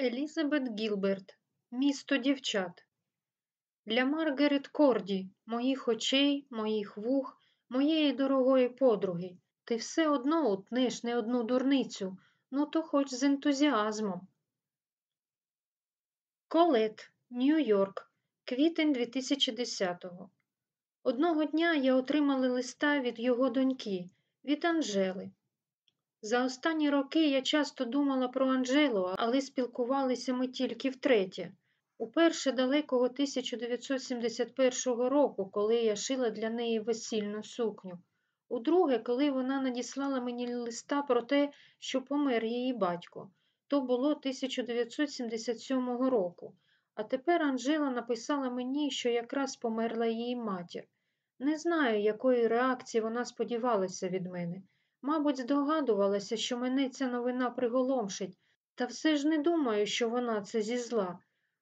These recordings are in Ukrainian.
Елізабет Гілберт Місто дівчат. Для Маргарет Корді, моїх очей, моїх вух, моєї дорогої подруги. Ти все одно утнеш не одну дурницю, ну то хоч з ентузіазмом. Колет, Нью-Йорк, квітень 2010-го. Одного дня я отримала листа від його доньки, від Анжели. За останні роки я часто думала про Анжелу, але спілкувалися ми тільки втретє. Уперше далекого 1971 року, коли я шила для неї весільну сукню. Удруге, коли вона надіслала мені листа про те, що помер її батько. То було 1977 року. А тепер Анжела написала мені, що якраз померла її матір. Не знаю, якої реакції вона сподівалася від мене. Мабуть, здогадувалася, що мене ця новина приголомшить, та все ж не думаю, що вона це зі зла.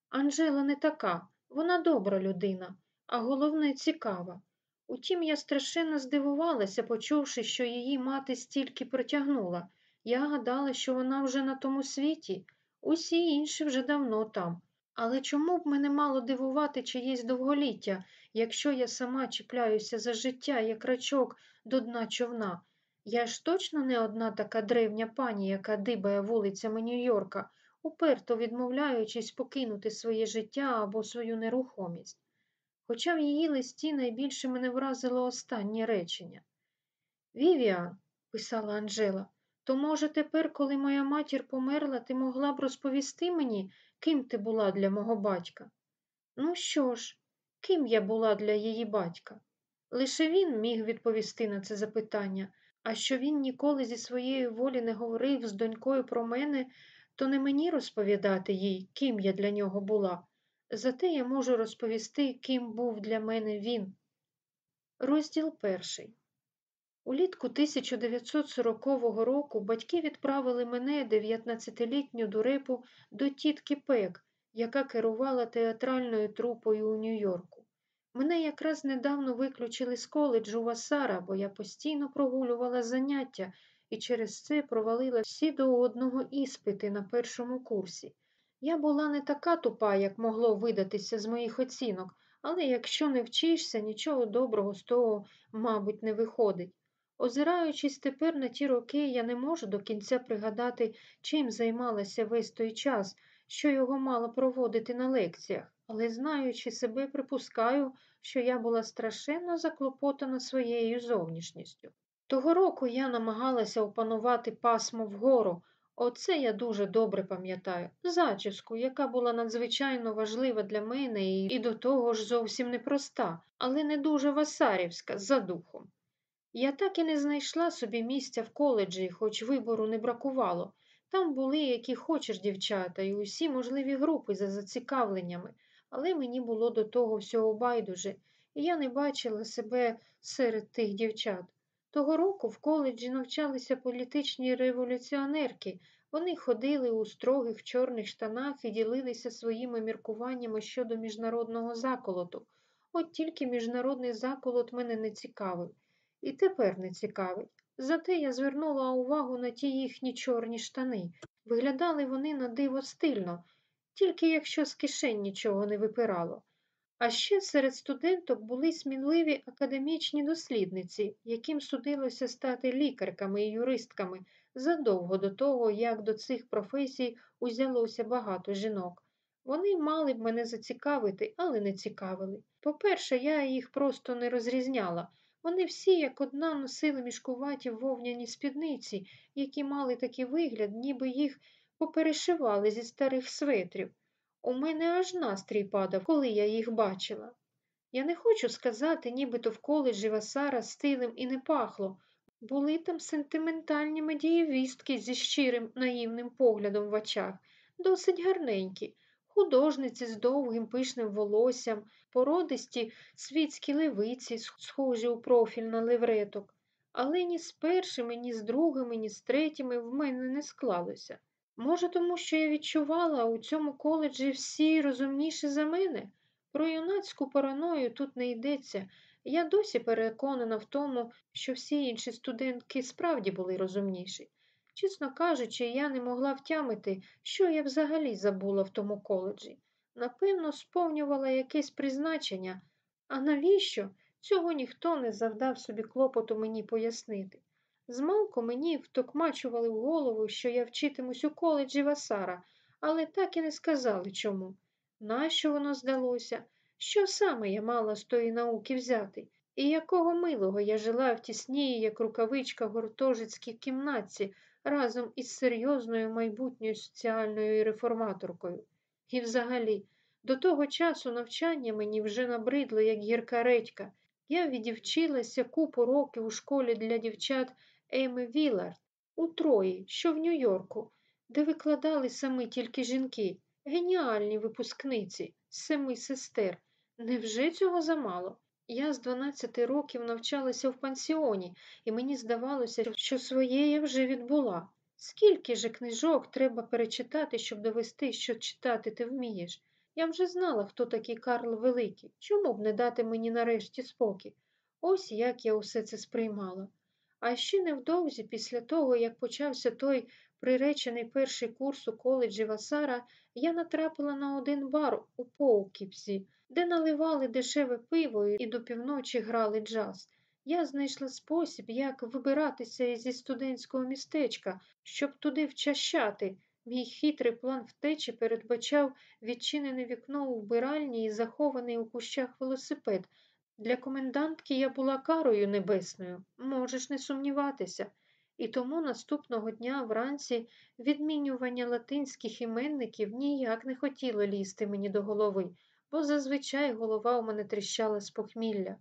Анжела не така, вона добра людина, а головне цікава. Утім, я страшенно здивувалася, почувши, що її мати стільки протягнула. Я гадала, що вона вже на тому світі, усі інші вже давно там. Але чому б мене мало дивувати чиєсь довголіття, якщо я сама чіпляюся за життя, як рачок до дна човна? Я ж точно не одна така древня пані, яка дибає вулицями Нью-Йорка, уперто відмовляючись покинути своє життя або свою нерухомість. Хоча в її листі найбільше мене вразило останнє речення. Вівіан, писала Анжела, то, може, тепер, коли моя матір померла, ти могла б розповісти мені, ким ти була для мого батька? Ну що ж, ким я була для її батька? Лише він міг відповісти на це запитання, а що він ніколи зі своєї волі не говорив з донькою про мене, то не мені розповідати їй, ким я для нього була. Зате я можу розповісти, ким був для мене він. Розділ перший. Улітку 1940 року батьки відправили мене, 19-літню дурепу, до тітки Пек, яка керувала театральною трупою у Нью-Йорку. Мене якраз недавно виключили з коледжу Васара, бо я постійно прогулювала заняття і через це провалила всі до одного іспити на першому курсі. Я була не така тупа, як могло видатися з моїх оцінок, але якщо не вчишся, нічого доброго з того, мабуть, не виходить. Озираючись тепер на ті роки, я не можу до кінця пригадати, чим займалася весь той час, що його мало проводити на лекціях, але знаючи себе, припускаю, що я була страшенно заклопотана своєю зовнішністю. Того року я намагалася опанувати пасмо вгору, оце я дуже добре пам'ятаю, зачіску, яка була надзвичайно важлива для мене і до того ж зовсім непроста, але не дуже васарівська за духом. Я так і не знайшла собі місця в коледжі, хоч вибору не бракувало. Там були які хочеш дівчата, і усі можливі групи за зацікавленнями, але мені було до того всього байдуже, і я не бачила себе серед тих дівчат. Того року в коледжі навчалися політичні революціонерки. Вони ходили у строгих чорних штанах і ділилися своїми міркуваннями щодо міжнародного заколоту. От тільки міжнародний заколот мене не цікавив. І тепер не цікавить. Зате я звернула увагу на ті їхні чорні штани. Виглядали вони на диво стильно, тільки якщо з кишень нічого не випирало. А ще серед студенток були сміливі академічні дослідниці, яким судилося стати лікарками і юристками задовго до того, як до цих професій узялося багато жінок. Вони мали б мене зацікавити, але не цікавили. По-перше, я їх просто не розрізняла. Вони всі, як одна, носили мішкуваті вовняні спідниці, які мали такий вигляд, ніби їх поперешивали зі старих светрів. У мене аж настрій падав, коли я їх бачила. Я не хочу сказати, нібито в коледжі Васара стилем і не пахло. Були там сентиментальні медієвістки зі щирим наївним поглядом в очах, досить гарненькі, художниці з довгим пишним волоссям, породисті світські левиці, схожі у профіль на левреток. Але ні з першими, ні з другими, ні з третіми в мене не склалося. Може, тому що я відчувала у цьому коледжі всі розумніші за мене? Про юнацьку параною тут не йдеться. Я досі переконана в тому, що всі інші студентки справді були розумніші. Чесно кажучи, я не могла втямити, що я взагалі забула в тому коледжі. Напевно, сповнювала якесь призначення, а навіщо? Цього ніхто не завдав собі клопоту мені пояснити. Змалку мені втокмачували в голову, що я вчитимусь у коледжі Васара, але так і не сказали чому. Нащо воно здалося? Що саме я мала з тої науки взяти? І якого милого я жила в тісній, як рукавичка гуртожицькій кімнатці разом із серйозною майбутньою соціальною реформаторкою. І взагалі, до того часу навчання мені вже набридло, як гірка редька. Я відівчилася купу років у школі для дівчат Ейми Вілард у Трої, що в Нью-Йорку, де викладали саме тільки жінки, геніальні випускниці, семи сестер. Невже цього замало? Я з 12 років навчалася в пансіоні, і мені здавалося, що своє я вже відбула. Скільки же книжок треба перечитати, щоб довести, що читати ти вмієш? Я вже знала, хто такий Карл Великий. Чому б не дати мені нарешті спокій? Ось як я усе це сприймала. А ще невдовзі, після того, як почався той приречений перший курс у коледжі Васара, я натрапила на один бар у Поукіпсі, де наливали дешеве пиво і до півночі грали джаз. Я знайшла спосіб, як вибиратися зі студентського містечка, щоб туди вчащати. Мій хитрий план втечі передбачав відчинене вікно у вбиральні і захований у кущах велосипед. Для комендантки я була карою небесною, можеш не сумніватися. І тому наступного дня вранці відмінювання латинських іменників ніяк не хотіло лізти мені до голови, бо зазвичай голова у мене тріщала з похмілля.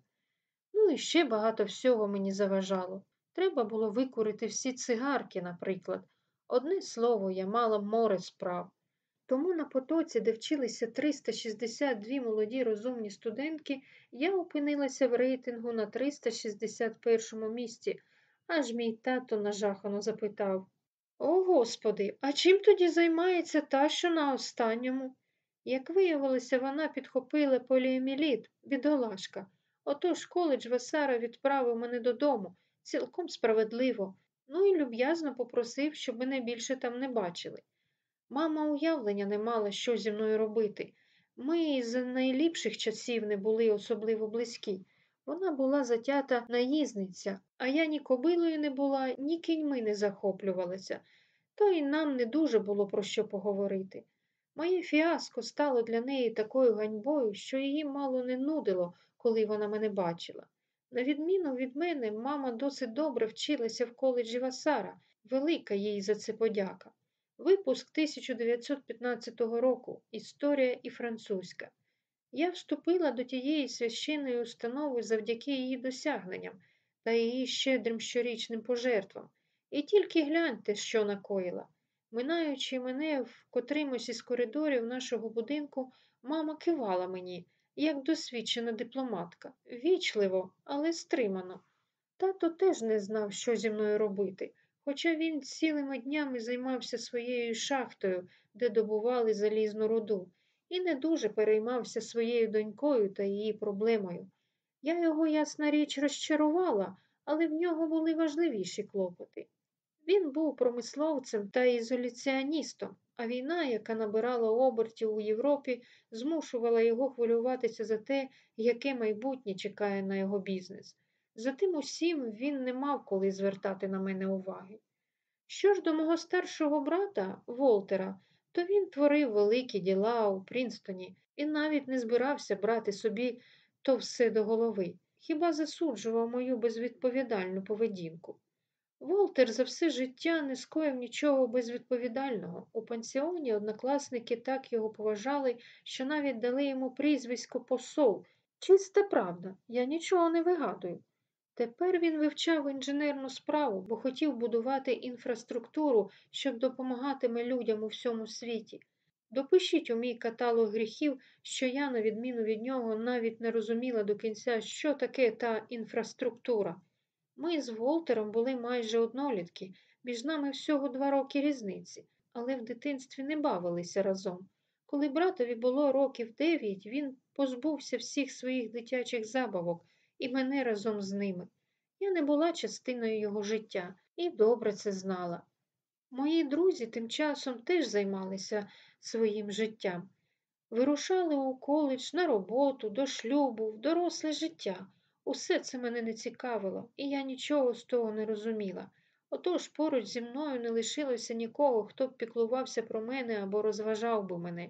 Ну і ще багато всього мені заважало. Треба було викурити всі цигарки, наприклад. Одне слово, я мала море справ. Тому на потоці, де вчилися 362 молоді розумні студентки, я опинилася в рейтингу на 361 місці, аж мій тато нажахано запитав О, Господи, а чим тоді займається та, що на останньому? Як виявилося, вона підхопила поліеміліт, бідолашка. Отож коледж Весара відправив мене додому, цілком справедливо, ну і люб'язно попросив, щоб мене більше там не бачили. Мама уявлення не мала, що зі мною робити. Ми з найліпших часів не були особливо близькі. Вона була затята наїзниця, а я ні кобилою не була, ні кіньми не захоплювалася, то й нам не дуже було про що поговорити. Моє фіаско стало для неї такою ганьбою, що її мало не нудило, коли вона мене бачила. На відміну від мене, мама досить добре вчилася в коледжі Васара, велика їй за це подяка. Випуск 1915 року Історія і французька. Я вступила до тієї священної установи завдяки її досягненням та її щедрим щорічним пожертвам. І тільки гляньте, що накоїла. Минаючи мене в котримось із коридорів нашого будинку, мама кивала мені, як досвідчена дипломатка, вічливо, але стримано. Тато теж не знав, що зі мною робити, хоча він цілими днями займався своєю шахтою, де добували залізну руду, і не дуже переймався своєю донькою та її проблемою. Я його, ясна річ, розчарувала, але в нього були важливіші клопоти. Він був промисловцем та ізоляціоністом, а війна, яка набирала обертів у Європі, змушувала його хвилюватися за те, яке майбутнє чекає на його бізнес. За тим усім він не мав коли звертати на мене уваги. Що ж до мого старшого брата, Волтера, то він творив великі діла у Прінстоні і навіть не збирався брати собі то все до голови, хіба засуджував мою безвідповідальну поведінку. Волтер за все життя не скоїв нічого безвідповідального. У пансіоні однокласники так його поважали, що навіть дали йому прізвисько посол. Чиста правда, я нічого не вигадую. Тепер він вивчав інженерну справу, бо хотів будувати інфраструктуру, що допомагатиме людям у всьому світі. Допишіть у мій каталог гріхів, що я, на відміну від нього, навіть не розуміла до кінця, що таке та інфраструктура. Ми з Волтером були майже однолітки, між нами всього два роки різниці, але в дитинстві не бавилися разом. Коли братові було років дев'ять, він позбувся всіх своїх дитячих забавок і мене разом з ними. Я не була частиною його життя і добре це знала. Мої друзі тим часом теж займалися своїм життям. Вирушали у коледж на роботу, до шлюбу, в доросле життя. Усе це мене не цікавило, і я нічого з того не розуміла. Отож поруч зі мною не лишилося нікого, хто б піклувався про мене або розважав би мене.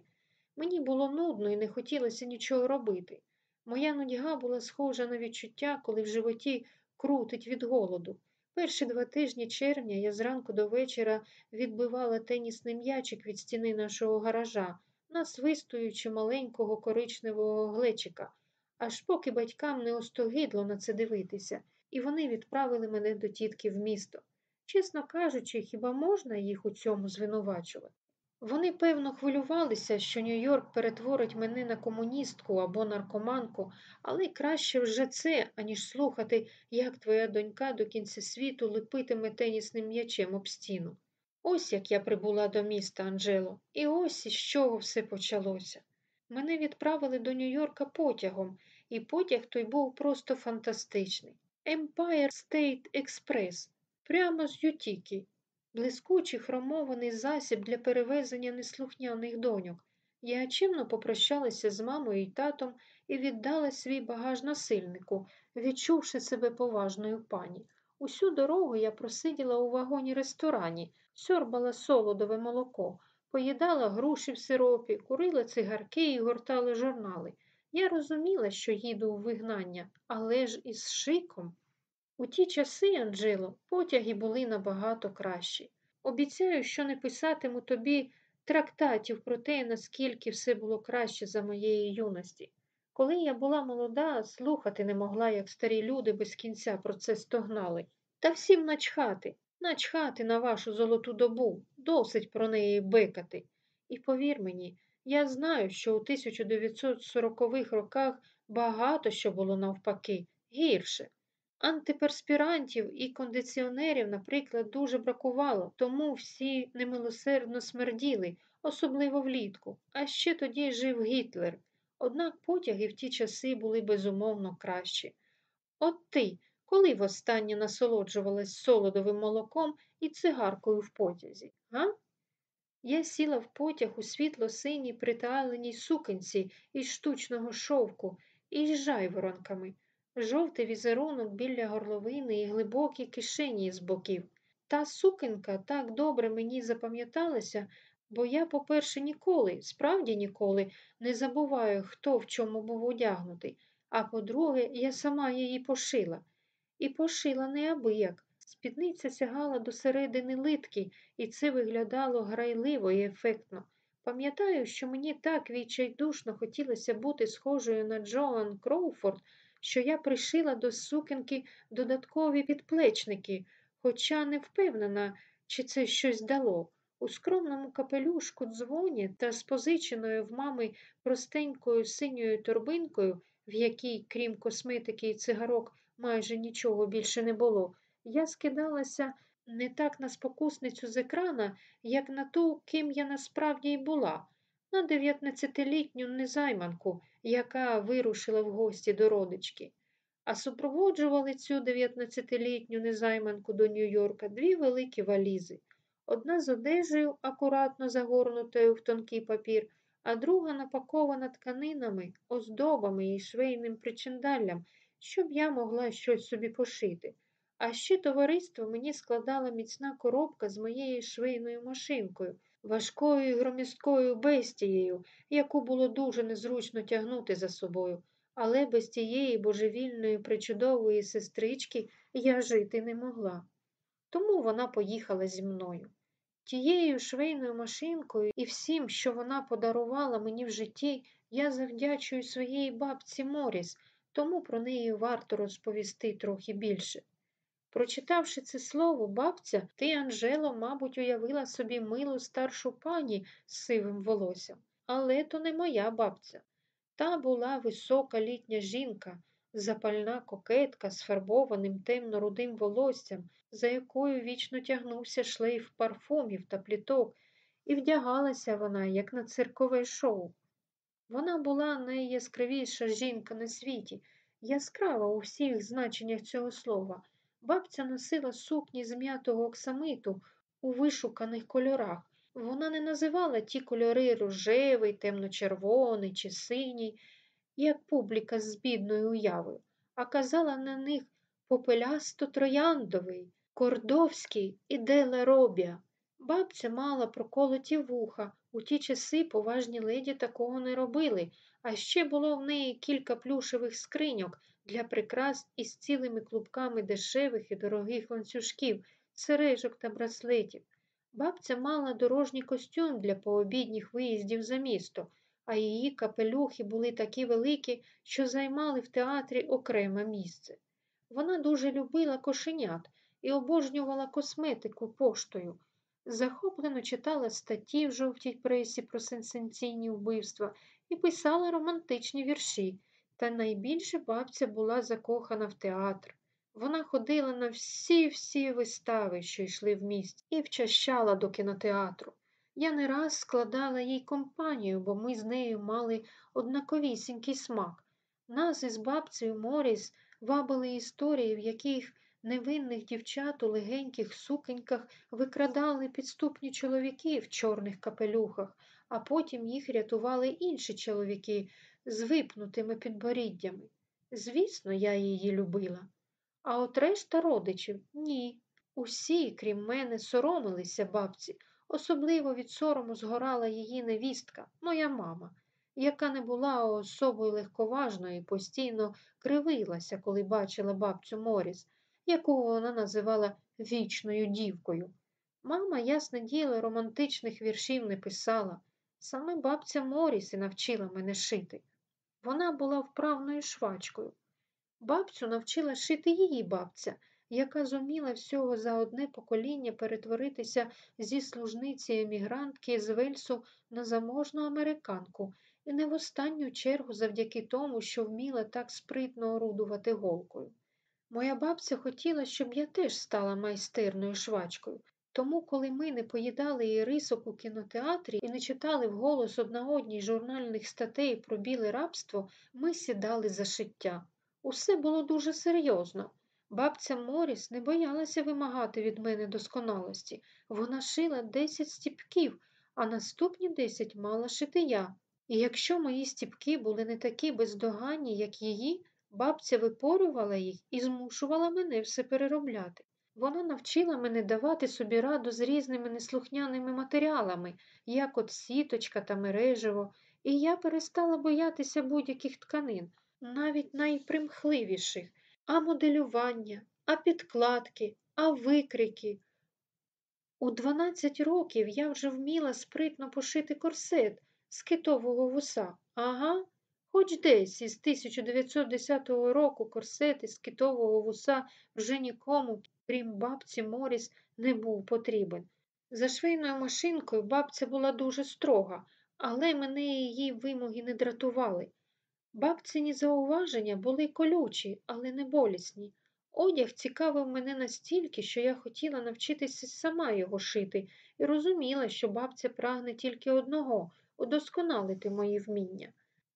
Мені було нудно і не хотілося нічого робити. Моя нудьга була схожа на відчуття, коли в животі крутить від голоду. Перші два тижні червня я зранку до вечора відбивала тенісний м'ячик від стіни нашого гаража, насвистуючи маленького коричневого глечика, аж поки батькам не остогидло на це дивитися, і вони відправили мене до тітки в місто. Чесно кажучи, хіба можна їх у цьому звинувачувати? Вони, певно, хвилювалися, що Нью-Йорк перетворить мене на комуністку або наркоманку, але краще вже це, аніж слухати, як твоя донька до кінця світу липитиме тенісним м'ячем об стіну. Ось як я прибула до міста, Анджело, і ось із чого все почалося. Мене відправили до Нью-Йорка потягом, і потяг той був просто фантастичний. Empire State Express, прямо з Ютіки, блискучий хромований засіб для перевезення неслухняних доньок. Я чимно попрощалася з мамою і татом і віддала свій багаж насильнику, відчувши себе поважною пані. Усю дорогу я просиділа у вагоні ресторані, сьорбала солодове молоко, поїдала груші в сиропі, курила цигарки і гортала журнали. Я розуміла, що їду у вигнання, але ж із шиком. У ті часи, Анджело, потяги були набагато кращі. Обіцяю, що не писатиму тобі трактатів про те, наскільки все було краще за моєї юності. Коли я була молода, слухати не могла, як старі люди без кінця про це стогнали. Та всім начхати, начхати на вашу золоту добу, досить про неї бикати. І повір мені, я знаю, що у 1940-х роках багато що було навпаки, гірше. Антиперспірантів і кондиціонерів, наприклад, дуже бракувало, тому всі немилосердно смерділи, особливо влітку. А ще тоді жив Гітлер. Однак потяги в ті часи були безумовно кращі. От ти, коли востаннє насолоджувалась солодовим молоком і цигаркою в потязі, га? Я сіла в потяг у світло-синій приталеній сукенці із штучного шовку і з жайворонками жовтий візерунок біля горловини і глибокі кишені з боків. Та сукенка так добре мені запам'яталася, бо я, по-перше, ніколи, справді ніколи, не забуваю, хто в чому був одягнутий, а по-друге, я сама її пошила. І пошила неабияк. Спідниця сягала до середини литки, і це виглядало грайливо і ефектно. Пам'ятаю, що мені так відчайдушно хотілося бути схожою на Джоан Кроуфорд, що я пришила до сукенки додаткові підплечники, хоча не впевнена, чи це щось дало. У скромному капелюшку дзвоні та з позиченою в мами простенькою синьою торбинкою, в якій, крім косметики і цигарок, майже нічого більше не було, я скидалася не так на спокусницю з екрана, як на ту, ким я насправді й була, на дев'ятнадцятилітню незайманку, яка вирушила в гості до родички. А супроводжували цю дев'ятнадцятилітню незайманку до Нью-Йорка дві великі валізи. Одна з одежею, акуратно загорнутою в тонкий папір, а друга напакована тканинами, оздобами і швейним причиндаллям, щоб я могла щось собі пошити. А ще товариство мені складала міцна коробка з моєю швейною машинкою, важкою і громісткою бестією, яку було дуже незручно тягнути за собою, але без тієї божевільної причудової сестрички я жити не могла. Тому вона поїхала зі мною. Тією швейною машинкою і всім, що вона подарувала мені в житті, я завдячую своїй бабці Моріс, тому про неї варто розповісти трохи більше. Прочитавши це слово, бабця, ти, Анжело, мабуть, уявила собі милу старшу пані з сивим волоссям. Але то не моя бабця. Та була висока літня жінка, запальна кокетка з фарбованим темно-рудим волоссям, за якою вічно тягнувся шлейф парфумів та пліток, і вдягалася вона, як на циркове шоу. Вона була найяскравіша жінка на світі, яскрава у всіх значеннях цього слова. Бабця носила сукні з м'ятого оксамиту, у вишуканих кольорах. Вона не називала ті кольори рожевий, темно-червоний чи синій, як публіка з бідною уявою, а казала на них попелясто трояндовий, кордовський і делеробія. Бабця мала проколоті вуха. У ті часи поважні леді такого не робили, а ще було в неї кілька плюшевих скриньок для прикрас із цілими клубками дешевих і дорогих ланцюжків, сережок та браслетів. Бабця мала дорожній костюм для пообідніх виїздів за місто, а її капелюхи були такі великі, що займали в театрі окреме місце. Вона дуже любила кошенят і обожнювала косметику поштою. Захоплено читала статті в жовтій пресі про сенсаційні вбивства і писала романтичні вірші, та найбільше бабця була закохана в театр. Вона ходила на всі-всі вистави, що йшли в місті, і вчащала до кінотеатру. Я не раз складала їй компанію, бо ми з нею мали однаковісінький смак. Нас із бабцею Моріс вабили історії, в яких невинних дівчат у легеньких сукеньках викрадали підступні чоловіки в чорних капелюхах, а потім їх рятували інші чоловіки з випнутими підборіддями. Звісно, я її любила. А от решта родичів ні. Усі, крім мене, соромилися бабці. Особливо від сорому згорала її невістка, моя мама, яка не була особою легковажною і постійно кривилася, коли бачила бабцю Моріс, яку вона називала вічною дівкою. Мама, ясне діло, романтичних віршів не писала. Саме бабця Моріс і навчила мене шити. Вона була вправною швачкою. Бабцю навчила шити її бабця, яка зуміла всього за одне покоління перетворитися зі служниці емігрантки з Вельсу на заможну американку, і не в останню чергу завдяки тому, що вміла так спритно орудувати голкою. Моя бабця хотіла, щоб я теж стала майстерною швачкою, тому, коли ми не поїдали її рисок у кінотеатрі і не читали вголос одна одній журнальних статей про біле рабство, ми сідали за шиття. Усе було дуже серйозно. Бабця Моріс не боялася вимагати від мене досконалості. Вона шила десять стіпків, а наступні десять мала шити я. І якщо мої стіпки були не такі бездоганні, як її, бабця випорювала їх і змушувала мене все переробляти. Вона навчила мене давати собі раду з різними неслухняними матеріалами, як от сіточка та мережево, і я перестала боятися будь-яких тканин, навіть найпримхливіших, а моделювання, а підкладки, а викрики. У 12 років я вже вміла спритно пошити корсет з китового вуса. Ага, хоч десь із 1910 року корсет з китового вуса вже нікому, крім бабці Моріс, не був потрібен. За швейною машинкою бабця була дуже строга, але мене її вимоги не дратували. Бабцині зауваження були колючі, але не болісні. Одяг цікавив мене настільки, що я хотіла навчитися сама його шити і розуміла, що бабця прагне тільки одного удосконалити мої вміння.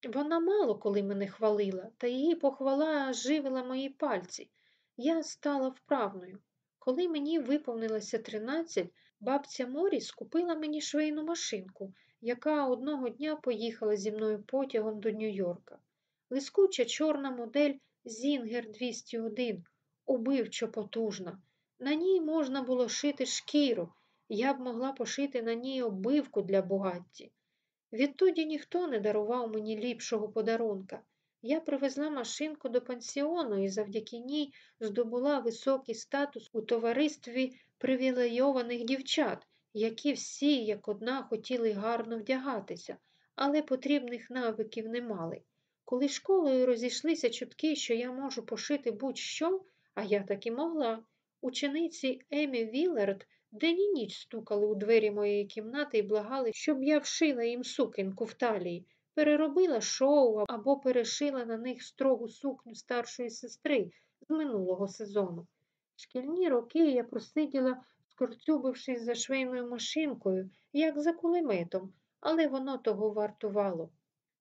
Вона мало коли мене хвалила, та її похвала живила мої пальці. Я стала вправною. Коли мені виповнилося тринадцять, бабця Моріс купила мені швейну машинку, яка одного дня поїхала зі мною потягом до Нью-Йорка. Лискуча чорна модель Зінгер 201, убивчо потужна. На ній можна було шити шкіру, я б могла пошити на ній оббивку для Бугатті. Відтоді ніхто не дарував мені ліпшого подарунка. Я привезла машинку до пансіону і завдяки ній здобула високий статус у товаристві привілейованих дівчат, які всі, як одна, хотіли гарно вдягатися, але потрібних навиків не мали. Коли школою розійшлися чутки, що я можу пошити будь-що, а я так і могла, учениці Емми Віллард день і ніч стукали у двері моєї кімнати і благали, щоб я вшила їм сукенку в талії, переробила шов або перешила на них строгу сукню старшої сестри з минулого сезону. Шкільні роки я просиділа, скорцюбившись за швейною машинкою, як за кулеметом, але воно того вартувало.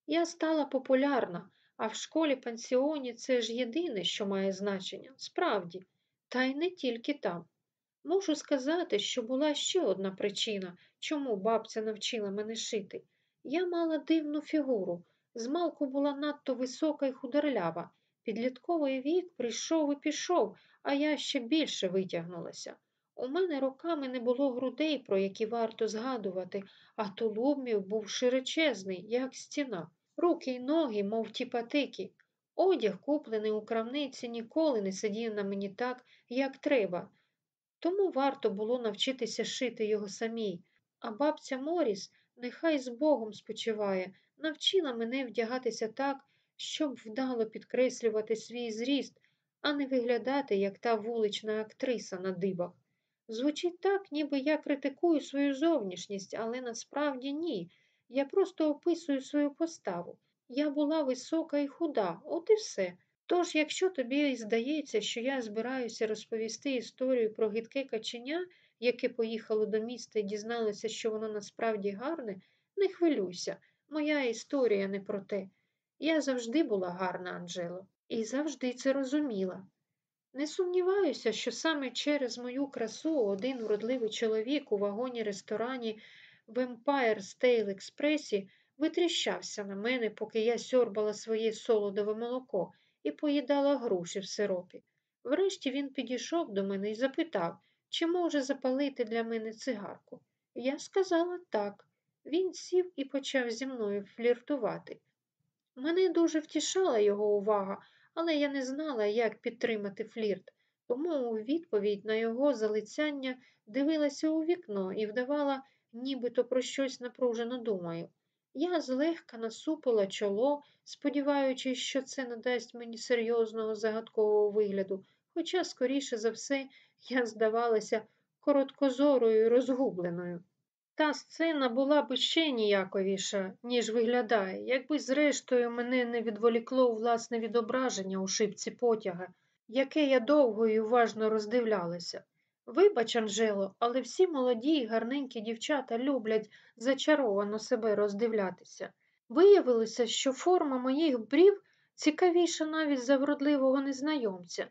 Я стала популярна, а в школі пансіоні це ж єдине, що має значення, справді, та й не тільки там. Можу сказати, що була ще одна причина, чому бабця навчила мене шити. Я мала дивну фігуру, змалку була надто висока і худорлява. Підлітковий вік прийшов і пішов, а я ще більше витягнулася. У мене роками не було грудей, про які варто згадувати, а тулуб був широчезний, як стіна, руки й ноги, мов ті патики. Одяг, куплений у крамниці, ніколи не сидів на мені так, як треба. Тому варто було навчитися шити його самій. А бабця Моріс, нехай з Богом спочиває, навчила мене вдягатися так, щоб вдало підкреслювати свій зріст, а не виглядати, як та вулична актриса на дибах. Звучить так, ніби я критикую свою зовнішність, але насправді ні. Я просто описую свою поставу. Я була висока і худа, от і все. Тож, якщо тобі здається, що я збираюся розповісти історію про гидке каченя, яке поїхало до міста і дізналося, що воно насправді гарне, не хвилюйся, моя історія не про те. Я завжди була гарна, Анджело, і завжди це розуміла. Не сумніваюся, що саме через мою красу один вродливий чоловік у вагоні ресторані в Empire State Express витріщався на мене, поки я сьорбала своє солодове молоко і поїдала груші в сиропі. Врешті він підійшов до мене і запитав, чи може запалити для мене цигарку. Я сказала так. Він сів і почав зі мною фліртувати. Мене дуже втішала його увага, але я не знала, як підтримати флірт, тому у відповідь на його залицяння дивилася у вікно і вдавала, нібито про щось напружено думаю. Я злегка насупила чоло, сподіваючись, що це надасть мені серйозного загадкового вигляду, хоча, скоріше за все, я здавалася короткозорою і розгубленою. Та сцена була б ще ніяковіша, ніж виглядає, якби, зрештою, мене не відволікло власне відображення у шибці потяга, яке я довго і уважно роздивлялася. Вибач, Анжело, але всі молоді й гарненькі дівчата люблять зачаровано себе роздивлятися. Виявилося, що форма моїх брів цікавіша навіть за вродливого незнайомця.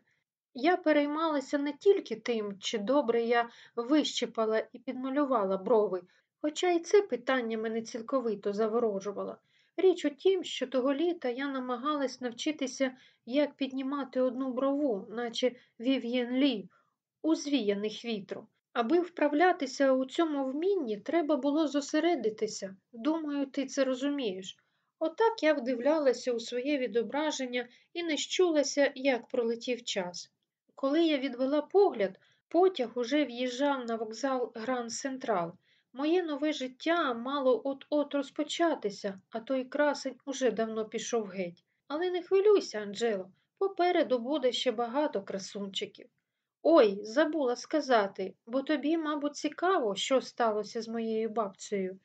Я переймалася не тільки тим, чи добре я вищипала і підмалювала брови, хоча й це питання мене цілковито заворожувало. Річ у тім, що того літа я намагалась навчитися, як піднімати одну брову, наче Вів'єн Лі, у звіяних вітру. Аби вправлятися у цьому вмінні, треба було зосередитися. Думаю, ти це розумієш. Отак я вдивлялася у своє відображення і не щулася, як пролетів час. Коли я відвела погляд, потяг уже в'їжджав на вокзал Гранд Централ. Моє нове життя мало от-от розпочатися, а той красень уже давно пішов геть. Але не хвилюйся, Анджело, попереду буде ще багато красунчиків. Ой, забула сказати, бо тобі, мабуть, цікаво, що сталося з моєю бабцею.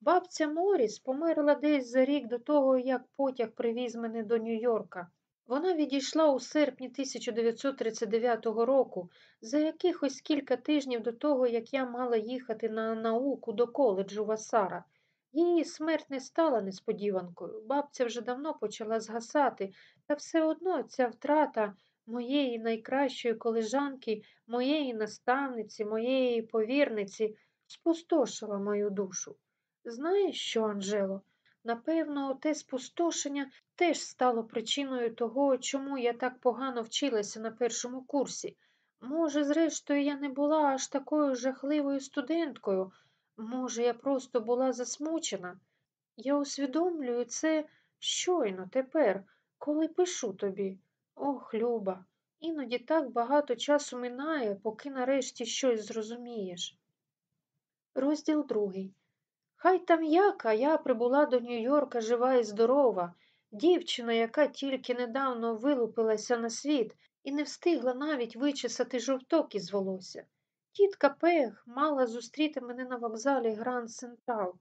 Бабця Моріс померла десь за рік до того, як потяг привіз мене до Нью-Йорка. Вона відійшла у серпні 1939 року, за якихось кілька тижнів до того, як я мала їхати на науку до коледжу Васара. Її смерть не стала несподіванкою. Бабця вже давно почала згасати, та все одно ця втрата моєї найкращої колежанки, моєї наставниці, моєї повірниці спустошила мою душу. Знаєш що, Анжело? Напевно, те спустошення теж стало причиною того, чому я так погано вчилася на першому курсі. Може, зрештою, я не була аж такою жахливою студенткою, може, я просто була засмучена. Я усвідомлюю це щойно тепер, коли пишу тобі. Ох, Люба, іноді так багато часу минає, поки нарешті щось зрозумієш. Розділ другий. Хай там як, а я прибула до Нью-Йорка жива і здорова, дівчина, яка тільки недавно вилупилася на світ і не встигла навіть вичесати жовток із волосся. Тітка Пех мала зустріти мене на вокзалі Гранд Централ.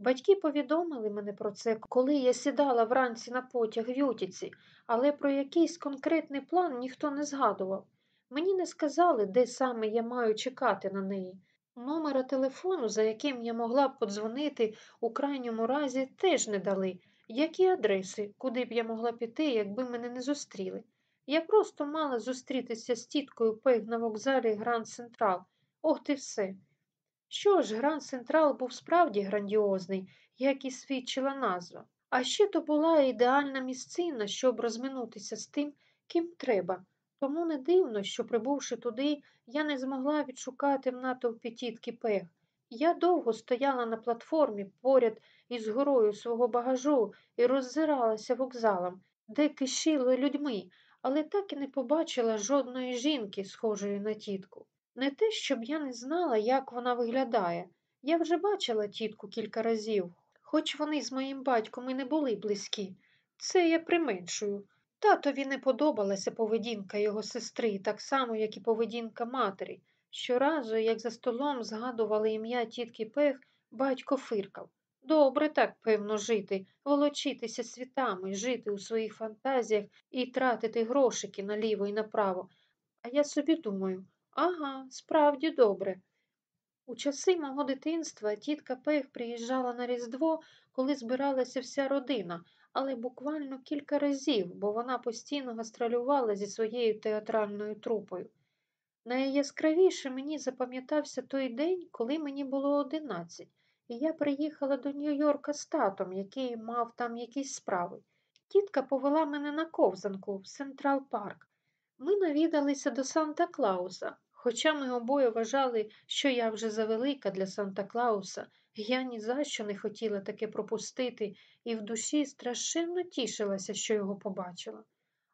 Батьки повідомили мене про це, коли я сідала вранці на потяг в Ютіці, але про якийсь конкретний план ніхто не згадував. Мені не сказали, де саме я маю чекати на неї. Номера телефону, за яким я могла б подзвонити у крайньому разі, теж не дали, як і адреси, куди б я могла піти, якби мене не зустріли. Я просто мала зустрітися з тіткою Пег на вокзалі Гранд Централ. От і все. Що ж, Гранд Централ був справді грандіозний, як і свідчила назва. А ще то була ідеальна місцина, щоб розминутися з тим, ким треба. Тому не дивно, що, прибувши туди, я не змогла відшукати в натовпі тітки Пег. Я довго стояла на платформі поряд із горою свого багажу і роззиралася вокзалом, де кишіло людьми, але так і не побачила жодної жінки, схожої на тітку. Не те, щоб я не знала, як вона виглядає. Я вже бачила тітку кілька разів, хоч вони з моїм батьком і не були близькі. Це я применшую. Татові не подобалася поведінка його сестри, так само, як і поведінка матері. Щоразу, як за столом згадували ім'я тітки Пех, батько фиркав. Добре так, певно, жити, волочитися світами, жити у своїх фантазіях і тратити грошики наліво і направо. А я собі думаю, ага, справді добре. У часи мого дитинства тітка Пех приїжджала на Різдво, коли збиралася вся родина, але буквально кілька разів, бо вона постійно гастролювала зі своєю театральною трупою. Найяскравіше мені запам'ятався той день, коли мені було одинадцять, і я приїхала до Нью-Йорка з татом, який мав там якісь справи. Тітка повела мене на ковзанку в Централ Парк. Ми навідалися до Санта Клауса, хоча ми обоє вважали, що я вже завелика для Санта Клауса, я ні за що не хотіла таке пропустити і в душі страшенно тішилася, що його побачила.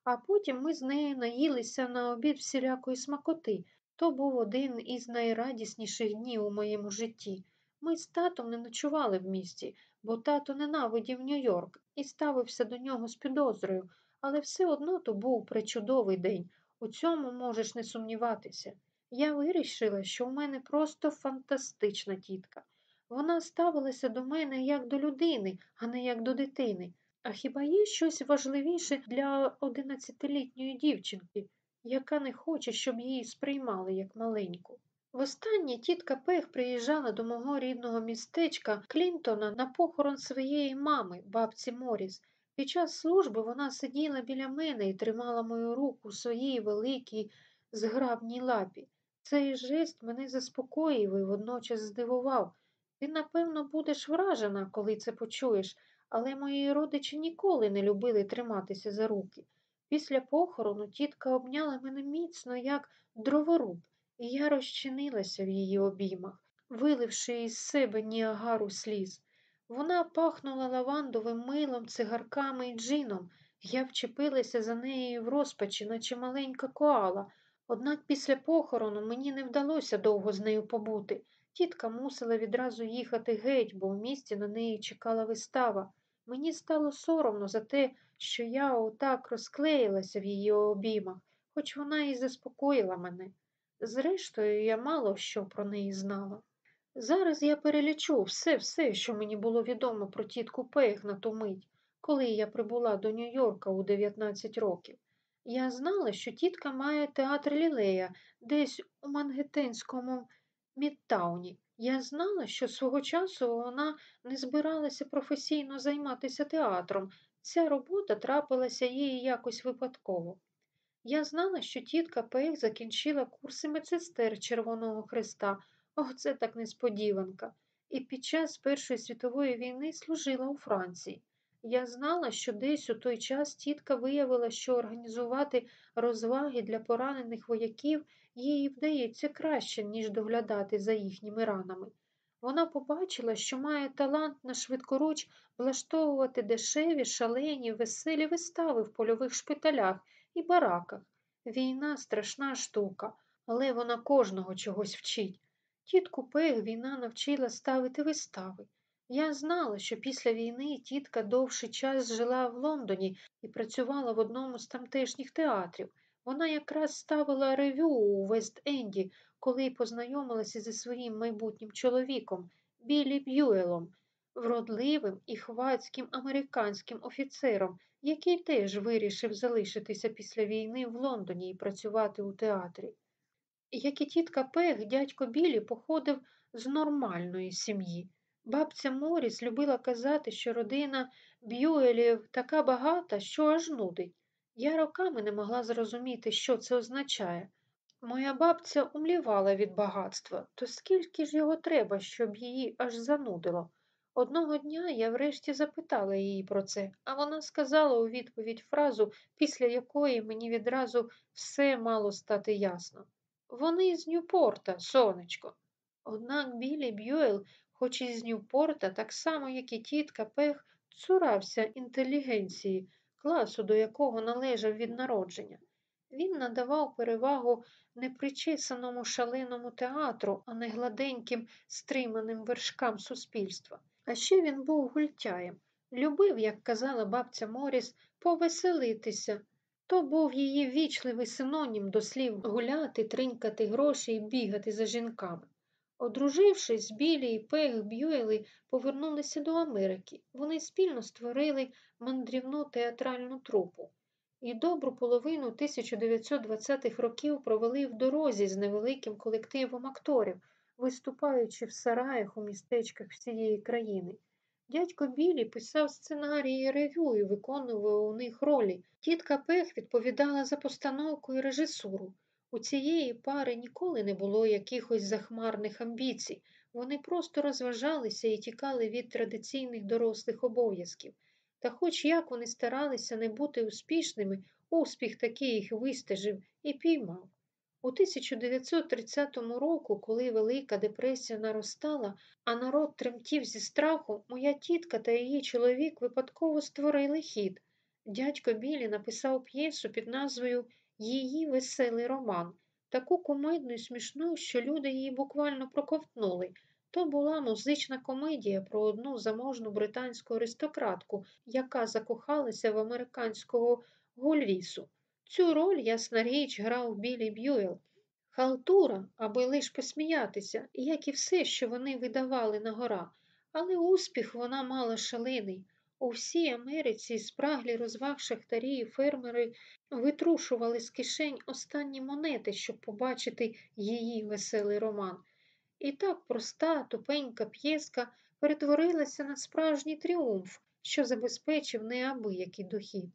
А потім ми з нею наїлися на обід всілякої смакоти. То був один із найрадісніших днів у моєму житті. Ми з татом не ночували в місті, бо тато ненавидів Нью-Йорк і ставився до нього з підозрою, але все одно то був причудовий день. У цьому можеш не сумніватися. Я вирішила, що в мене просто фантастична тітка. Вона ставилася до мене як до людини, а не як до дитини. А хіба є щось важливіше для одинадцятилітньої дівчинки, яка не хоче, щоб її сприймали як маленьку? Востаннє тітка Пех приїжджала до мого рідного містечка Клінтона на похорон своєї мами, бабці Моріс. Під час служби вона сиділа біля мене і тримала мою руку у своїй великій зграбній лапі. Цей жест мене заспокоїв і водночас здивував. Ти, напевно, будеш вражена, коли це почуєш, але мої родичі ніколи не любили триматися за руки. Після похорону тітка обняла мене міцно, як дроворуб, і я розчинилася в її обіймах, виливши із себе ніагару сліз. Вона пахнула лавандовим милом, цигарками і джином. Я вчепилася за нею в розпачі, наче маленька коала. Однак після похорону мені не вдалося довго з нею побути. Тітка мусила відразу їхати геть, бо в місті на неї чекала вистава. Мені стало соромно за те, що я отак розклеїлася в її обіймах, хоч вона і заспокоїла мене. Зрештою, я мало що про неї знала. Зараз я перелічу все, все, що мені було відомо про тітку Пех на ту мить, коли я прибула до Нью-Йорка у 19 років. Я знала, що тітка має театр лілея десь у Мангеттенському Мідтауні. Я знала, що свого часу вона не збиралася професійно займатися театром. Ця робота трапилася їй якось випадково. Я знала, що тітка Пех закінчила курси медсестер Червоного Христа. Ох, це так несподіванка. І під час Першої світової війни служила у Франції. Я знала, що десь у той час тітка виявила, що організувати розваги для поранених вояків їй вдається краще, ніж доглядати за їхніми ранами. Вона побачила, що має талант на швидкоруч влаштовувати дешеві, шалені, веселі вистави в польових шпиталях і бараках. Війна страшна штука, але вона кожного чогось вчить. Тітку Пег війна навчила ставити вистави. Я знала, що після війни тітка довший час жила в Лондоні і працювала в одному з тамтешніх театрів. Вона якраз ставила ревю у Вест-Енді, коли познайомилася зі своїм майбутнім чоловіком Білі Б'юелом, вродливим і хвацьким американським офіцером, який теж вирішив залишитися після війни в Лондоні і працювати у театрі. Як і тітка Пег, дядько Білі походив з нормальної сім'ї. Бабця Моріс любила казати, що родина Б'юелів така багата, що аж нудить. Я роками не могла зрозуміти, що це означає. Моя бабця умлівала від багатства, то скільки ж його треба, щоб її аж занудило. Одного дня я врешті запитала її про це, а вона сказала у відповідь фразу, після якої мені відразу все мало стати ясно. Вони з Ньюпорта, сонечко. Однак Білі Б'юел, хоч і з Ньюпорта, так само, як і тітка Пех, цурався інтелігенції, класу, до якого належав від народження. Він надавав перевагу непричесаному шаленому театру, а не гладеньким стриманим вершкам суспільства. А ще він був гультяєм, любив, як казала бабця Моріс, повеселитися. То був її вічливий синонім до слів гуляти, тринькати гроші і бігати за жінками. Одружившись, Білі Пег Б'юели повернулися до Америки. Вони спільно створили мандрівну театральну трупу і добру половину 1920-х років провели в дорозі з невеликим колективом акторів, виступаючи в сараях у містечках всієї країни. Дядько Білі писав сценарії ревю і виконував у них ролі. Тітка Пех відповідала за постановку і режисуру. У цієї пари ніколи не було якихось захмарних амбіцій. Вони просто розважалися і тікали від традиційних дорослих обов'язків. Та хоч як вони старалися не бути успішними, успіх такий їх вистежив і піймав. У 1930 року, коли Велика депресія наростала, а народ тремтів зі страху, моя тітка та її чоловік випадково створили хід. Дядько Білі написав п'єсу під назвою Її веселий роман, таку кумедну і смішну, що люди її буквально проковтнули. То була музична комедія про одну заможну британську аристократку, яка закохалася в американського гульвісу. Цю роль, ясна річ, грав Білі Б'юел. Халтура, аби лиш посміятися, як і все, що вони видавали на гора. Але успіх вона мала шалений. У всій Америці спраглі розваг шахтарі і фермери витрушували з кишень останні монети, щоб побачити її веселий роман. І так проста, тупенька п'єска перетворилася на справжній тріумф, що забезпечив неабиякий дохід.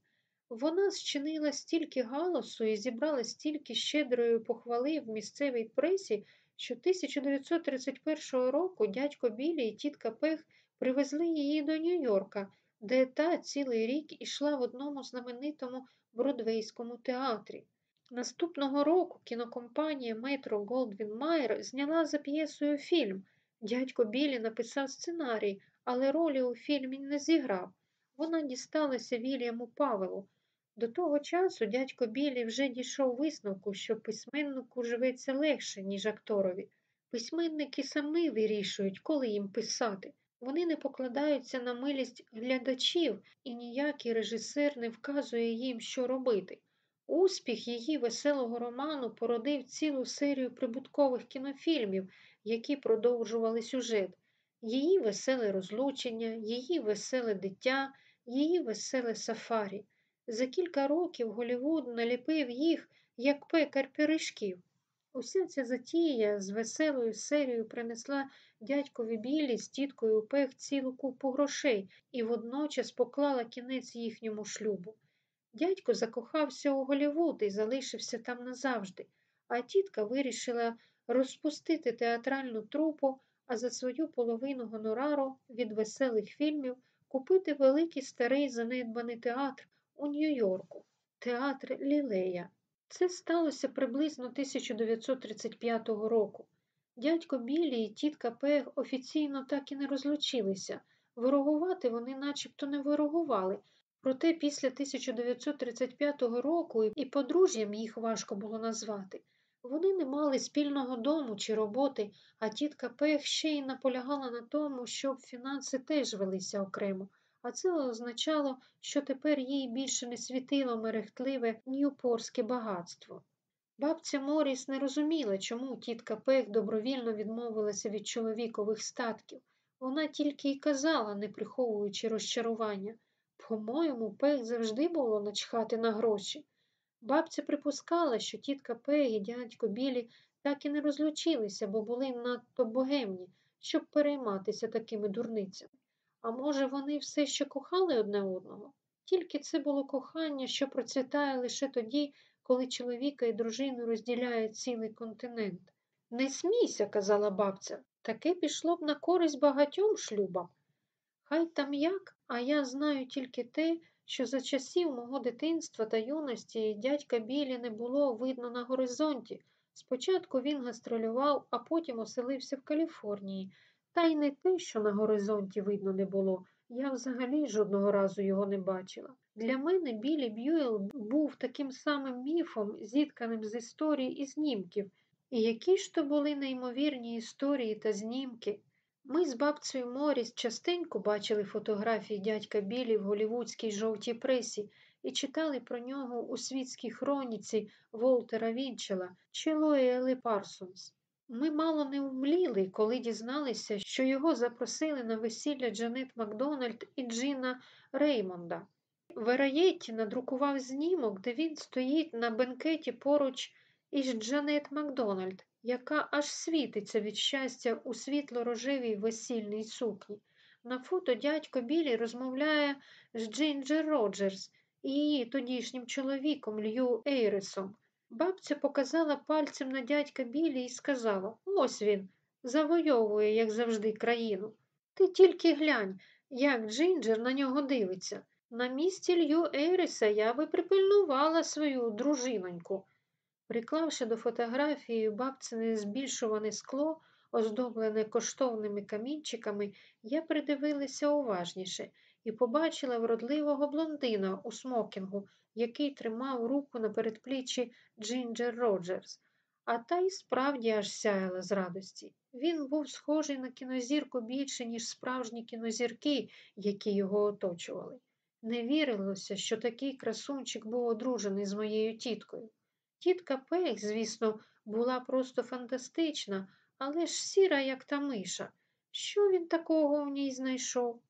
Вона зчинила стільки галасу і зібрала стільки щедрої похвали в місцевій пресі, що 1931 року дядько Білі і тітка Пех привезли її до Нью-Йорка, де та цілий рік ішла в одному знаменитому бродвейському театрі. Наступного року кінокомпанія Метро Голдвін Майер зняла за п'єсою фільм. Дядько Білі написав сценарій, але ролі у фільмі не зіграв. Вона дісталася Вільяму Павелу. До того часу дядько Білі вже дійшов висновку, що письменнику живеться легше, ніж акторові. Письменники самі вирішують, коли їм писати. Вони не покладаються на милість глядачів, і ніякий режисер не вказує їм, що робити. Успіх її веселого роману породив цілу серію прибуткових кінофільмів, які продовжували сюжет. Її веселе розлучення, її веселе дитя, її веселе сафарі. За кілька років Голівуд наліпив їх, як пекар пиріжків. Уся ця затія з веселою серією принесла дядькові білі з тіткою пех цілу купу грошей і водночас поклала кінець їхньому шлюбу. Дядько закохався у Голівуд і залишився там назавжди, а тітка вирішила розпустити театральну трупу, а за свою половину гонорару від веселих фільмів купити великий старий занедбаний театр у Нью-Йорку, театр Лілея. Це сталося приблизно 1935 року. Дядько Білі і тітка Пег офіційно так і не розлучилися. Ворогувати вони начебто не ворогували, проте після 1935 року і подружжям їх важко було назвати. Вони не мали спільного дому чи роботи, а тітка Пех ще й наполягала на тому, щоб фінанси теж велися окремо а це означало, що тепер їй більше не світило мерехтливе ньюпорське багатство. Бабця Моріс не розуміла, чому тітка Пех добровільно відмовилася від чоловікових статків. Вона тільки й казала, не приховуючи розчарування. По-моєму, Пех завжди було начхати на гроші. Бабця припускала, що тітка Пег і дядько Білі так і не розлучилися, бо були надто богемні, щоб перейматися такими дурницями. А може, вони все ще кохали одне одного? Тільки це було кохання, що процвітає лише тоді, коли чоловіка і дружину розділяє цілий континент. Не смійся, казала бабця, таке пішло б на користь багатьом шлюбам. Хай там як, а я знаю тільки те, що за часів мого дитинства та юності дядька Білі не було видно на горизонті. Спочатку він гастролював, а потім оселився в Каліфорнії. Та й не те, що на горизонті видно не було. Я взагалі жодного разу його не бачила. Для мене Білі Б'юел був таким самим міфом, зітканим з історій і знімків. І які ж то були неймовірні історії та знімки. Ми з бабцею Моріс частенько бачили фотографії дядька Білі в голівудській жовтій пресі і читали про нього у світській хроніці Волтера Вінчела чи Лоели Парсонс. Ми мало не умліли, коли дізналися, що його запросили на весілля Джанет Макдональд і Джина Реймонда. Вераєтті надрукував знімок, де він стоїть на бенкеті поруч із Джанет Макдональд, яка аж світиться від щастя у світло-рожевій весільній сукні. На фото дядько Білі розмовляє з Джинджер Роджерс і її тодішнім чоловіком Лью Ейресом. Бабця показала пальцем на дядька Білі і сказала ось він, завойовує, як завжди, країну. Ти тільки глянь, як Джинджер на нього дивиться. На місці Лью Ейреса я би припильнувала свою дружиноньку. Приклавши до фотографії бабцине збільшуване скло, оздоблене коштовними камінчиками, я придивилася уважніше і побачила вродливого блондина у смокінгу, який тримав руку на передпліччі Джинджер Роджерс, а та й справді аж сяяла з радості. Він був схожий на кінозірку більше, ніж справжні кінозірки, які його оточували. Не вірилося, що такий красунчик був одружений з моєю тіткою. Тітка Пех, звісно, була просто фантастична, але ж сіра, як та миша. Що він такого в ній знайшов?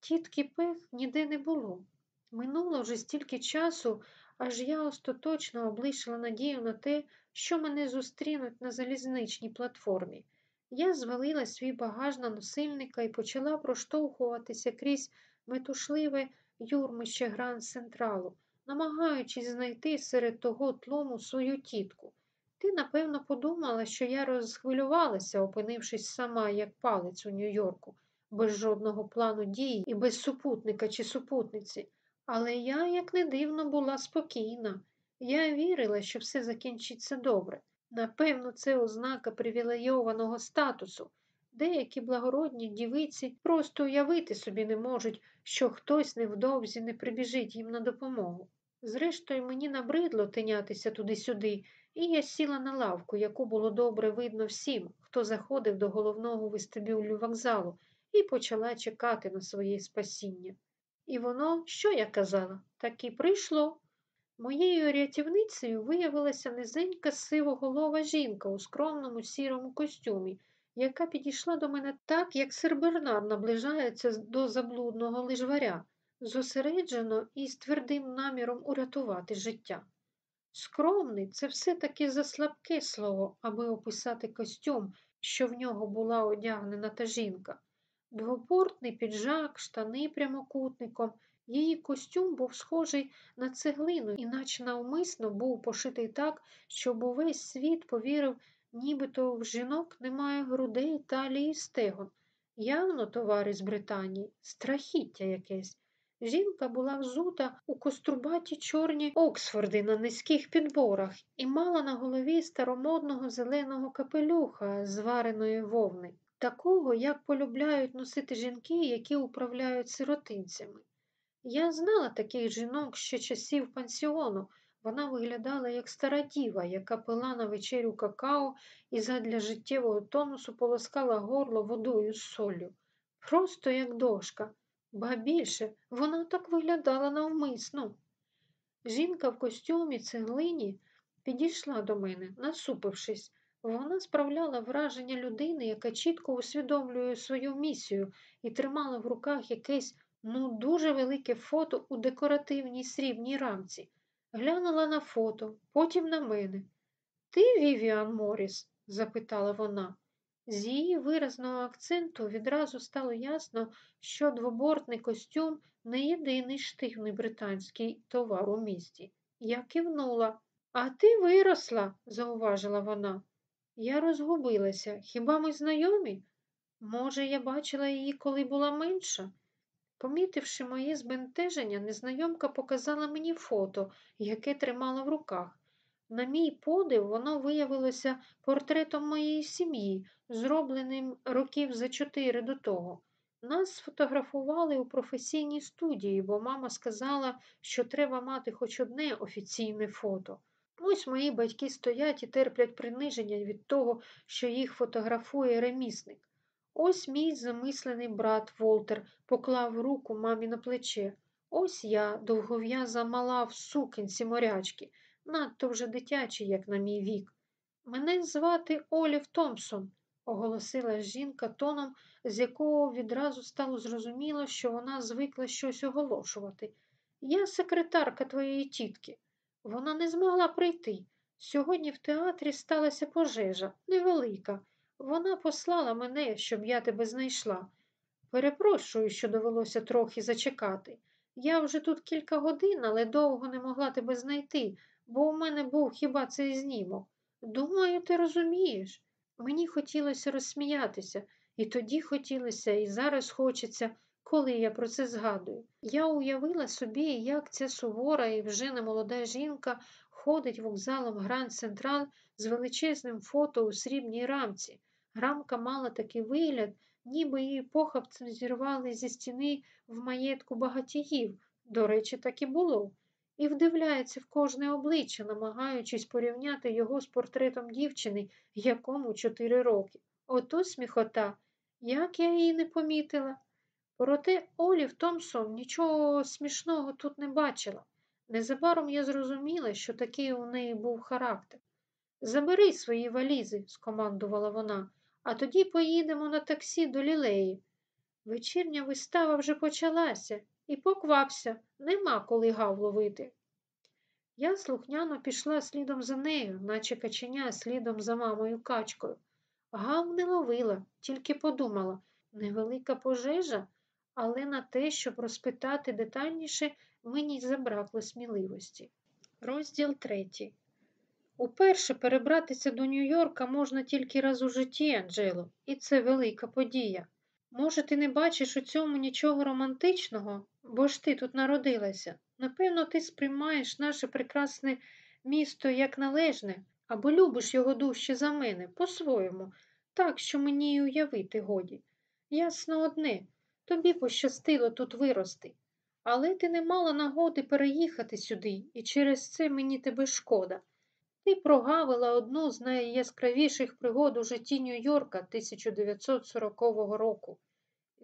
Тітки Пех ніде не було. Минуло вже стільки часу, аж я остаточно облишила надію на те, що мене зустрінуть на залізничній платформі. Я звалила свій багаж на носильника і почала проштовхуватися крізь метушливе юрмище Гранд Централу, намагаючись знайти серед того тлому свою тітку. Ти, напевно, подумала, що я розхвилювалася, опинившись сама, як палець у Нью-Йорку, без жодного плану дій і без супутника чи супутниці. Але я, як не дивно, була спокійна. Я вірила, що все закінчиться добре. Напевно, це ознака привілейованого статусу. Деякі благородні дівиці просто уявити собі не можуть, що хтось невдовзі не прибіжить їм на допомогу. Зрештою, мені набридло тинятися туди-сюди, і я сіла на лавку, яку було добре видно всім, хто заходив до головного вестибюлю вокзалу, і почала чекати на своє спасіння. І воно, що я казала, так і прийшло. Моєю рятівницею виявилася низенька сивоголова жінка у скромному сірому костюмі, яка підійшла до мене так, як сир наближається до заблудного лижваря, зосереджено і з твердим наміром урятувати життя. Скромний це все-таки заслабке слово, аби описати костюм, що в нього була одягнена та жінка. Двопортний піджак, штани прямокутником. Її костюм був схожий на цеглину, іначе навмисно був пошитий так, щоб увесь світ повірив, нібито в жінок немає грудей талії і стегон. Явно товари з Британії, страхіття якесь. Жінка була взута у кострубаті чорні Оксфорди на низьких підборах і мала на голові старомодного зеленого капелюха з вареної вовни, такого, як полюбляють носити жінки, які управляють сиротинцями. Я знала таких жінок ще часів пансіону. Вона виглядала як стара діва, яка пила на вечерю какао і задля життєвого тонусу полоскала горло водою з солью. Просто як дошка. Ба більше, вона так виглядала навмисно. Жінка в костюмі цеглині підійшла до мене, насупившись. Вона справляла враження людини, яка чітко усвідомлює свою місію і тримала в руках якесь ну дуже велике фото у декоративній срібній рамці. Глянула на фото, потім на мене. Ти, Вівіан Моріс? запитала вона. З її виразного акценту відразу стало ясно, що двобортний костюм не єдиний штивний британський товар у місті. Я кивнула. А ти виросла, зауважила вона. Я розгубилася. Хіба ми знайомі? Може, я бачила її, коли була менша? Помітивши моє збентеження, незнайомка показала мені фото, яке тримала в руках. На мій подив, воно виявилося портретом моєї сім'ї, зробленим років за чотири до того. Нас сфотографували у професійній студії, бо мама сказала, що треба мати хоч одне офіційне фото. Ось мої батьки стоять і терплять приниження від того, що їх фотографує ремісник. Ось мій замислений брат Волтер поклав руку мамі на плече. Ось я, довгов'яза мала в сукенці морячки, надто вже дитячий, як на мій вік. Мене звати Олів Томпсон, оголосила жінка тоном, з якого відразу стало зрозуміло, що вона звикла щось оголошувати. Я секретарка твоєї тітки. Вона не змогла прийти. Сьогодні в театрі сталася пожежа, невелика. Вона послала мене, щоб я тебе знайшла. Перепрошую, що довелося трохи зачекати. Я вже тут кілька годин, але довго не могла тебе знайти, бо у мене був хіба цей знімок. Думаю, ти розумієш. Мені хотілося розсміятися, і тоді хотілося, і зараз хочеться, коли я про це згадую. Я уявила собі, як ця сувора і вже немолода жінка ходить вокзалом Гранд Централ з величезним фото у срібній рамці. Рамка мала такий вигляд, ніби її похапцем зірвали зі стіни в маєтку багатіїв. До речі, так і було. І вдивляється в кожне обличчя, намагаючись порівняти його з портретом дівчини, якому чотири роки. Ото сміхота, як я її не помітила. Проте Олів Томсон нічого смішного тут не бачила. Незабаром я зрозуміла, що такий у неї був характер. Забери свої валізи, скомандувала вона, а тоді поїдемо на таксі до лілеї. Вечірня вистава вже почалася, і поквапся, нема коли гав ловити. Я слухняно пішла слідом за нею, наче каченя слідом за мамою качкою. Гав не ловила, тільки подумала невелика пожежа, але на те, щоб розпитати детальніше, мені забракло сміливості. Розділ третій. Уперше перебратися до Нью-Йорка можна тільки раз у житті, Анджело, і це велика подія. Може, ти не бачиш у цьому нічого романтичного, бо ж ти тут народилася. Напевно, ти сприймаєш наше прекрасне місто як належне, або любиш його дужче за мене, по-своєму, так, що мені й уявити годі. Ясно одне, тобі пощастило тут вирости, але ти не мала нагоди переїхати сюди, і через це мені тебе шкода. Ти прогавила одну з найяскравіших пригод у житті Нью-Йорка 1940 року.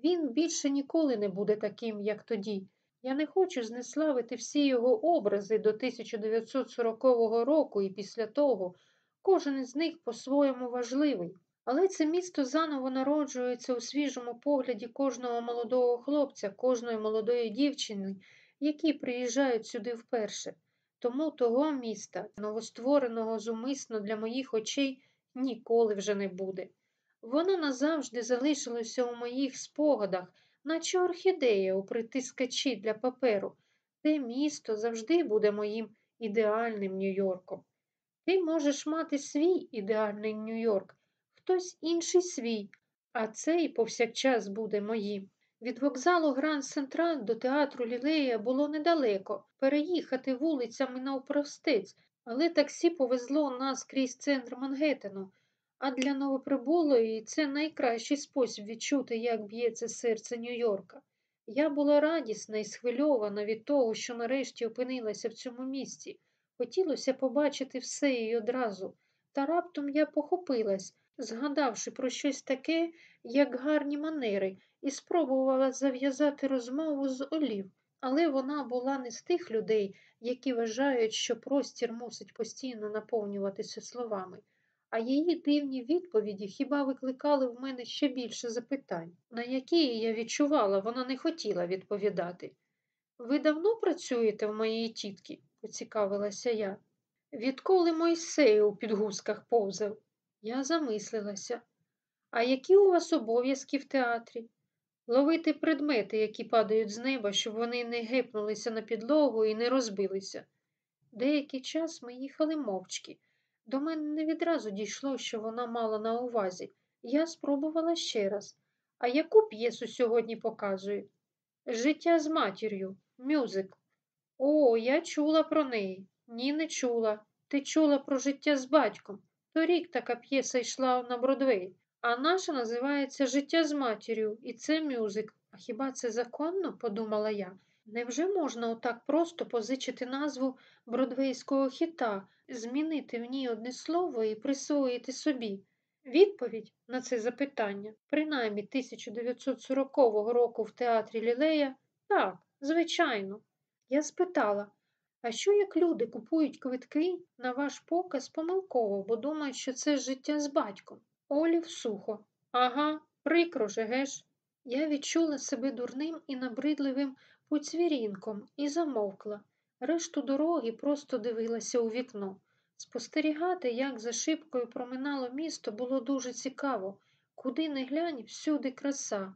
Він більше ніколи не буде таким, як тоді. Я не хочу знеславити всі його образи до 1940 року і після того. Кожен із них по-своєму важливий. Але це місто заново народжується у свіжому погляді кожного молодого хлопця, кожної молодої дівчини, які приїжджають сюди вперше. Тому того міста, новоствореного зумисно для моїх очей, ніколи вже не буде. Воно назавжди залишилося у моїх спогадах, наче орхідея у притискачі для паперу. Те місто завжди буде моїм ідеальним Нью-Йорком. Ти можеш мати свій ідеальний Нью-Йорк, хтось інший свій, а цей повсякчас буде моїм. Від вокзалу Гранд Централь до театру Лілея було недалеко переїхати вулицями навпростець, але таксі повезло нас крізь центр Мангеттену. А для новоприбулої це найкращий спосіб відчути, як б'ється серце Нью-Йорка. Я була радісна і схвильована від того, що нарешті опинилася в цьому місці. Хотілося побачити все і одразу, та раптом я похопилась, згадавши про щось таке, як гарні манери, і спробувала зав'язати розмову з Олів, але вона була не з тих людей, які вважають, що простір мусить постійно наповнюватися словами а її дивні відповіді хіба викликали в мене ще більше запитань, на які я відчувала, вона не хотіла відповідати. Ви давно працюєте в моїй тітки? поцікавилася я. Відколи Мойсей у підгузках повзав? Я замислилася. А які у вас обов'язки в театрі? Ловити предмети, які падають з неба, щоб вони не гепнулися на підлогу і не розбилися. Деякий час ми їхали мовчки. До мене не відразу дійшло, що вона мала на увазі. Я спробувала ще раз. А яку п'єсу сьогодні показують? Життя з матір'ю, мюзикл. О, я чула про неї. Ні, не чула. Ти чула про життя з батьком. Торік така п'єса йшла на Бродвей, а наша називається Життя з матір'ю, і це мюзик. А хіба це законно? подумала я. Невже можна отак просто позичити назву бродвейського хіта, змінити в ній одне слово і присвоїти собі? Відповідь на це запитання, принаймні 1940 року в театрі Лілея, так, звичайно. Я спитала, а що як люди купують квитки на ваш показ помилково, бо думають, що це життя з батьком? Олів сухо. Ага, прикро же, геш. Я відчула себе дурним і набридливим поцвірінком і замовкла. Решту дороги просто дивилася у вікно. Спостерігати, як за шибкою проминало місто, було дуже цікаво. Куди не глянь, всюди краса.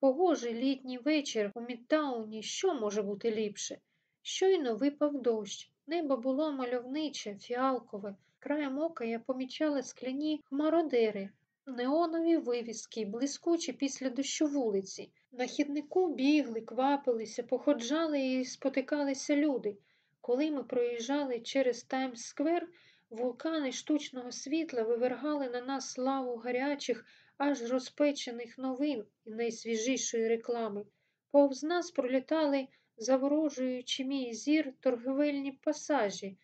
Погожий літній вечір у Мідтауні що може бути ліпше? Щойно випав дощ. Небо було мальовниче, фіалкове. Краєм ока я помічала скляні хмародери, неонові вивіски, блискучі після дощу вулиці. На хіднику бігли, квапилися, походжали і спотикалися люди. Коли ми проїжджали через Таймс-сквер, вулкани штучного світла вивергали на нас славу гарячих, аж розпечених новин і найсвіжішої реклами. Повз нас пролітали, заворожуючи мій зір, торговельні пасажі,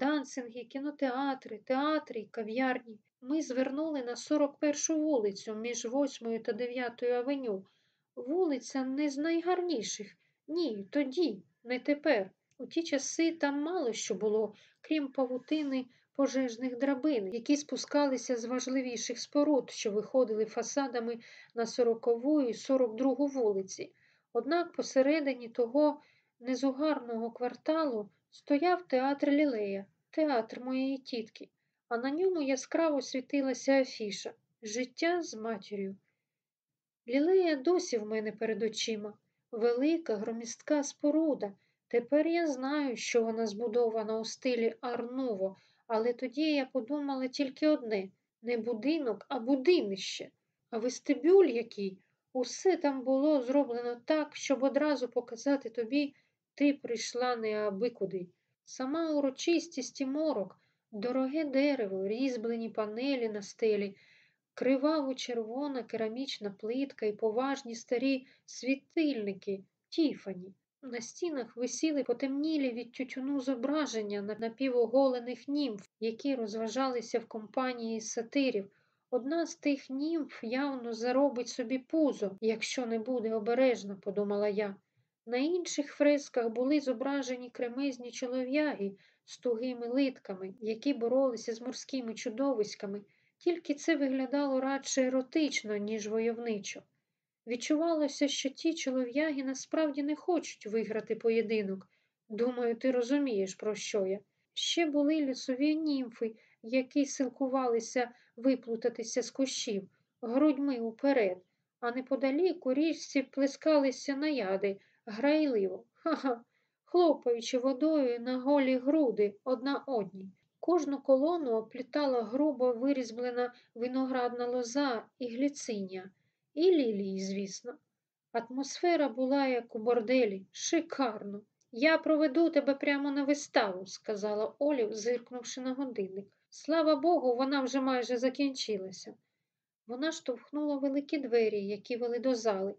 дансинги, кінотеатри, театри, кав'ярні. Ми звернули на 41-шу вулицю між 8 та 9 авеню. Вулиця не з найгарніших. Ні, тоді, не тепер. У ті часи там мало що було, крім павутини пожежних драбин, які спускалися з важливіших споруд, що виходили фасадами на 40-ву і 42-гу вулиці. Однак посередині того незугарного кварталу стояв театр Лілея, театр моєї тітки, а на ньому яскраво світилася афіша Життя з матір'ю. Лілея досі в мене перед очима, велика громістка споруда. Тепер я знаю, що вона збудована у стилі Арнуво, але тоді я подумала тільки одне не будинок, а будинище. А вестибюль який, усе там було зроблено так, щоб одразу показати тобі, ти прийшла не аби куди. Сама урочистість і морок, дороге дерево, різьблені панелі на стелі, криваво червона керамічна плитка і поважні старі світильники Тіфані. На стінах висіли потемнілі від тютюну зображення напівоголених німф, які розважалися в компанії сатирів. Одна з тих німф явно заробить собі пузо, якщо не буде обережна, подумала я. На інших фресках були зображені кремезні чолов'яги з тугими литками, які боролися з морськими чудовиськами, тільки це виглядало радше еротично, ніж войовничо. Відчувалося, що ті чолов'яги насправді не хочуть виграти поєдинок. Думаю, ти розумієш, про що я. Ще були лісові німфи, які силкувалися виплутатися з кущів, грудьми уперед, а неподалік у річці плескалися наяди, грайливо, ха-ха, хлопаючи водою на голі груди одна одній. Кожну колону оплітала грубо вирізблена виноградна лоза і гліциня. І лілії, звісно. Атмосфера була, як у борделі, шикарно. Я проведу тебе прямо на виставу, сказала Олів, зиркнувши на годинник. Слава Богу, вона вже майже закінчилася. Вона штовхнула великі двері, які вели до зали.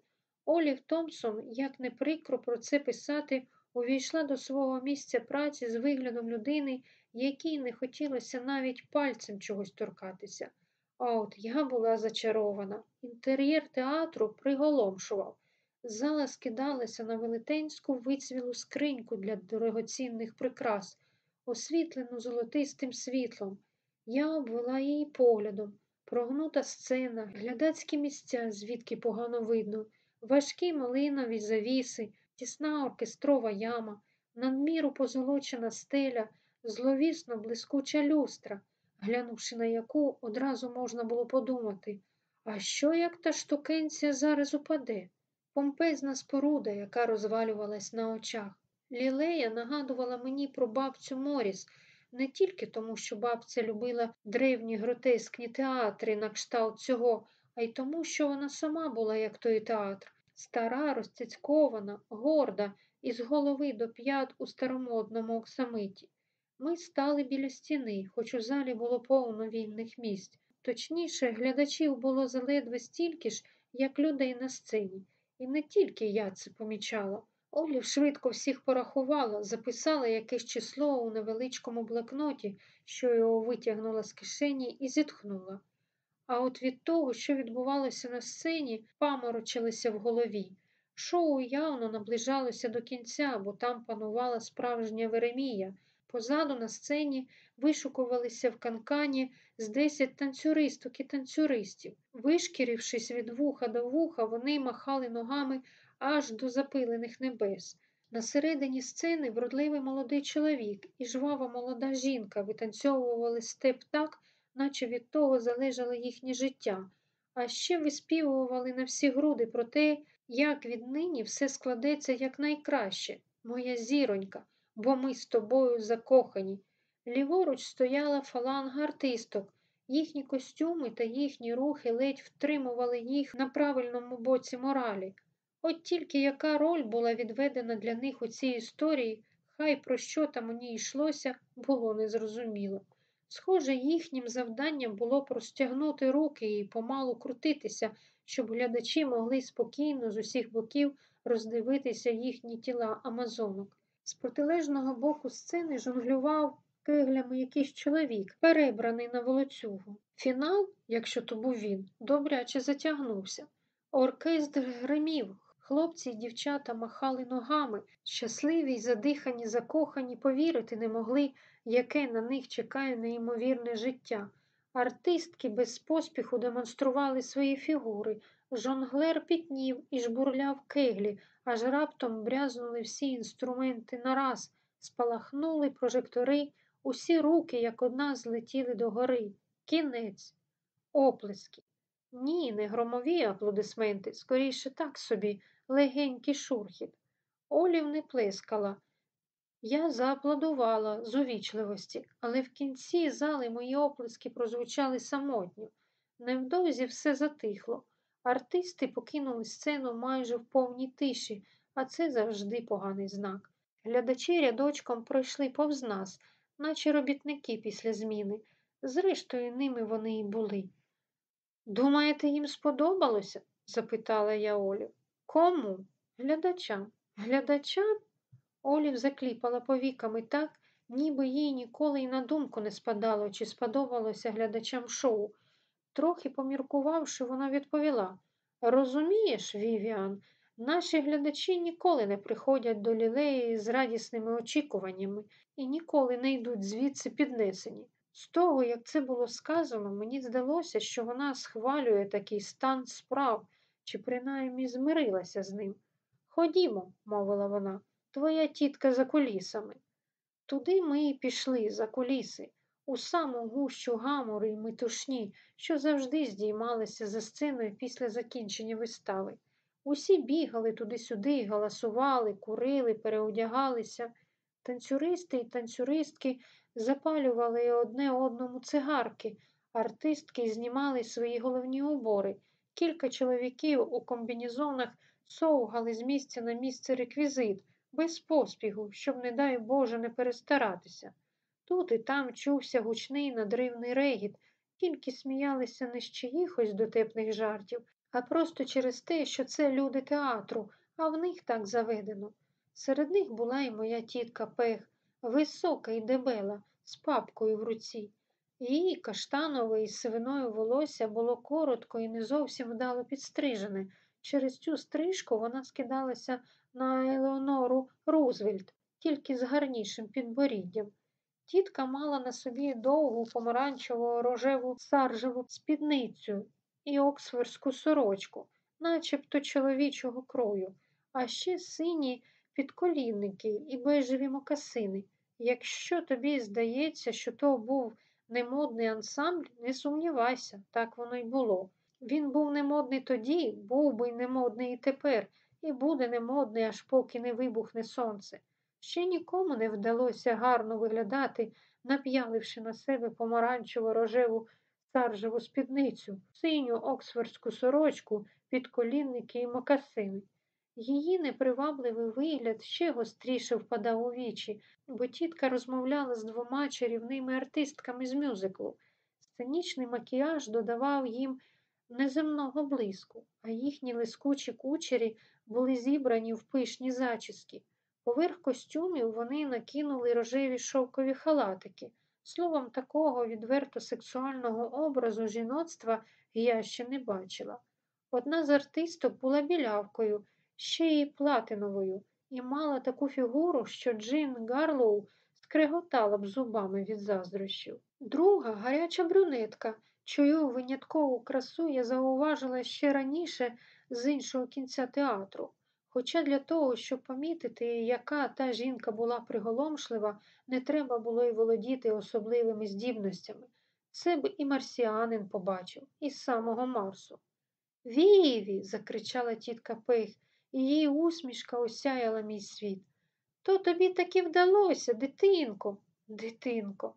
Олів Томпсон, як не прикро про це писати, увійшла до свого місця праці з виглядом людини, якій не хотілося навіть пальцем чогось торкатися. А от я була зачарована. Інтер'єр театру приголомшував. Зала скидалася на велетенську вицвілу скриньку для дорогоцінних прикрас, освітлену золотистим світлом. Я обвела її поглядом, прогнута сцена, глядацькі місця, звідки погано видно, важкі малинові завіси, тісна оркестрова яма, надміру позолочена стеля, зловісно блискуча люстра глянувши на яку, одразу можна було подумати, А що як та штукенція зараз упаде? Помпезна споруда, яка розвалювалась на очах. Лілея нагадувала мені про бабцю Моріс, не тільки тому, що бабця любила древні гротескні театри на кшталт цього, а й тому, що вона сама була, як той театр, стара, розцяцькована, горда, із голови до п'ят у старомодному оксамиті. Ми стали біля стіни, хоч у залі було повно вільних місць. Точніше, глядачів було заледве стільки ж, як людей на сцені. І не тільки я це помічала. Олів швидко всіх порахувала, записала якесь число у невеличкому блокноті, що його витягнула з кишені і зітхнула. А от від того, що відбувалося на сцені, паморочилися в голові. Шоу явно наближалося до кінця, бо там панувала справжня Веремія. Позаду на сцені вишукувалися в канкані з десять танцюристок і танцюристів. Вишкірившись від вуха до вуха, вони махали ногами аж до запилених небес. На середині сцени вродливий молодий чоловік і жвава молода жінка витанцьовували степ так, наче від того залежало їхнє життя, а ще виспівували на всі груди про те, як віднині все складеться якнайкраще, моя зіронька, бо ми з тобою закохані. Ліворуч стояла фаланга артисток. Їхні костюми та їхні рухи ледь втримували їх на правильному боці моралі. От тільки яка роль була відведена для них у цій історії, хай про що там у ній йшлося, було незрозуміло. Схоже, їхнім завданням було простягнути руки і помалу крутитися, щоб глядачі могли спокійно з усіх боків роздивитися їхні тіла амазонок. З протилежного боку сцени жонглював кеглями якийсь чоловік, перебраний на волоцюгу. Фінал, якщо то був він, добряче затягнувся. Оркестр гримів, хлопці й дівчата махали ногами, щасливі й задихані, закохані, повірити не могли, яке на них чекає неймовірне життя. Артистки без поспіху демонстрували свої фігури. Жонглер пітнів і жбурляв кеглі, аж раптом брязнули всі інструменти нараз, спалахнули прожектори, усі руки, як одна, злетіли догори. Кінець, оплески. Ні, не громові аплодисменти, скоріше так собі, легенький шурхіт. Олів не плескала. Я зааплодувала з увічливості, але в кінці зали мої оплески прозвучали самотньо. Невдовзі все затихло. Артисти покинули сцену майже в повній тиші, а це завжди поганий знак. Глядачі рядочком пройшли повз нас, наче робітники після зміни. Зрештою, ними вони й були. Думаєте, їм сподобалося? запитала я Олю. Кому? Глядачам. Глядачам? Олів закліпала повіками так, ніби їй ніколи й на думку не спадало, чи сподобалося глядачам шоу. Трохи поміркувавши, вона відповіла Розумієш, Вівіан, наші глядачі ніколи не приходять до лілеї з радісними очікуваннями і ніколи не йдуть звідси піднесені. З того, як це було сказано, мені здалося, що вона схвалює такий стан справ чи принаймні змирилася з ним. Ходімо, мовила вона, твоя тітка за кулісами. Туди ми і пішли за куліси, у саму гущу гамори й метушні, що завжди здіймалися за сценою після закінчення вистави. Усі бігали туди-сюди, галасували, курили, переодягалися. Танцюристи і танцюристки запалювали одне одному цигарки, артистки знімали свої головні убори. Кілька чоловіків у комбінізонах совгали з місця на місце реквізит, без поспіху, щоб, не дай Боже, не перестаратися. Тут і там чувся гучний надривний регіт, тільки сміялися не з чиїхось дотепних жартів, а просто через те, що це люди театру, а в них так заведено. Серед них була і моя тітка Пех, висока і дебела, з папкою в руці. Її каштанове із сивиною волосся було коротко і не зовсім вдало підстрижене. Через цю стрижку вона скидалася на Елеонору Рузвельт, тільки з гарнішим підборіддям. Тітка мала на собі довгу помаранчево рожеву саржеву спідницю і оксфордську сорочку, начебто чоловічого крою, а ще сині підколінники і бежеві мокасини. Якщо тобі здається, що то був немодний ансамбль, не сумнівайся, так воно й було. Він був немодний тоді, був би й немодний і тепер, і буде немодний, аж поки не вибухне сонце. Ще нікому не вдалося гарно виглядати, нап'яливши на себе помаранчево рожеву саржеву спідницю, синю оксфордську сорочку, підколінники і мокасини. Її непривабливий вигляд ще гостріше впадав у вічі, бо тітка розмовляла з двома чарівними артистками з мюзиклу. Сценічний макіяж додавав їм неземного блиску, а їхні лискучі кучері були зібрані в пишні зачіски. Поверх костюмів вони накинули рожеві шовкові халатики. Словом, такого відверто сексуального образу жіноцтва я ще не бачила. Одна з артисток була білявкою, ще й платиновою, і мала таку фігуру, що Джин Гарлоу скреготала б зубами від заздрощів. Друга гаряча брюнетка, чию виняткову красу я зауважила ще раніше з іншого кінця театру. Хоча для того, щоб помітити, яка та жінка була приголомшлива, не треба було й володіти особливими здібностями. Це б і марсіанин побачив, із самого Марсу. Віві. закричала тітка Пейх, і її усмішка осяяла мій світ. То тобі таки вдалося, дитинко, дитинко.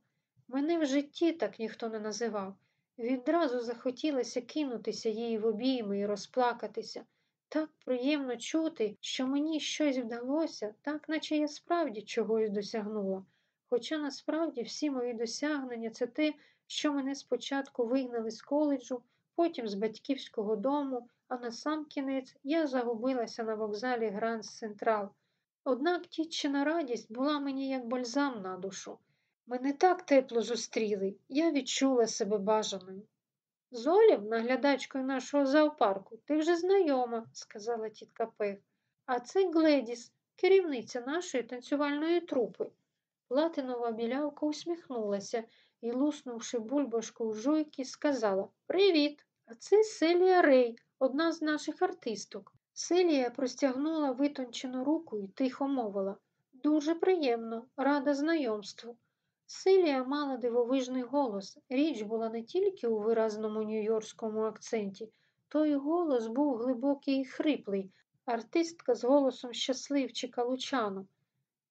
Мене в житті так ніхто не називав. Відразу захотілося кинутися їй в обійми і розплакатися. Так приємно чути, що мені щось вдалося, так наче я справді чогось досягнула. Хоча насправді всі мої досягнення це те, що мене спочатку вигнали з коледжу, потім з батьківського дому, а на сам кінець я загубилася на вокзалі Гранд Централ. Однак тітчина радість була мені як бальзам на душу. Мене так тепло зустріли, я відчула себе бажаною. З Олів, наглядачкою нашого зоопарку, ти вже знайома, сказала тітка Пех. А це Гледіс, керівниця нашої танцювальної трупи. Платинова білявка усміхнулася і, луснувши бульбашку в жуйки, сказала Привіт! А це Селія Рей, одна з наших артисток. Селія простягнула витончену руку і тихо мовила Дуже приємно, рада знайомству. Селія мала дивовижний голос. Річ була не тільки у виразному нью-йоркському акценті, той голос був глибокий і хриплий, артистка з голосом щасливчика Лучану.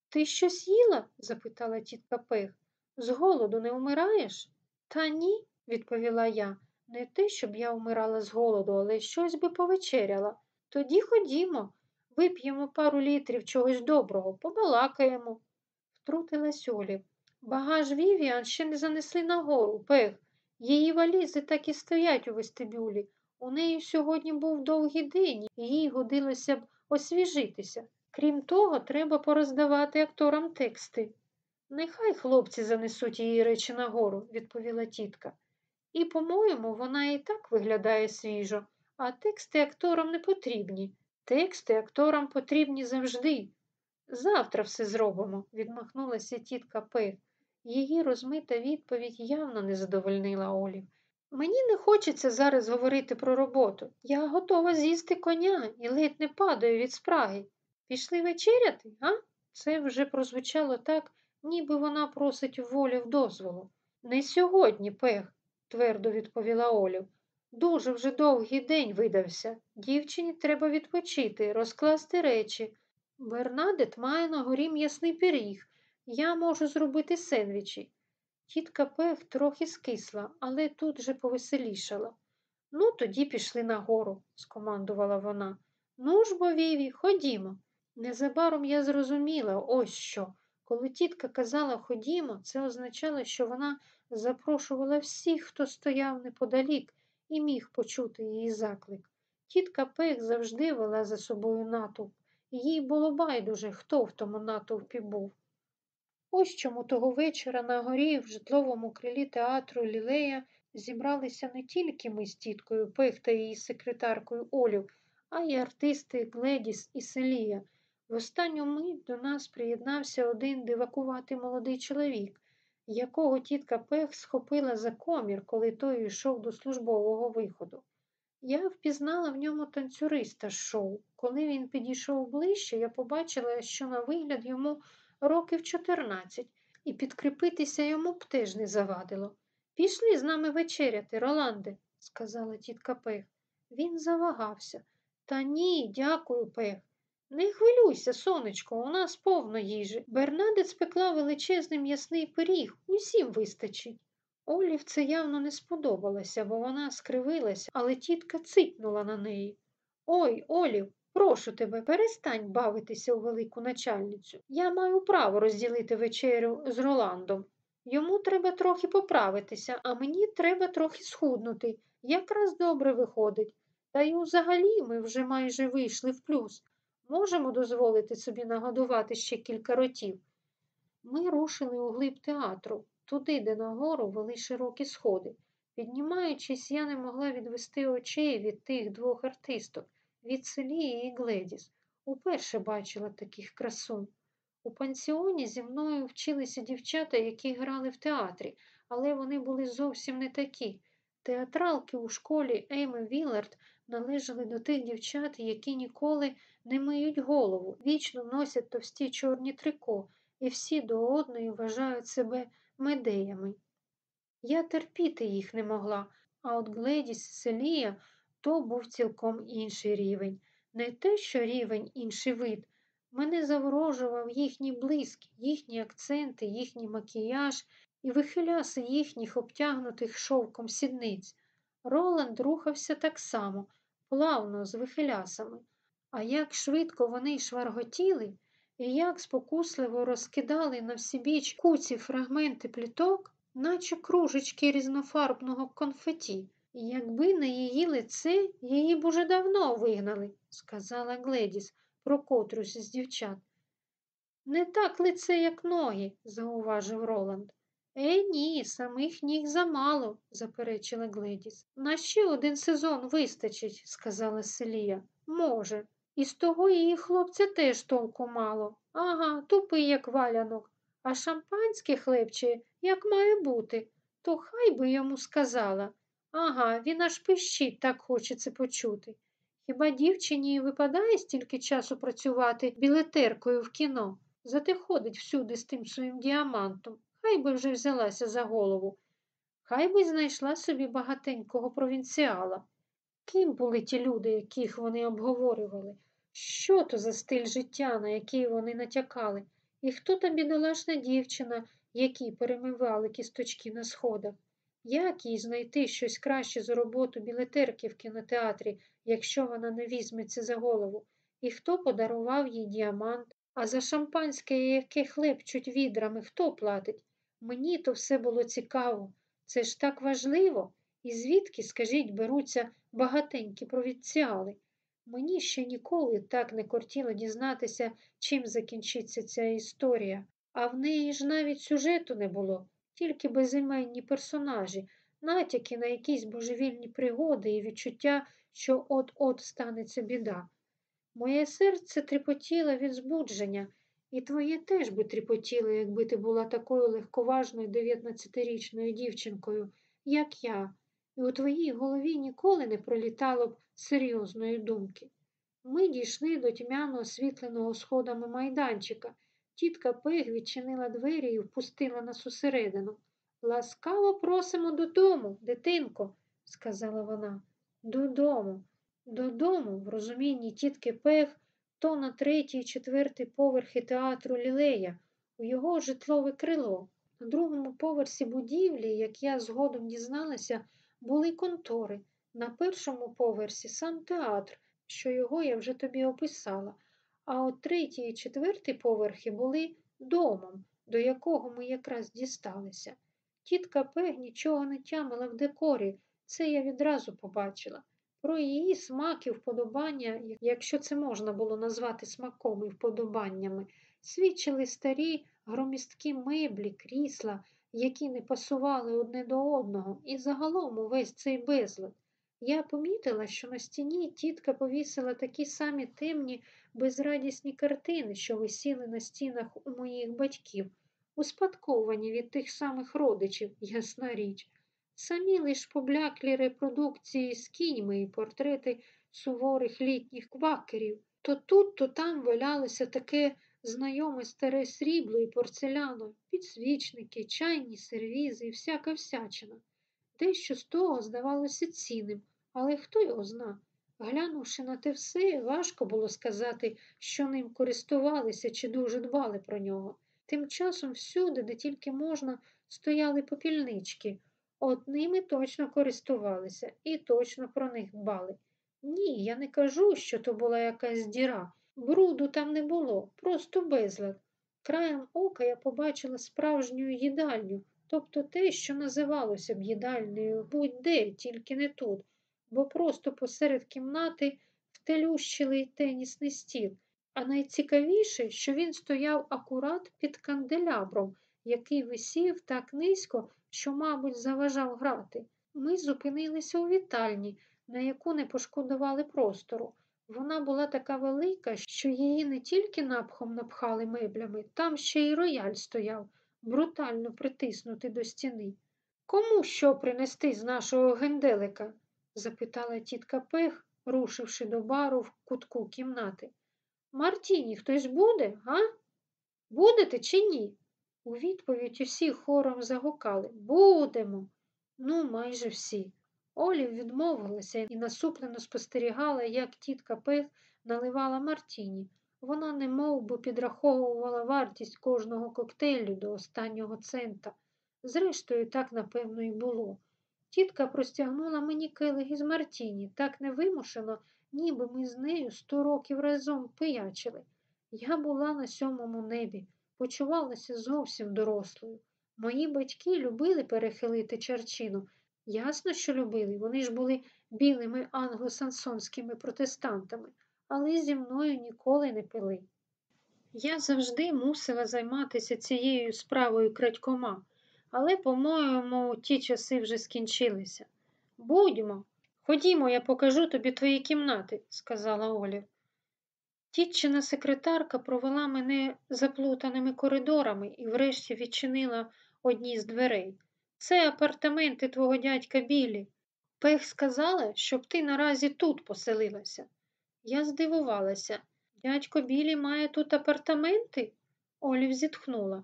Ти щось їла? запитала тітка Пех. З голоду не вмираєш? Та ні, відповіла я. Не те, щоб я вмирала з голоду, але щось би повечеряла. Тоді ходімо, вип'ємо пару літрів чогось доброго, побалакаємо. Втрутилась Олів. Багаж Вівіан ще не занесли нагору, пех. Її валізи так і стоять у вестибюлі. У неї сьогодні був довгий день, і їй годилося б освіжитися. Крім того, треба пороздавати акторам тексти. Нехай хлопці занесуть її речі нагору, відповіла тітка. І, по-моєму, вона і так виглядає свіжо, а тексти акторам не потрібні. Тексти акторам потрібні завжди. Завтра все зробимо, відмахнулася тітка Пех. Її розмита відповідь явно не задовольнила Олів. Мені не хочеться зараз говорити про роботу. Я готова з'їсти коня і ледь не падаю від спраги. Пішли вечеряти, а? Це вже прозвучало так, ніби вона просить волі в дозволу. Не сьогодні, пех, твердо відповіла Олів. Дуже вже довгий день видався. Дівчині треба відпочити, розкласти речі. Бернадет має на горі м'ясний пиріг. Я можу зробити сендвічі. Тітка Пех трохи скисла, але тут же повеселішала. Ну, тоді пішли нагору, скомандувала вона. Ну ж бо, Віві, ходімо. Незабаром я зрозуміла ось що. Коли тітка казала ходімо, це означало, що вона запрошувала всіх, хто стояв неподалік і міг почути її заклик. Тітка Пех завжди вела за собою натовп, і їй було байдуже, хто в тому натовпі був. Ось чому того вечора на горі в житловому крилі театру Лілея зібралися не тільки ми з тіткою Пех та її секретаркою Олів, а й артисти Гледіс і Селія. В останню мить до нас приєднався один дивакуватий молодий чоловік, якого тітка Пех схопила за комір, коли той йшов до службового виходу. Я впізнала в ньому танцюриста з шоу. Коли він підійшов ближче, я побачила, що на вигляд йому років 14, і підкріпитися йому б теж не завадило. Пішли з нами вечеряти, Роланде, сказала тітка Пех. Він завагався. Та ні, дякую, Пех. Не хвилюйся, сонечко, у нас повно їжі. Бернадет спекла величезний м'ясний пиріг, усім вистачить. Олів це явно не сподобалося, бо вона скривилася, але тітка ципнула на неї. Ой, Олів, прошу тебе, перестань бавитися у велику начальницю. Я маю право розділити вечерю з Роландом. Йому треба трохи поправитися, а мені треба трохи схуднути. Якраз добре виходить. Та й взагалі ми вже майже вийшли в плюс. Можемо дозволити собі нагодувати ще кілька ротів. Ми рушили у глиб театру, туди, де нагору вели широкі сходи. Піднімаючись, я не могла відвести очей від тих двох артисток, від Селії і Гледіс. Уперше бачила таких красунь. У пансіоні зі мною вчилися дівчата, які грали в театрі, але вони були зовсім не такі. Театралки у школі Емми Віллард належали до тих дівчат, які ніколи не миють голову, вічно носять товсті чорні трико, і всі до одної вважають себе медеями. Я терпіти їх не могла, а от Гледіс Селія то був цілком інший рівень. Не те, що рівень інший вид. Мене заворожував їхній блиск, їхні акценти, їхній макіяж і вихиляси їхніх обтягнутих шовком сідниць. Роланд рухався так само, плавно, з вихилясами. А як швидко вони шварготіли, і як спокусливо розкидали на всібіч куці фрагменти пліток, наче кружечки різнофарбного конфеті. Якби на її лице, її б уже давно вигнали, сказала Гледіс про котрусь з дівчат. Не так лице, як ноги, зауважив Роланд. Е, ні, самих ніг замало, заперечила Гледіс. На ще один сезон вистачить, сказала Селія. Може. І з того її хлопця теж толку мало. Ага, тупий, як валянок. А шампанське хлебче, як має бути, то хай би йому сказала. Ага, він аж пищить, так хочеться почути. Хіба дівчині випадає стільки часу працювати білетеркою в кіно? Зате ходить всюди з тим своїм діамантом. Хай би вже взялася за голову. Хай би знайшла собі багатенького провінціала. Ким були ті люди, яких вони обговорювали? Що то за стиль життя, на який вони натякали? І хто та бідолашна дівчина, якій перемивали кісточки на сходах? Як їй знайти щось краще за роботу білетерки в кінотеатрі, якщо вона не візьметься за голову? І хто подарував їй діамант? А за шампанське, яке хлебчуть відрами, хто платить? Мені то все було цікаво. Це ж так важливо. І звідки, скажіть, беруться багатенькі провінціали? Мені ще ніколи так не кортіло дізнатися, чим закінчиться ця історія, а в неї ж навіть сюжету не було, тільки безіменні персонажі, натяки на якісь божевільні пригоди і відчуття, що от-от станеться біда. Моє серце тріпотіло від збудження, і твоє теж би тріпотіло, якби ти була такою легковажною дев'ятнадцятирічною дівчинкою, як я, і у твоїй голові ніколи не пролітало б серйозної думки. Ми дійшли до тьмяно освітленого сходами майданчика. Тітка Пег відчинила двері і впустила нас усередину. Ласкаво просимо додому, дитинко, сказала вона. Додому, додому, в розумінні тітки Пег, то на третій і четвертий поверхи театру Лілея, у його житлове крило. На другому поверсі будівлі, як я згодом дізналася, були контори. На першому поверсі сам театр, що його я вже тобі описала, а от третій і четвертий поверхи були домом, до якого ми якраз дісталися. Тітка Пег нічого не тямила в декорі, це я відразу побачила. Про її смак і вподобання, якщо це можна було назвати смаком і вподобаннями, свідчили старі громісткі меблі, крісла, які не пасували одне до одного, і загалом увесь цей безлад. Я помітила, що на стіні тітка повісила такі самі темні, безрадісні картини, що висіли на стінах у моїх батьків, успадковані від тих самих родичів, ясна річ. Самі лиш побляклі репродукції з кіньми і портрети суворих літніх квакерів. То тут, то там валялося таке знайоме старе срібло і порцеляно, підсвічники, чайні сервізи і всяка всячина. Дещо з того здавалося цінним, але хто його зна? Глянувши на те все, важко було сказати, що ним користувалися чи дуже дбали про нього. Тим часом всюди, де тільки можна, стояли попільнички. От ними точно користувалися і точно про них дбали. Ні, я не кажу, що то була якась діра. Бруду там не було, просто безлад. Краєм ока я побачила справжню їдальню, тобто те, що називалося б їдальнею будь-де, тільки не тут, бо просто посеред кімнати втелющили тенісний стіл. А найцікавіше, що він стояв акурат під канделябром, який висів так низько, що, мабуть, заважав грати. Ми зупинилися у вітальні, на яку не пошкодували простору. Вона була така велика, що її не тільки напхом напхали меблями, там ще й рояль стояв, брутально притиснутий до стіни. Кому що принести з нашого генделика? запитала тітка Пех, рушивши до бару в кутку кімнати. Мартіні хтось буде, га? Будете чи ні? У відповідь усі хором загукали Будемо. Ну, майже всі. Олів відмовилася і насуплено спостерігала, як тітка Пех наливала Мартіні. Вона не би підраховувала вартість кожного коктейлю до останнього цента. Зрештою, так, напевно, і було. Тітка простягнула мені келих із Мартіні, так невимушено, ніби ми з нею сто років разом пиячили. Я була на сьомому небі, почувалася зовсім дорослою. Мої батьки любили перехилити чарчину. Ясно, що любили, вони ж були білими англосансонськими протестантами, але зі мною ніколи не пили. Я завжди мусила займатися цією справою крадькома, але, по-моєму, ті часи вже скінчилися. Будьмо, ходімо, я покажу тобі твої кімнати, сказала Олів. Тітчина секретарка провела мене заплутаними коридорами і врешті відчинила одні з дверей. Це апартаменти твого дядька Білі. Пех сказала, щоб ти наразі тут поселилася. Я здивувалася. Дядько Білі має тут апартаменти? Олів зітхнула.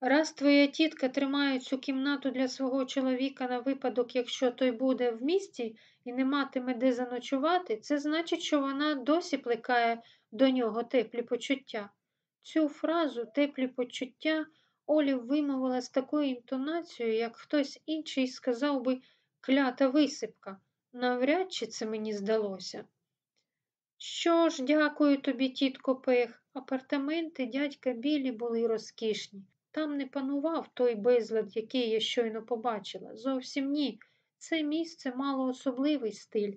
Раз твоя тітка тримає цю кімнату для свого чоловіка на випадок, якщо той буде в місті і не матиме де заночувати, це значить, що вона досі плекає до нього теплі почуття. Цю фразу теплі почуття Олів вимовила з такою інтонацією, як хтось інший сказав би клята висипка. Навряд чи це мені здалося. Що ж, дякую тобі, тітко Пех. Апартаменти дядька Білі були розкішні. Там не панував той безлад, який я щойно побачила. Зовсім ні. Це місце мало особливий стиль.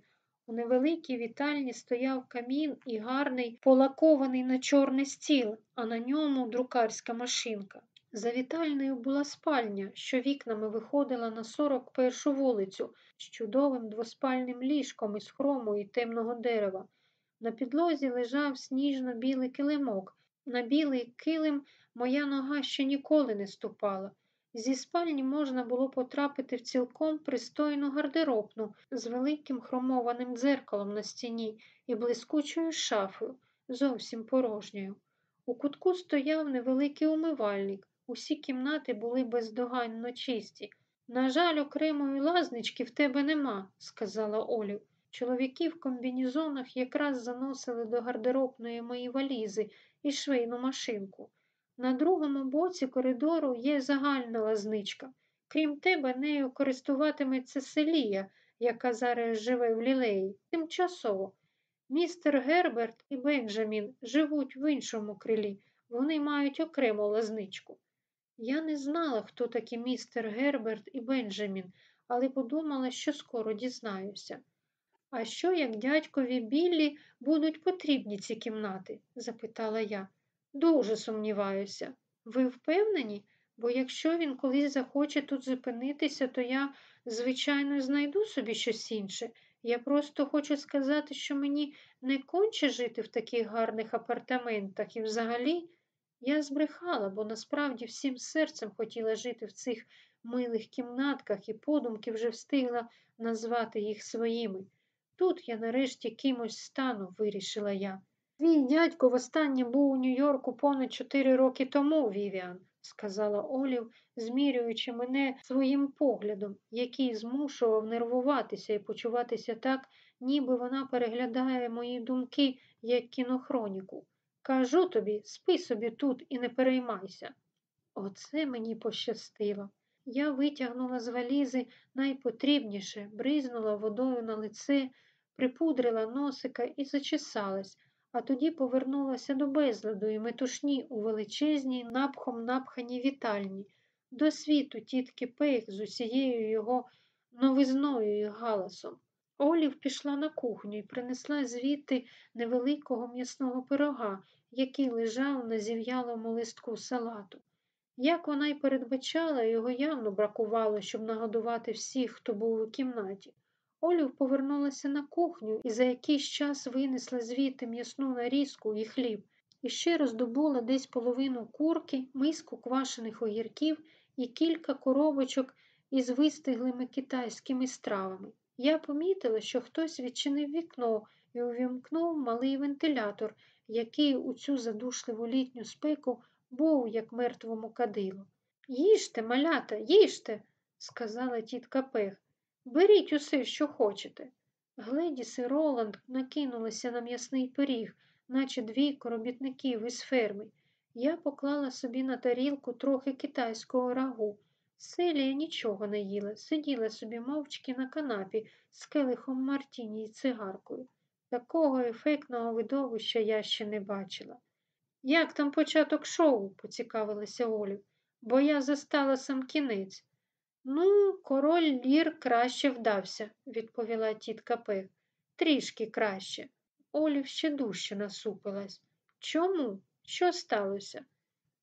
У невеликій вітальні стояв камін і гарний, полакований на чорний стіл, а на ньому друкарська машинка. За вітальнею була спальня, що вікнами виходила на 41-шу вулицю з чудовим двоспальним ліжком із хрому і темного дерева. На підлозі лежав сніжно-білий килимок. На білий килим моя нога ще ніколи не ступала. Зі спальні можна було потрапити в цілком пристойну гардеробну з великим хромованим дзеркалом на стіні і блискучою шафою, зовсім порожньою. У кутку стояв невеликий умивальник. Усі кімнати були бездоганно чисті. На жаль, окремої лазнички в тебе нема, сказала Олів. Чоловіки в комбінізонах якраз заносили до гардеробної мої валізи і швейну машинку. На другому боці коридору є загальна лазничка. Крім тебе, нею користуватиметься селія, яка зараз живе в лілеї, тимчасово. Містер Герберт і Бенджамін живуть в іншому крилі, вони мають окрему лазничку. Я не знала, хто такі містер Герберт і Бенджамін, але подумала, що скоро дізнаюся. А що, як дядькові Біллі будуть потрібні ці кімнати? запитала я. Дуже сумніваюся. Ви впевнені? Бо якщо він колись захоче тут зупинитися, то я, звичайно, знайду собі щось інше. Я просто хочу сказати, що мені не конче жити в таких гарних апартаментах і взагалі я збрехала, бо насправді всім серцем хотіла жити в цих милих кімнатках і подумки вже встигла назвати їх своїми. Тут я нарешті кимось стану, вирішила я. Твій дядько востаннє був у Нью-Йорку понад чотири роки тому, Вівіан, сказала Олів, змірюючи мене своїм поглядом, який змушував нервуватися і почуватися так, ніби вона переглядає мої думки як кінохроніку. Кажу тобі, спи собі тут і не переймайся. Оце мені пощастило. Я витягнула з валізи найпотрібніше, бризнула водою на лице, припудрила носика і зачесалась, а тоді повернулася до безладу і метушні у величезній напхом напханій вітальні, до світу тітки Пейх з усією його новизною і галасом. Олів пішла на кухню і принесла звідти невеликого м'ясного пирога, який лежав на зів'ялому листку салату. Як вона й передбачала, його явно бракувало, щоб нагодувати всіх, хто був у кімнаті. Олів повернулася на кухню і за якийсь час винесла звідти м'ясну нарізку і хліб, і ще роздобула десь половину курки, миску квашених огірків і кілька коробочок із вистиглими китайськими стравами. Я помітила, що хтось відчинив вікно і увімкнув малий вентилятор, який у цю задушливу літню спеку був, як мертвому кадилу. Їжте, малята, їжте, сказала тітка Пех. Беріть усе, що хочете. Гледіс і Роланд накинулися на м'ясний пиріг, наче двійко робітників із ферми. Я поклала собі на тарілку трохи китайського рагу. Селія нічого не їла, сиділа собі мовчки на канапі з келихом Мартіні і цигаркою. Такого ефектного видовища я ще не бачила. Як там початок шоу? поцікавилася Олів, бо я застала сам кінець. Ну, король лір краще вдався, відповіла тітка Пех. Трішки краще. Олів ще дужче насупилась. Чому? Що сталося?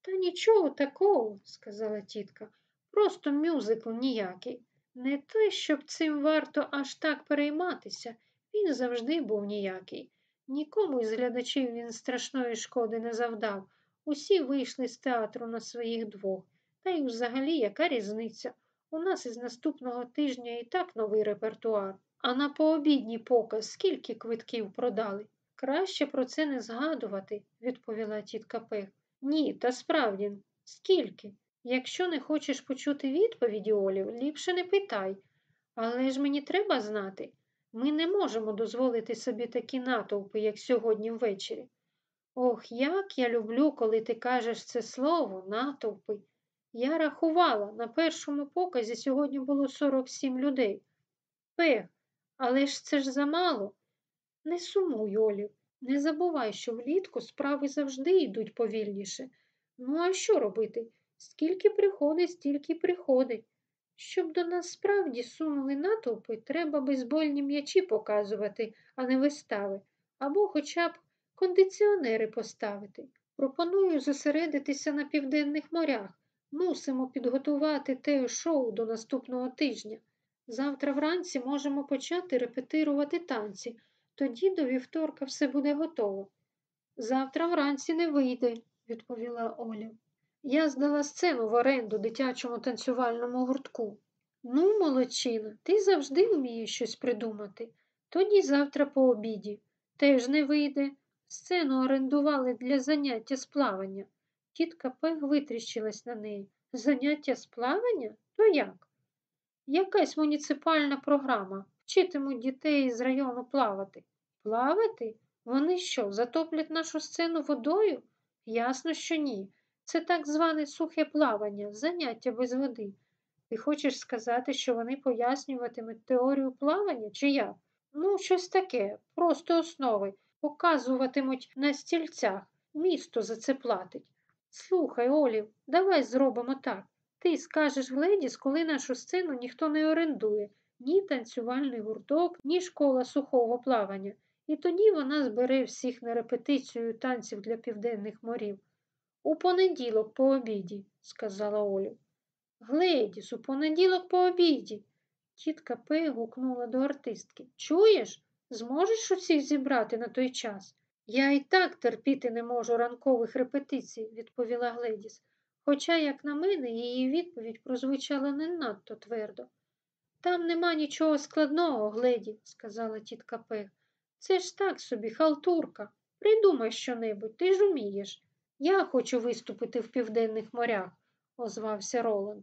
Та нічого такого, сказала тітка. Просто мюзикл ніякий. Не те, щоб цим варто аж так перейматися. Він завжди був ніякий. Нікому із глядачів він страшної шкоди не завдав. Усі вийшли з театру на своїх двох. Та й взагалі яка різниця? У нас із наступного тижня і так новий репертуар. А на пообідній показ скільки квитків продали? Краще про це не згадувати, відповіла тітка Пех. Ні, та справді, скільки? Якщо не хочеш почути відповіді, Олів, ліпше не питай. Але ж мені треба знати. Ми не можемо дозволити собі такі натовпи, як сьогодні ввечері. Ох, як я люблю, коли ти кажеш це слово, натовпи. Я рахувала, на першому показі сьогодні було 47 людей. Пех, але ж це ж замало. Не сумуй, Олів, не забувай, що влітку справи завжди йдуть повільніше. Ну, а що робити? Скільки приходить, стільки приходить. Щоб до нас справді сунули натовпи, треба бейсбольні м'ячі показувати, а не вистави, або хоча б кондиціонери поставити. Пропоную зосередитися на південних морях. Мусимо підготувати те шоу до наступного тижня. Завтра вранці можемо почати репетирувати танці, тоді до вівторка все буде готово. Завтра вранці не вийде, відповіла Оля. Я здала сцену в оренду дитячому танцювальному гуртку. Ну, молодчина, ти завжди вмієш щось придумати. Тоді завтра по обіді. Теж не вийде. Сцену орендували для заняття з плавання. Тітка Пег витріщилась на неї. Заняття з плавання? То як? Якась муніципальна програма. Вчитимуть дітей з району плавати. Плавати? Вони що, затоплять нашу сцену водою? Ясно, що ні. Це так зване сухе плавання, заняття без води. Ти хочеш сказати, що вони пояснюватимуть теорію плавання, чи як? Ну, щось таке, просто основи, показуватимуть на стільцях, місто за це платить. Слухай, Олів, давай зробимо так. Ти скажеш Гледіс, коли нашу сцену ніхто не орендує, ні танцювальний гурток, ні школа сухого плавання. І тоді вона збере всіх на репетицію танців для південних морів. У понеділок по обіді, сказала Оля. Гледіс, у понеділок по обіді. Тітка Пей гукнула до артистки. Чуєш? Зможеш усіх зібрати на той час? Я і так терпіти не можу ранкових репетицій, відповіла Гледіс. Хоча, як на мене, її відповідь прозвучала не надто твердо. Там нема нічого складного, Гледі, сказала тітка Пех. Це ж так собі, халтурка. Придумай щонебудь, ти ж умієш. Я хочу виступити в південних морях. озвався Роланд.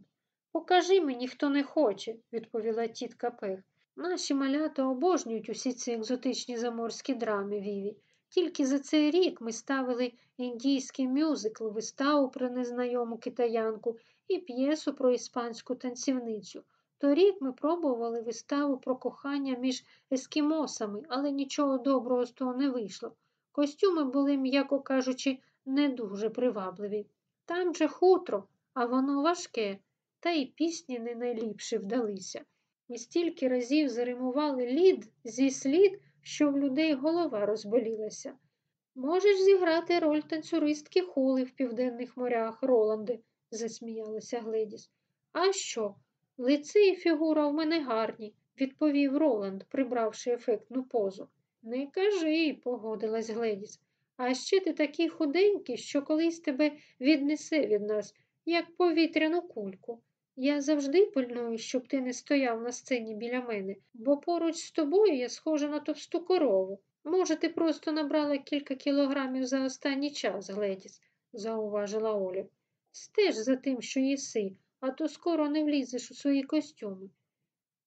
Покажи мені, хто не хоче, відповіла тітка Пех. Наші малята обожнюють усі ці екзотичні заморські драми, Віві. Тільки за цей рік ми ставили індійський мюзикл, виставу про незнайому китаянку і п'єсу про іспанську танцівницю. Торік ми пробували виставу про кохання між ескімосами, але нічого доброго з того не вийшло. Костюми були, м'яко кажучи, не дуже привабливі. Там же хутро, а воно важке, та й пісні не найліпше вдалися. Ми стільки разів заримували лід зі слід, що в людей голова розболілася. Можеш зіграти роль танцюристки хули в південних морях, Роланде, засміялася Гледіс. А що? Лице і фігура в мене гарні, відповів Роланд, прибравши ефектну позу. Не кажи, погодилась Гледіс. А ще ти такий худенький, що колись тебе віднесе від нас, як повітряну кульку. Я завжди пильную, щоб ти не стояв на сцені біля мене, бо поруч з тобою я схожа на товсту корову. Може, ти просто набрала кілька кілограмів за останній час, Гледіс, зауважила Оля. Стеж за тим, що їси, а то скоро не влізеш у свої костюми.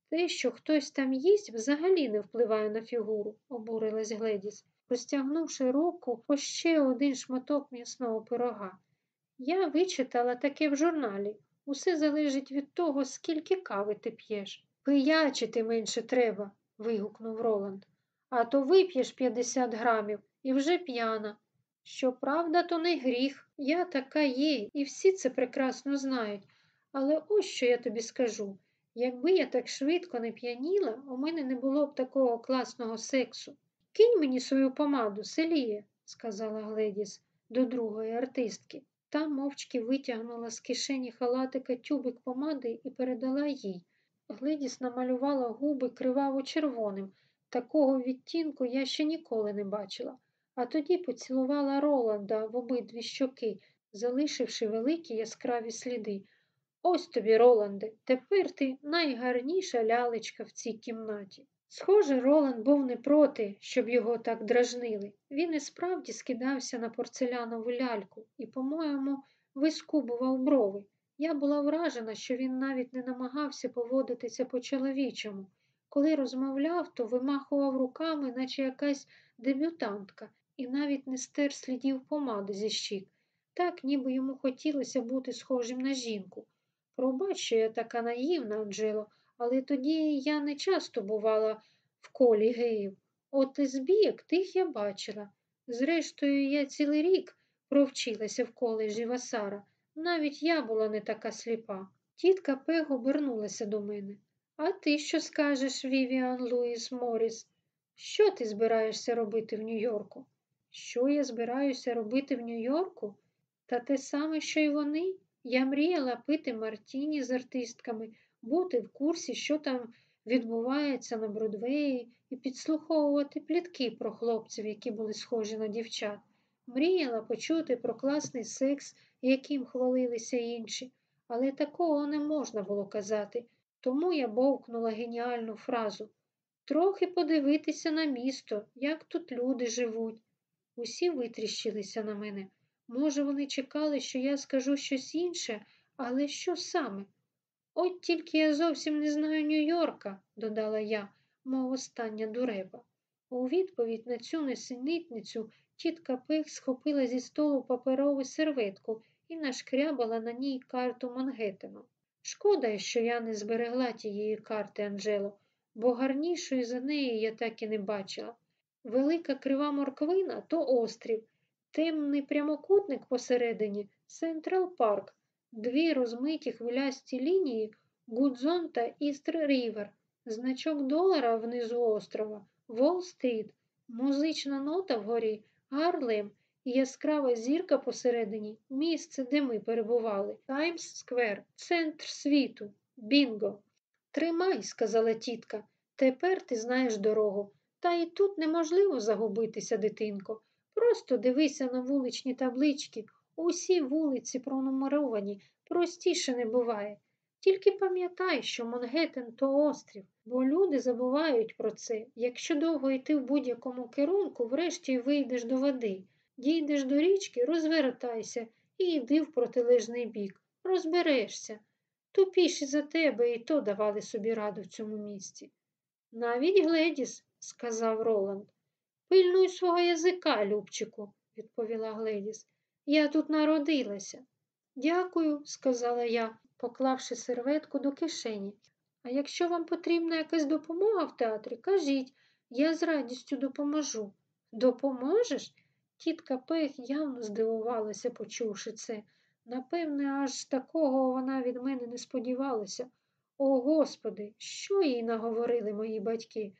Те, що хтось там їсть, взагалі не впливає на фігуру, обурилась Гледіс, простягнувши руку по ще один шматок м'ясного пирога. Я вичитала таке в журналі. Усе залежить від того, скільки кави ти п'єш. Пиячити менше треба, вигукнув Роланд. А то вип'єш 50 грамів і вже п'яна. Щоправда, то не гріх. Я така є, і всі це прекрасно знають. Але ось що я тобі скажу. Якби я так швидко не п'яніла, у мене не було б такого класного сексу. Кинь мені свою помаду, селіє, сказала Гледіс до другої артистки. Та мовчки витягнула з кишені халатика тюбик помади і передала їй. Гледіс намалювала губи криваво червоним. Такого відтінку я ще ніколи не бачила, а тоді поцілувала Роланда в обидві щоки, залишивши великі яскраві сліди. Ось тобі, Роланде, тепер ти найгарніша лялечка в цій кімнаті. Схоже, Роланд був не проти, щоб його так дражнили. Він і справді скидався на порцелянову ляльку і, по-моєму, вискубував брови. Я була вражена, що він навіть не намагався поводитися по-чоловічому. Коли розмовляв, то вимахував руками, наче якась дебютантка, і навіть не стер слідів помади зі щік. Так, ніби йому хотілося бути схожим на жінку. Пробач, що я така наївна, Анджело, але тоді я не часто бувала в колі геїв. От із бійок тих я бачила. Зрештою, я цілий рік провчилася в коледжі Васара. Навіть я була не така сліпа. Тітка Пег обернулася до мене. А ти що скажеш, Вівіан Луїс Моріс? Що ти збираєшся робити в Нью-Йорку? Що я збираюся робити в Нью-Йорку? Та те саме, що й вони. Я мріяла пити Мартіні з артистками, бути в курсі, що там відбувається на Бродвеї, і підслуховувати плітки про хлопців, які були схожі на дівчат. Мріяла почути про класний секс, яким хвалилися інші, але такого не можна було казати, тому я бовкнула геніальну фразу трохи подивитися на місто, як тут люди живуть. Усі витріщилися на мене. Може, вони чекали, що я скажу щось інше, але що саме? От тільки я зовсім не знаю Нью-Йорка, додала я, мов остання дурепа. У відповідь на цю несенітницю тітка Пег схопила зі столу паперову серветку і нашкрябала на ній карту Мангеттена. Шкода, що я не зберегла тієї карти, Анджело, бо гарнішої за неї я так і не бачила. Велика крива морквина то острів, темний прямокутник посередині Централ Парк, дві розмиті хвилясті лінії Гудзон та Іст-Рівер, значок долара внизу острова, Волл-стріт, музична нота вгорі, Гарлем і яскрава зірка посередині місце, де ми перебували, Таймс Сквер, центр світу, Бінго. Тримай, сказала тітка, тепер ти знаєш дорогу. Та і тут неможливо загубитися, дитинко. Просто дивися на вуличні таблички. Усі вулиці пронумеровані, простіше не буває. Тільки пам'ятай, що Мангеттен – то острів, бо люди забувають про це. Якщо довго йти в будь-якому керунку, врешті вийдеш до води, дійдеш до річки, розвертайся і йди в протилежний бік. Розберешся. Тупіші за тебе і то давали собі раду в цьому місці. Навіть Гледіс, сказав Роланд. Пильнуй свого язика, Любчику, відповіла Гледіс. Я тут народилася. Дякую, сказала я, поклавши серветку до кишені. А якщо вам потрібна якась допомога в театрі, кажіть, я з радістю допоможу. Допоможеш? Тітка Пех явно здивувалася, почувши це. Напевне, аж такого вона від мене не сподівалася. О, Господи, що їй наговорили мої батьки?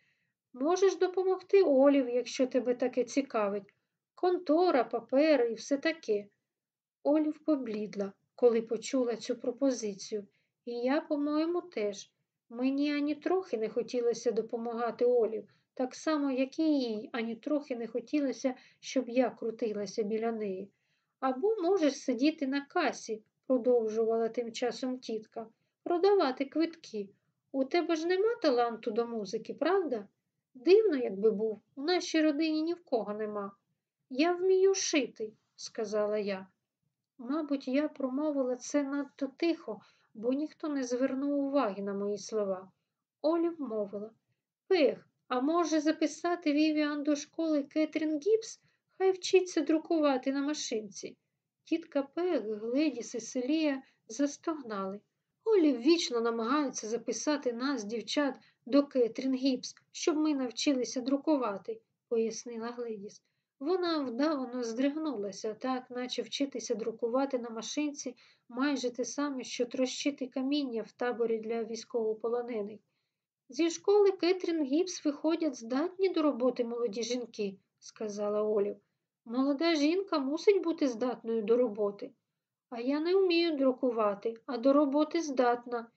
Можеш допомогти Олів, якщо тебе таке цікавить. Контора, папери і все таке. Олів поблідла, коли почула цю пропозицію, і я, по-моєму, теж. Мені ані трохи не хотілося допомагати Олів, так само, як і їй, ані трохи не хотілося, щоб я крутилася біля неї. Або можеш сидіти на касі, продовжувала тим часом тітка, продавати квитки. У тебе ж нема таланту до музики, правда? Дивно, якби був, у нашій родині ні в кого нема. Я вмію шити, сказала я. Мабуть, я промовила це надто тихо, бо ніхто не звернув уваги на мої слова. Олів мовила Пег, а може записати Вівіан до школи Кетрін Гіббс? Хай вчиться друкувати на машинці. Тітка Пег, Гледіс і Селія застогнали. Олів вічно намагається записати нас, дівчат, до Кетрін Гіббс, щоб ми навчилися друкувати, пояснила Гледіс. Вона вдавано здригнулася, так, наче вчитися друкувати на машинці майже те саме, що трощити каміння в таборі для військовополонених. Зі школи Кетрін Гіпс виходять здатні до роботи молоді жінки, сказала Олів. Молода жінка мусить бути здатною до роботи. А я не вмію друкувати, а до роботи здатна,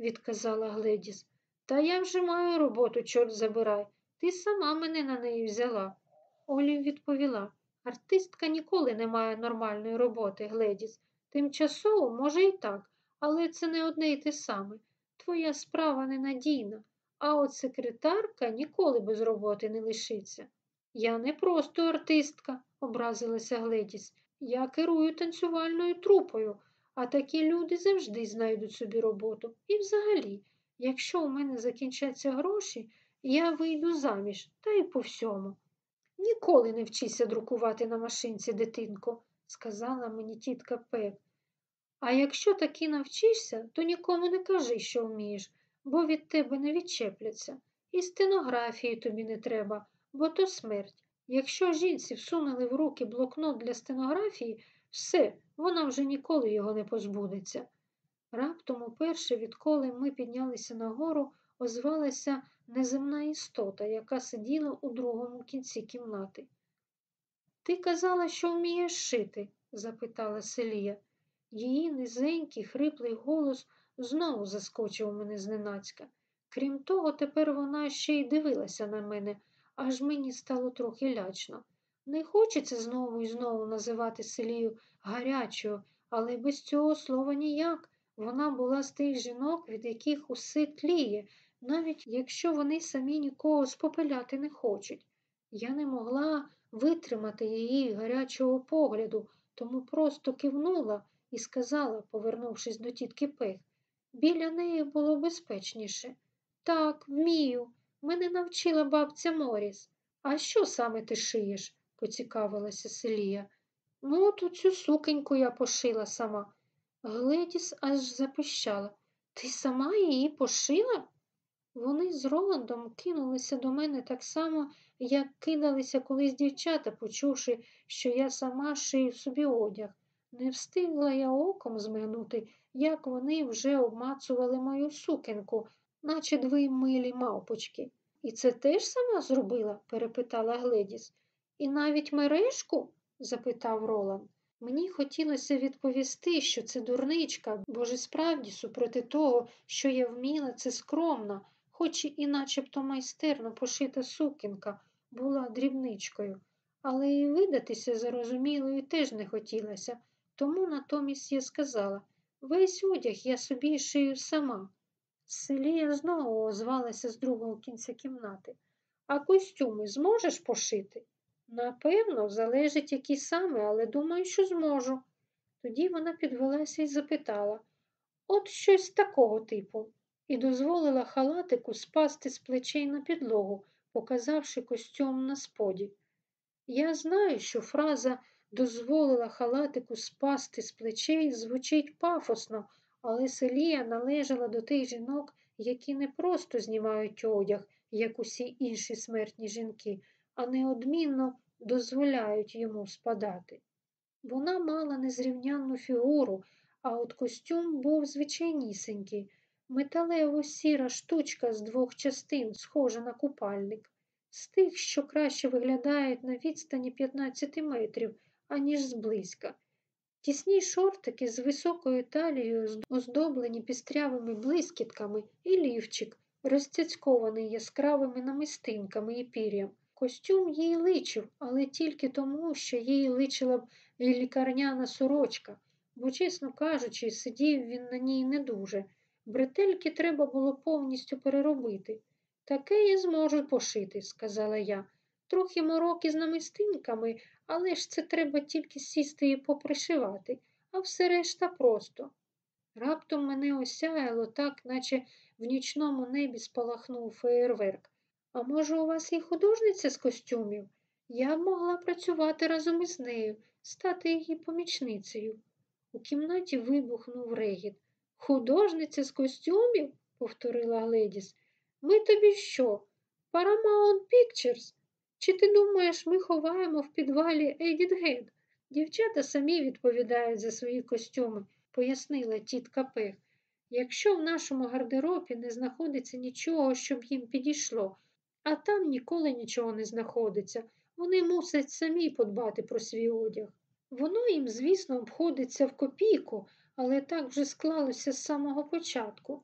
відказала Гледіс. Та я вже маю роботу, чорт забирай. Ти сама мене на неї взяла. Олів відповіла. Артистка ніколи не має нормальної роботи, Гледіс. Тимчасово, може, і так, але це не одне й те саме. Твоя справа ненадійна, а от секретарка ніколи без роботи не лишиться. Я не просто артистка, образилася Гледіс. Я керую танцювальною трупою, а такі люди завжди знайдуть собі роботу. І взагалі, якщо у мене закінчаться гроші, я вийду заміж, та й по всьому. Ніколи не вчися друкувати на машинці, дитинко, сказала мені тітка Пеп. А якщо таки навчишся, то нікому не кажи, що вмієш, бо від тебе не відчепляться. І стенографії тобі не треба, бо то смерть. Якщо жінці всунули в руки блокнот для стенографії, все, вона вже ніколи його не позбудеться. Раптом уперше, відколи ми піднялися нагору, озвалася неземна істота, яка сиділа у другому кінці кімнати. Ти казала, що вмієш шити? запитала Селія. Її низенький, хриплий голос знову заскочив мене зненацька. Крім того, тепер вона ще й дивилася на мене, аж мені стало трохи лячно. Не хочеться знову і знову називати Селію гарячою, але без цього слова ніяк. Вона була з тих жінок, від яких усе тліє, навіть якщо вони самі нікого спопиляти не хочуть. Я не могла витримати її гарячого погляду, тому просто кивнула і сказала, повернувшись до тітки Пех, біля неї було безпечніше. Так, вмію. Мене навчила бабця Моріс. А що саме ти шиєш? поцікавилася Селія. Ну, от цю сукеньку я пошила сама. Гледіс аж запищала. Ти сама її пошила? Вони з Роландом кинулися до мене так само, як кидалися колись дівчата, почувши, що я сама шию собі одяг. Не встигла я оком змигнути, як вони вже обмацували мою сукенку, наче дві милі мавпочки. І це теж сама зробила? перепитала Гледіс. І навіть мережку? запитав Роланд. Мені хотілося відповісти, що це дурничка, бо ж справді, супроти того, що я вміла, це скромна, хоч і начебто майстерно пошита сукінка, була дрібничкою, але і видатися зарозумілою теж не хотілося, тому натомість я сказала весь одяг я собі шию сама. Селія знову озвалася з другого кінця кімнати. А костюми зможеш пошити? Напевно, залежить які саме, але думаю, що зможу. Тоді вона підвелася і запитала от щось такого типу, і дозволила халатику спасти з плечей на підлогу, показавши костюм на споді. Я знаю, що фраза дозволила халатику спасти з плечей звучить пафосно, але Селія належала до тих жінок, які не просто знімають одяг, як усі інші смертні жінки, а неодмінно дозволяють йому спадати. Вона мала незрівнянну фігуру, а от костюм був звичайнісінький, металево сіра штучка з двох частин, схожа на купальник, з тих, що краще виглядають на відстані 15 метрів, аніж зблизька. Тісні шортики з високою талією, оздоблені пістрявими блискітками, і лівчик, розцяцькований яскравими намистинками і пір'ям. Костюм їй личив, але тільки тому, що їй личила б і лікарняна сорочка, бо, чесно кажучи, сидів він на ній не дуже. Бретельки треба було повністю переробити. Таке я зможу пошити, сказала я. Трохи мороки з намистинками, але ж це треба тільки сісти і попришивати, а все решта просто. Раптом мене осяяло так, наче в нічному небі спалахнув феєрверк. А може, у вас є художниця з костюмів? Я б могла працювати разом із нею, стати її помічницею. У кімнаті вибухнув регіт. Художниця з костюмів? повторила Гледіс. Ми тобі що? Paramount Pictures? Чи ти думаєш, ми ховаємо в підвалі Едіт Гейд? Дівчата самі відповідають за свої костюми, пояснила тітка Пех. Якщо в нашому гардеробі не знаходиться нічого, щоб їм підійшло, а там ніколи нічого не знаходиться, вони мусять самі подбати про свій одяг. Воно їм, звісно, обходиться в копійку, але так вже склалося з самого початку.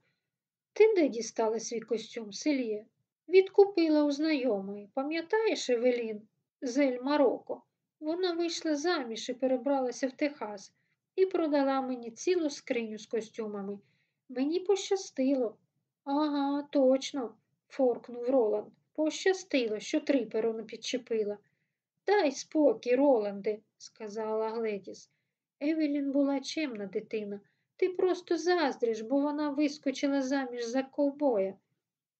Ти де дістала свій костюм, Селія? Відкупила у знайомої. Пам'ятаєш, Евелін, Зель Марокко? Вона вийшла заміж і перебралася в Техас і продала мені цілу скриню з костюмами. Мені пощастило. Ага, точно, форкнув Роланд. Пощастило, що триперу не підчепила. Дай спокій, Роланде, сказала Гледіс. Евелін була чемна дитина. Ти просто заздриш, бо вона вискочила заміж за ковбоя.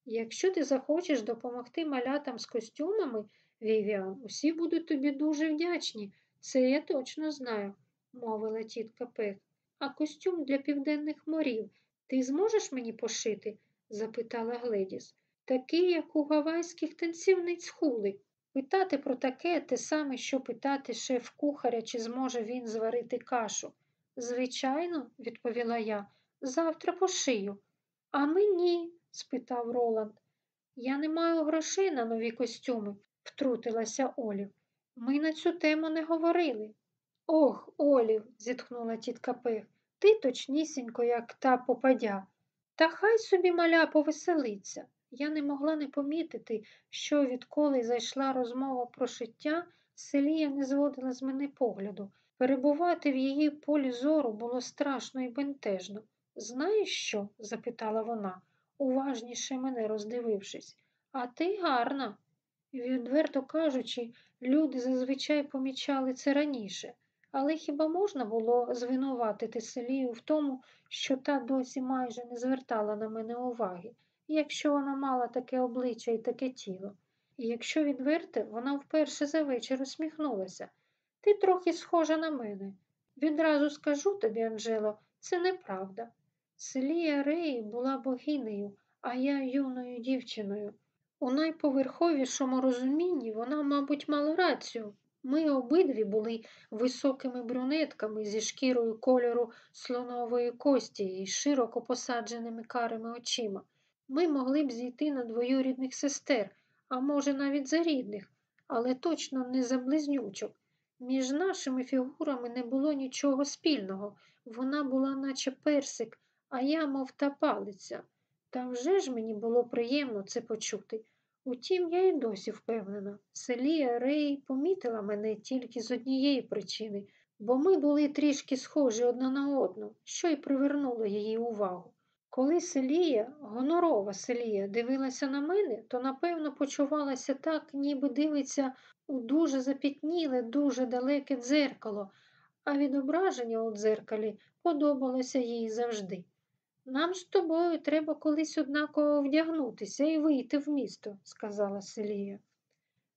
Якщо ти захочеш допомогти малятам з костюмами, Вівіан, усі будуть тобі дуже вдячні. Це я точно знаю, мовила тітка Пек. А костюм для південних морів ти зможеш мені пошити? запитала Гледіс. Такий, як у гавайських танцівниць хули. Питати про таке те саме, що питати шеф кухаря, чи зможе він зварити кашу. Звичайно, відповіла я, завтра пошию. А мені? спитав Роланд. Я не маю грошей на нові костюми, втрутилася Олів. Ми на цю тему не говорили. Ох, Олів, зітхнула тітка Пех, ти точнісінько, як та попадя. Та хай собі маля повеселиться. Я не могла не помітити, що відколи зайшла розмова про шиття, Селія не зводила з мене погляду. Перебувати в її полі зору було страшно і бентежно. Знаєш що? запитала вона, уважніше мене роздивившись. А ти гарна. Відверто кажучи, люди зазвичай помічали це раніше, але хіба можна було звинуватити Селію в тому, що та досі майже не звертала на мене уваги? Якщо вона мала таке обличчя і таке тіло. І якщо відверте, вона вперше за вечір усміхнулася. Ти трохи схожа на мене. Відразу скажу тобі, Анжело, це неправда. Селія Реї була богинею, а я юною дівчиною. У найповерховішому розумінні вона, мабуть, мала рацію. Ми обидві були високими брюнетками зі шкірою кольору слонової кості і широко посадженими карими очима. Ми могли б зійти на двоюрідних сестер, а може, навіть за рідних, але точно не за близнючок. Між нашими фігурами не було нічого спільного. Вона була, наче персик, а я, мов та палиця. Та вже ж мені було приємно це почути. Утім, я й досі впевнена, Селія Рей помітила мене тільки з однієї причини, бо ми були трішки схожі одна на одну, що й привернуло її увагу. Коли Селія, гонорова Селія, дивилася на мене, то напевно почувалася так, ніби дивиться у дуже запітніле, дуже далеке дзеркало, а відображення у дзеркалі подобалося їй завжди. Нам з тобою треба колись однаково вдягнутися і вийти в місто, сказала Селія.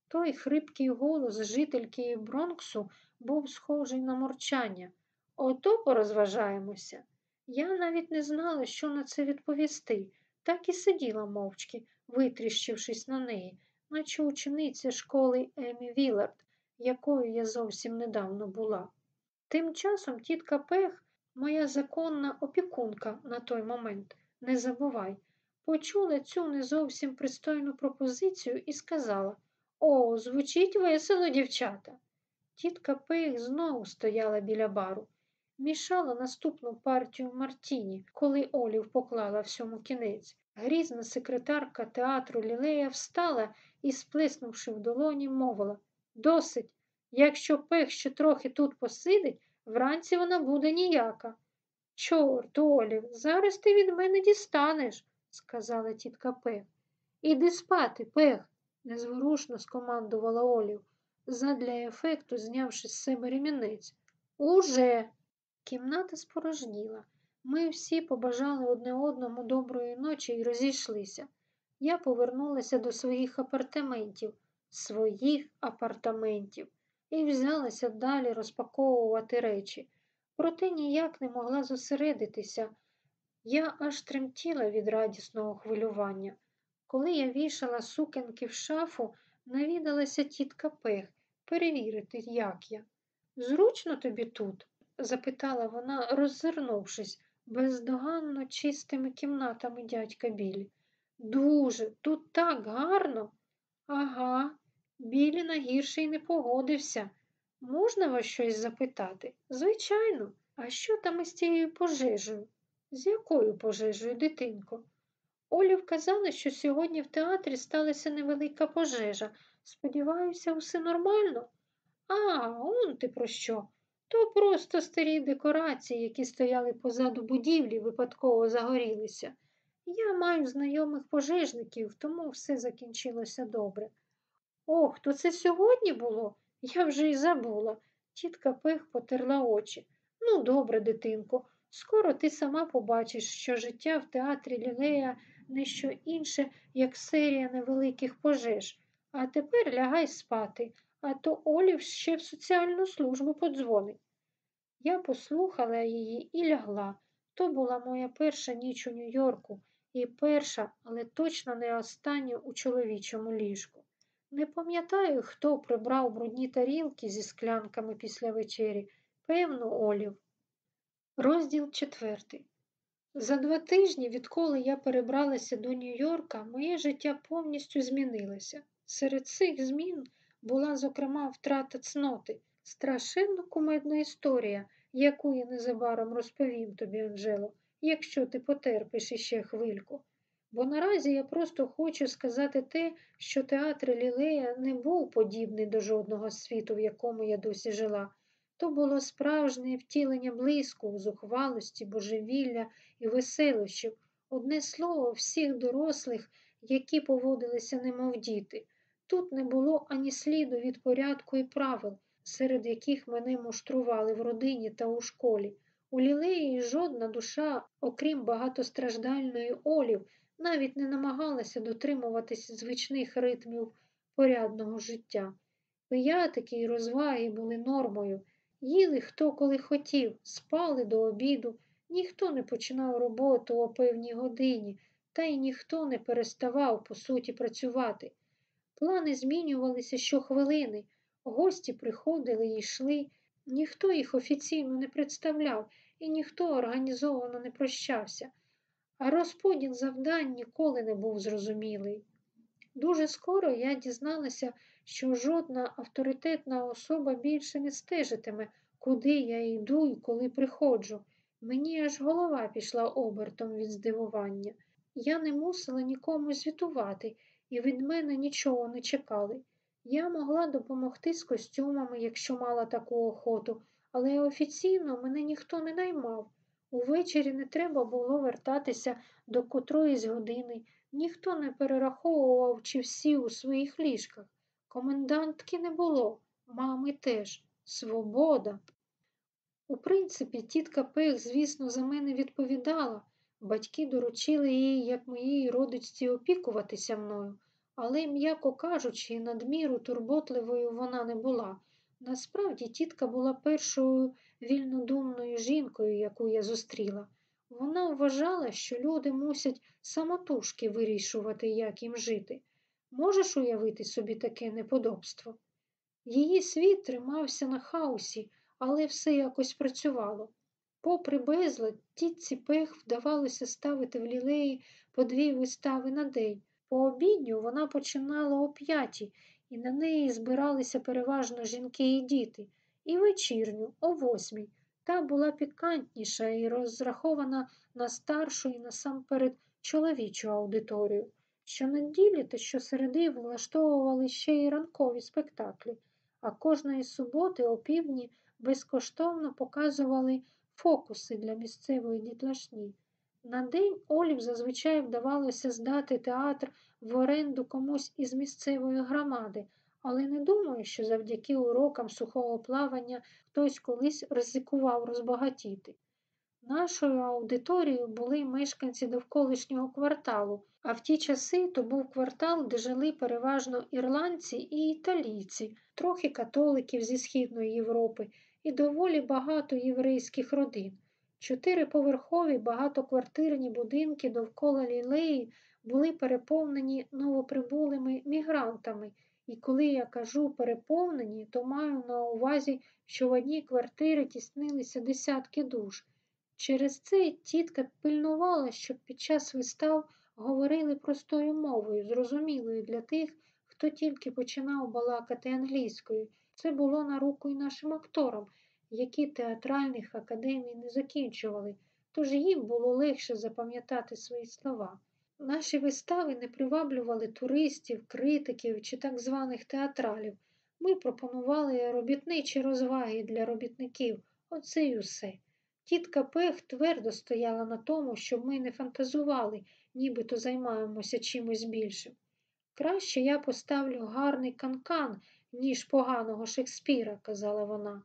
Той хрипкий голос жительки Бронксу був схожий на мурчання. Ото порозважаємося. Я навіть не знала, що на це відповісти, так і сиділа мовчки, витріщившись на неї, наче учениця школи Емі Вілард, якою я зовсім недавно була. Тим часом тітка Пех, моя законна опікунка на той момент, не забувай, почула цю не зовсім пристойну пропозицію і сказала О, звучить весело, дівчата. Тітка Пех знову стояла біля бару, мішала наступну партію Мартіні, коли Олів поклала всьому кінець. Грізна секретарка театру Лілея встала і, сплеснувши в долоні, мовила Досить. Якщо пех ще трохи тут посидить, вранці вона буде ніяка. Чорт, Олів, зараз ти від мене дістанеш, сказала тітка Пех. Іди спати, пех, незворушно скомандувала Олів, задля ефекту знявши з себе ремінець. Уже. Кімната спорожніла. Ми всі побажали одне одному доброї ночі і розійшлися. Я повернулася до своїх апартаментів, своїх апартаментів, і взялася далі розпаковувати речі. Проте ніяк не могла зосередитися. Я аж тремтіла від радісного хвилювання. Коли я вішала сукенки в шафу, навідалася тітка Пех перевірити, як я. Зручно тобі тут? Запитала вона, роззирнувшись бездоганно чистими кімнатами дядька Білі. Дуже, тут так гарно. Ага, Білі на гірше й не погодився. Можна вас щось запитати? Звичайно, а що там із тією пожежею? З якою пожежею, дитинко? Олі вказали, що сьогодні в театрі сталася невелика пожежа. Сподіваюся, усе нормально? А, он ти про що? То просто старі декорації, які стояли позаду будівлі, випадково загорілися. Я маю знайомих пожежників, тому все закінчилося добре. Ох, то це сьогодні було? Я вже й забула. Тітка Пех потерла очі. Ну, добре, дитинко, скоро ти сама побачиш, що життя в театрі Лілея не що інше, як серія невеликих пожеж. А тепер лягай спати, а то Олів ще в соціальну службу подзвонить. Я послухала її і лягла. То була моя перша ніч у Нью-Йорку і перша, але точно не остання у чоловічому ліжку. Не пам'ятаю, хто прибрав брудні тарілки зі склянками після вечері, певно, Олів. Розділ четвертий. За два тижні, відколи я перебралася до Нью-Йорка, моє життя повністю змінилося. Серед цих змін була, зокрема, втрата цноти, страшенно кумедна історія, яку я незабаром розповім тобі, Анжело, якщо ти потерпиш іще хвильку. Бо наразі я просто хочу сказати те, що театр Лілея не був подібний до жодного світу, в якому я досі жила. То було справжнє втілення блиску, зухвалості, божевілля і веселощів, одне слово всіх дорослих, які поводилися немов діти. Тут не було ані сліду від порядку і правил, серед яких мене муштрували в родині та у школі. У лілеї жодна душа, окрім багатостраждальної олів, навіть не намагалася дотримуватись звичних ритмів порядного життя. Пиятики й розваги були нормою. Їли хто коли хотів, спали до обіду, ніхто не починав роботу о певній годині, та й ніхто не переставав, по суті, працювати. Плани змінювалися щохвилини, гості приходили і йшли, ніхто їх офіційно не представляв і ніхто організовано не прощався, а розподіл завдань ніколи не був зрозумілий. Дуже скоро я дізналася, що жодна авторитетна особа більше не стежитиме, куди я йду і коли приходжу. Мені аж голова пішла обертом від здивування. Я не мусила нікому звітувати, і від мене нічого не чекали. Я могла допомогти з костюмами, якщо мала таку охоту, але офіційно мене ніхто не наймав. Увечері не треба було вертатися до котроїсь години, ніхто не перераховував, чи всі у своїх ліжках. Комендантки не було, мами теж. Свобода. У принципі, тітка Пех, звісно, за мене відповідала. Батьки доручили їй, як моїй родичці, опікуватися мною, але, м'яко кажучи, надміру турботливою вона не була. Насправді, тітка була першою вільнодумною жінкою, яку я зустріла. Вона вважала, що люди мусять самотужки вирішувати, як їм жити. Можеш уявити собі таке неподобство? Її світ тримався на хаосі, але все якось працювало. Попри безлад, тітці пех вдавалося ставити в лілеї по дві вистави на день. По обідню вона починала о п'ятій, і на неї збиралися переважно жінки і діти, і вечірню, о восьмій. Та була пікантніша і розрахована на старшу і насамперед чоловічу аудиторію. Щонеділі та щосереди влаштовували ще й ранкові спектаклі, а кожної суботи опівдні безкоштовно показували фокуси для місцевої дітлашні. На день Олів зазвичай вдавалося здати театр в оренду комусь із місцевої громади, але не думаю, що завдяки урокам сухого плавання хтось колись ризикував розбагатіти. Нашою аудиторією були мешканці довколишнього кварталу, а в ті часи то був квартал, де жили переважно ірландці і італійці, трохи католиків зі Східної Європи і доволі багато єврейських родин. Чотириповерхові багатоквартирні будинки довкола лілеї були переповнені новоприбулими мігрантами, і коли я кажу переповнені, то маю на увазі, що в одній квартирі тіснилися десятки душ. Через це тітка пильнувала, щоб під час вистав говорили простою мовою, зрозумілою для тих, хто тільки починав балакати англійською. Це було на руку й нашим акторам, які театральних академій не закінчували, тож їм було легше запам'ятати свої слова. Наші вистави не приваблювали туристів, критиків чи так званих театралів. Ми пропонували робітничі розваги для робітників, оце й усе. Тітка Пех твердо стояла на тому, щоб ми не фантазували, нібито займаємося чимось більшим. Краще я поставлю гарний канкан, ніж поганого Шекспіра, казала вона.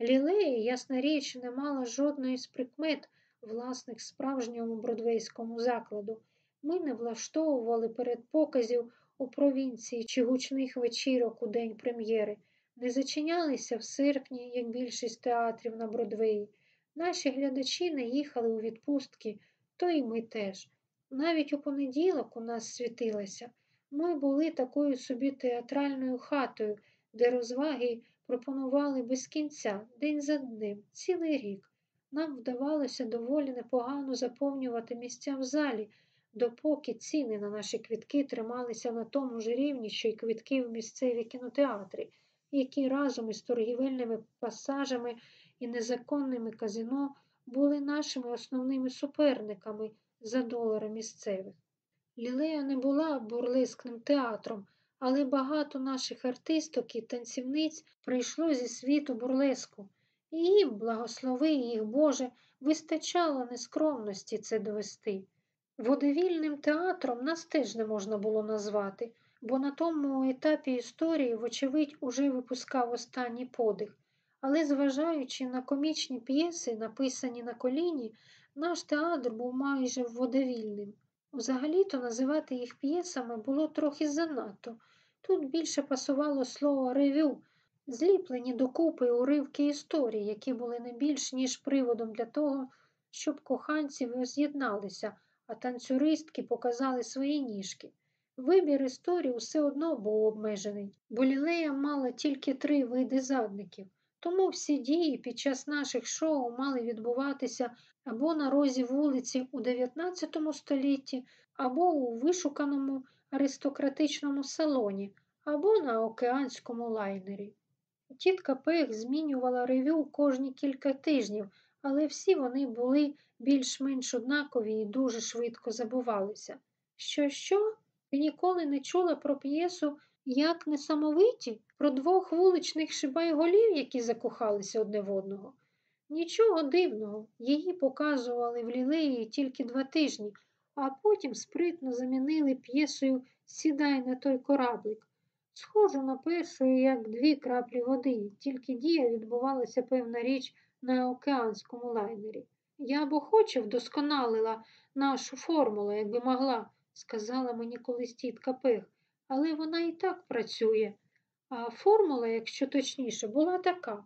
Лілея, ясна річ, не мала жодної з прикмет власних справжньому бродвейському закладу. Ми не влаштовували передпоказів у провінції чи гучних вечірок у день прем'єри, не зачинялися в серпні, як більшість театрів на Бродвеї. Наші глядачі не їхали у відпустки, то і ми теж. Навіть у понеділок у нас світилося. Ми були такою собі театральною хатою, де розваги пропонували без кінця, день за днем, цілий рік. Нам вдавалося доволі непогано заповнювати місця в залі, допоки ціни на наші квітки трималися на тому ж рівні, що й квітки в місцеві кінотеатри, які разом із торгівельними пасажами і незаконними казино були нашими основними суперниками за долари місцевих. Лілея не була бурлескним театром, але багато наших артисток і танцівниць прийшло зі світу бурлеску, і їм, благослови їх Боже, вистачало нескромності це довести. Водовільним театром нас теж не можна було назвати, бо на тому етапі історії, вочевидь, уже випускав останній подих. Але, зважаючи на комічні п'єси, написані на коліні, наш театр був майже водовільним. Взагалі-то називати їх п'єсами було трохи занадто. Тут більше пасувало слово ревю, зліплені докупи уривки історії, які були не більш ніж приводом для того, щоб коханці роз'єдналися, а танцюристки показали свої ніжки. Вибір історії все одно був обмежений, бо лілея мала тільки три види задників. Тому всі дії під час наших шоу мали відбуватися або на розі вулиці у 19 столітті, або у вишуканому аристократичному салоні, або на океанському лайнері. Тітка Пех змінювала ревю кожні кілька тижнів, але всі вони були більш-менш однакові і дуже швидко забувалися. Що, що? Ти ніколи не чула про п'єсу як несамовиті про двох вуличних шибайголів, які закохалися одне в одного. Нічого дивного, її показували в лілеї тільки два тижні, а потім спритно замінили п'єсою Сідай на той кораблик. Схожу на першу, як дві краплі води, тільки дія відбувалася певна річ на океанському лайнері. Я б охоче вдосконалила нашу формулу, якби могла, сказала мені колись тітка Пех, але вона і так працює. А формула, якщо точніше, була така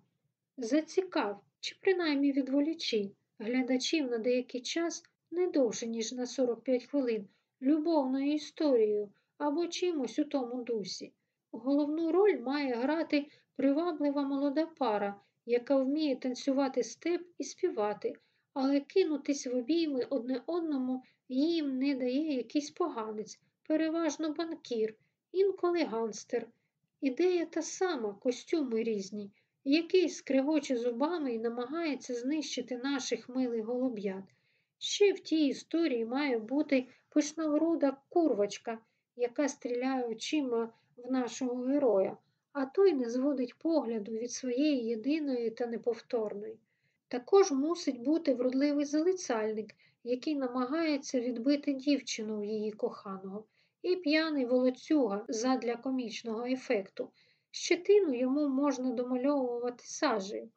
зацікав чи принаймні відволічи глядачів на деякий час не довше, ніж на 45 хвилин, любовною історією або чимось у тому дусі. Головну роль має грати приваблива молода пара, яка вміє танцювати степ і співати, але кинутись в обійми одне одному їм не дає якийсь поганець, переважно банкір, інколи ганстер. Ідея та сама, костюми різні, який скригоче зубами і намагається знищити наших милих голуб'ят. Ще в тій історії має бути пишногруда курвочка, яка стріляє очима в нашого героя, а той не зводить погляду від своєї єдиної та неповторної. Також мусить бути вродливий залицяльник, який намагається відбити дівчину її коханого, і п'яний волоцюга задля комічного ефекту. Щетину йому можна домальовувати сажею.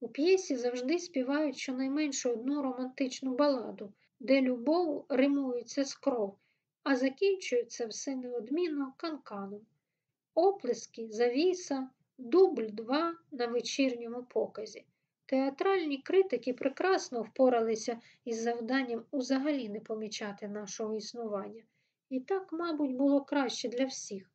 У п'єсі завжди співають щонайменше одну романтичну баладу, де любов римується з кров, а закінчується все неодмінно канканом. Оплески, завіса, дубль два на вечірньому показі. Театральні критики прекрасно впоралися із завданням узагалі не помічати нашого існування. І так, мабуть, було краще для всіх.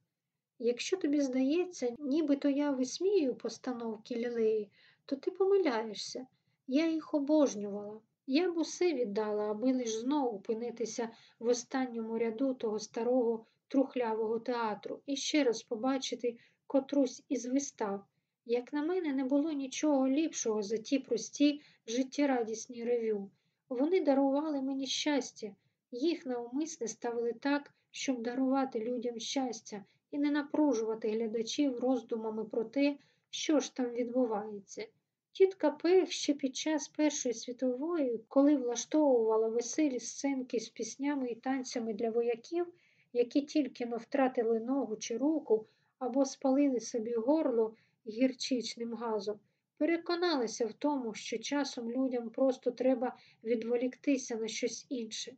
Якщо тобі здається, нібито я висмію постановки лілеї, то ти помиляєшся. Я їх обожнювала. Я б усе віддала, аби лиш знову опинитися в останньому ряду того старого трухлявого театру і ще раз побачити котрусь із вистав. Як на мене, не було нічого ліпшого за ті прості життєрадісні ревю. Вони дарували мені щастя, їх навмисне ставили так, щоб дарувати людям щастя і не напружувати глядачів роздумами про те, що ж там відбувається. Тітка Пех ще під час Першої світової, коли влаштовувала веселі сценки з піснями і танцями для вояків, які тільки но втратили ногу чи руку або спалили собі горло гірчичним газом, переконалася в тому, що часом людям просто треба відволіктися на щось інше.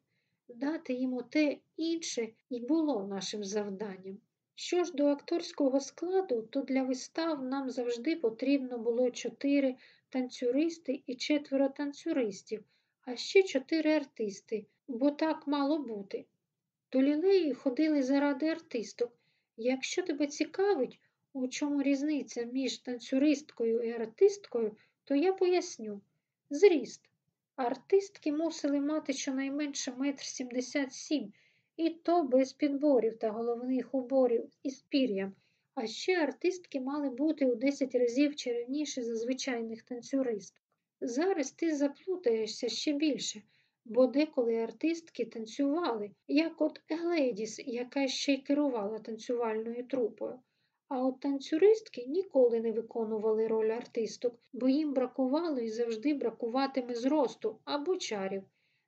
Дати їм оте інше і було нашим завданням. Що ж до акторського складу, то для вистав нам завжди потрібно було чотири танцюристи і четверо танцюристів, а ще чотири артисти, бо так мало бути. До лілеї ходили заради артисток. Якщо тебе цікавить, у чому різниця між танцюристкою і артисткою, то я поясню. Зріст. Артистки мусили мати щонайменше метр сімдесят сім, і то без підборів та головних уборів із пір'ям. А ще артистки мали бути у 10 разів чарівніші за звичайних танцюристок. Зараз ти заплутаєшся ще більше, бо деколи артистки танцювали, як от Егледіс, яка ще й керувала танцювальною трупою. А от танцюристки ніколи не виконували роль артисток, бо їм бракувало і завжди бракуватиме зросту або чарів.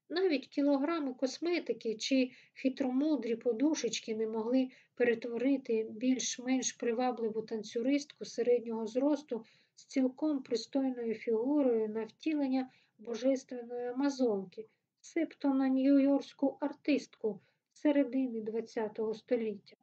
Навіть кілограми косметики чи хитромудрі подушечки не могли перетворити більш-менш привабливу танцюристку середнього зросту з цілком пристойною фігурою на втілення божественної амазонки, себто на нью-йоркську артистку середини ХХ століття.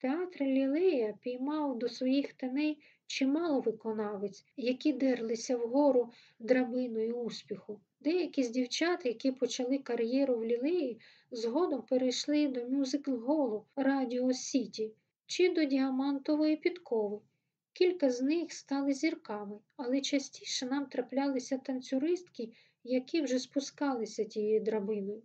Театр Лілея піймав до своїх теней чимало виконавець, які дерлися вгору драбиною успіху. Деякі з дівчат, які почали кар'єру в лілеї, згодом перейшли до мюзикл-голу Радіо Сіті чи до діамантової підкови. Кілька з них стали зірками, але частіше нам траплялися танцюристки, які вже спускалися тією драбиною.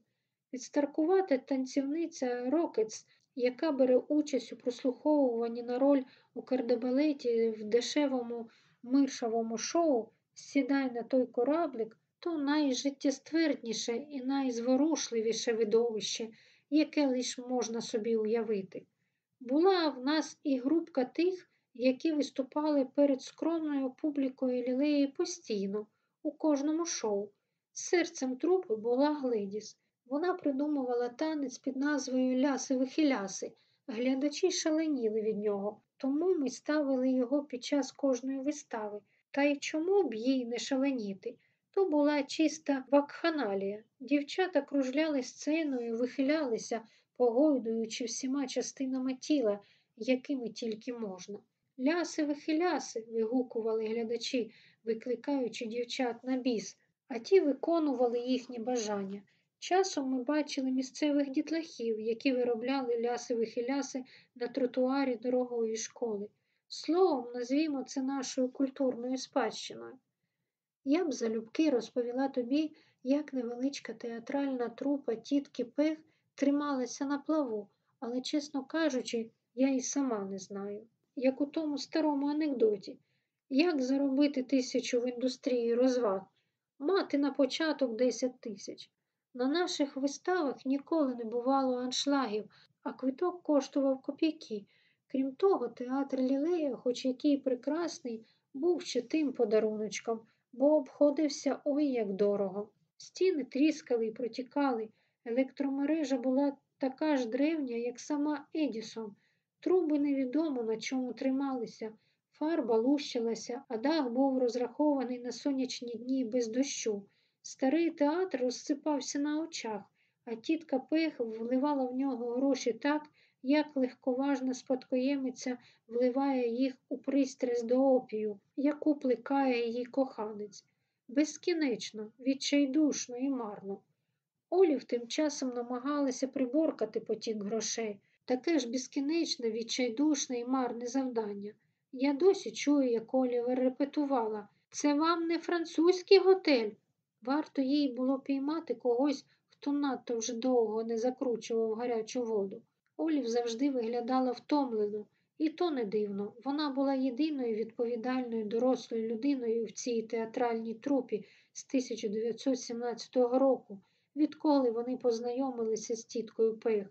Підстаркувата танцівниця Рокетс, яка бере участь у прослуховуванні на роль у кардебалеті в дешевому миршавому шоу Сідай на той кораблик то найжиттєствердніше і найзворушливіше видовище, яке лише можна собі уявити. Була в нас і групка тих, які виступали перед скромною публікою лілеї постійно, у кожному шоу. Серцем трупи була Гледіс. Вона придумувала танець під назвою Ляси-вихиляси. Глядачі шаленіли від нього, тому ми ставили його під час кожної вистави. Та й чому б їй не шаленіти? То була чиста вакханалія. Дівчата кружляли сценою, вихилялися, погойдуючи всіма частинами тіла, якими тільки можна. Ляси вихиляси, вигукували глядачі, викликаючи дівчат на біс, а ті виконували їхні бажання. Часом ми бачили місцевих дітлахів, які виробляли ляси вихиляси на тротуарі дорогої школи. Словом, назвімо це нашою культурною спадщиною. Я б залюбки розповіла тобі, як невеличка театральна трупа тітки Пех трималася на плаву, але, чесно кажучи, я і сама не знаю. Як у тому старому анекдоті, як заробити тисячу в індустрії розваг, мати на початок 10 тисяч. На наших виставах ніколи не бувало аншлагів, а квиток коштував копійки. Крім того, театр Лілея, хоч який прекрасний, був ще тим подаруночком, бо обходився ой як дорого. Стіни тріскали і протікали. Електромережа була така ж древня, як сама Едісон. Труби невідомо на чому трималися, фарба лущилася, а дах був розрахований на сонячні дні без дощу. Старий театр розсипався на очах, а тітка Пех вливала в нього гроші так, як легковажна спадкоємиця вливає їх у пристрасть до опію, яку плекає її коханець. Безкінечно, відчайдушно і марно. Олів тим часом намагалася приборкати потік грошей. Таке ж безкінечне, відчайдушне і марне завдання. Я досі чую, як Олівер репетувала це вам не французький готель. Варто їй було піймати когось, хто надто вже довго не закручував гарячу воду. Олів завжди виглядала втомлено, і то не дивно. Вона була єдиною відповідальною дорослою людиною в цій театральній трупі з 1917 року, відколи вони познайомилися з тіткою Пех.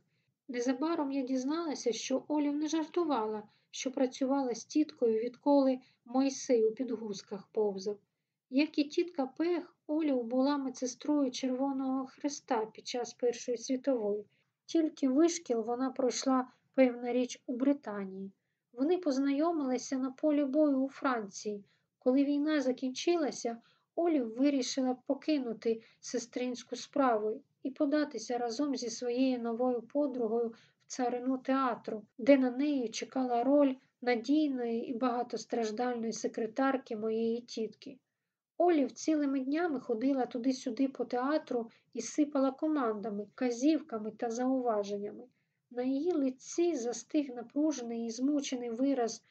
Незабаром я дізналася, що Олів не жартувала, що працювала з тіткою, відколи Мойсей у підгузках повзав. Як і тітка Пех, Олів була медсестрою Червоного Хреста під час Першої світової. Тільки вишкіл вона пройшла, певна річ, у Британії. Вони познайомилися на полі бою у Франції. Коли війна закінчилася, Олів вирішила покинути сестринську справу і податися разом зі своєю новою подругою в царину театру, де на неї чекала роль надійної і багатостраждальної секретарки моєї тітки. Олів цілими днями ходила туди-сюди по театру і сипала командами, казівками та зауваженнями. На її лиці застиг напружений і змучений вираз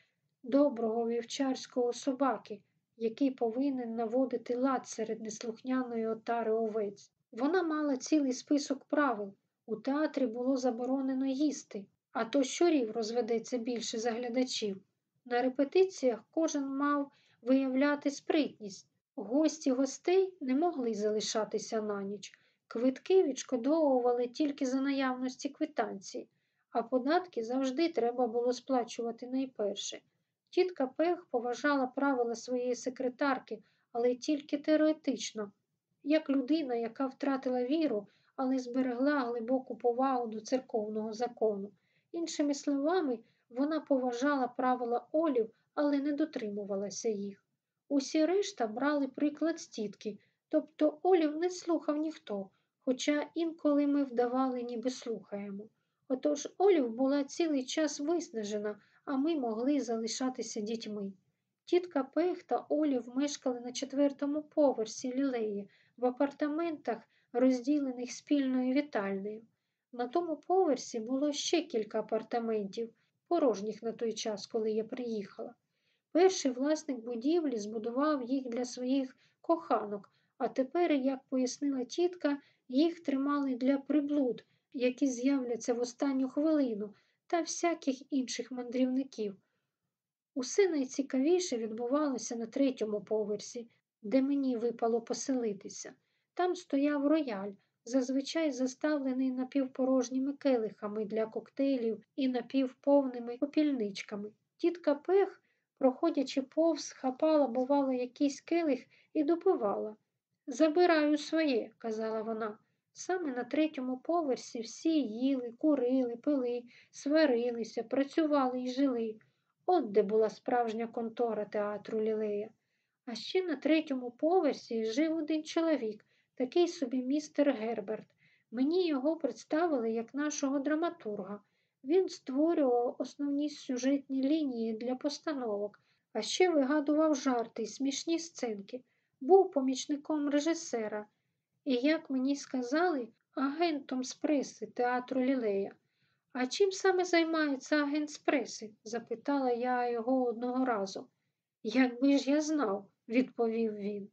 доброго вівчарського собаки, який повинен наводити лад серед неслухняної отари овець. Вона мала цілий список правил. У театрі було заборонено їсти, а то щорів розведеться більше заглядачів. На репетиціях кожен мав виявляти спритність. Гості гостей не могли залишатися на ніч. Квитки відшкодовували тільки за наявності квитанції, а податки завжди треба було сплачувати найперше. Тітка Пех поважала правила своєї секретарки, але тільки теоретично, як людина, яка втратила віру, але зберегла глибоку повагу до церковного закону. Іншими словами, вона поважала правила Олів, але не дотримувалася їх. Усі решта брали приклад з тітки, тобто Олів не слухав ніхто, хоча інколи ми вдавали, ніби слухаємо. Отож Олів була цілий час виснажена, а ми могли залишатися дітьми. Тітка Пех та Олів мешкали на четвертому поверсі лілеї в апартаментах, розділених спільною вітальнею. На тому поверсі було ще кілька апартаментів, порожніх на той час, коли я приїхала. Перший власник будівлі збудував їх для своїх коханок, а тепер, як пояснила тітка, їх тримали для приблуд, які з'являться в останню хвилину, та всяких інших мандрівників. Усе найцікавіше відбувалося на третьому поверсі, де мені випало поселитися. Там стояв рояль, зазвичай заставлений напівпорожніми келихами для коктейлів і напівповними попільничками. Тітка Пех проходячи повз, хапала, бувало, якийсь келих і допивала. Забираю своє, казала вона. Саме на третьому поверсі всі їли, курили, пили, сварилися, працювали і жили. От де була справжня контора театру Лілея. А ще на третьому поверсі жив один чоловік, такий собі містер Герберт. Мені його представили як нашого драматурга. Він створював основні сюжетні лінії для постановок, а ще вигадував жарти й смішні сценки, був помічником режисера і, як мені сказали, агентом з преси театру Лілея. А чим саме займається агент з преси? запитала я його одного разу. Якби ж я знав, відповів він.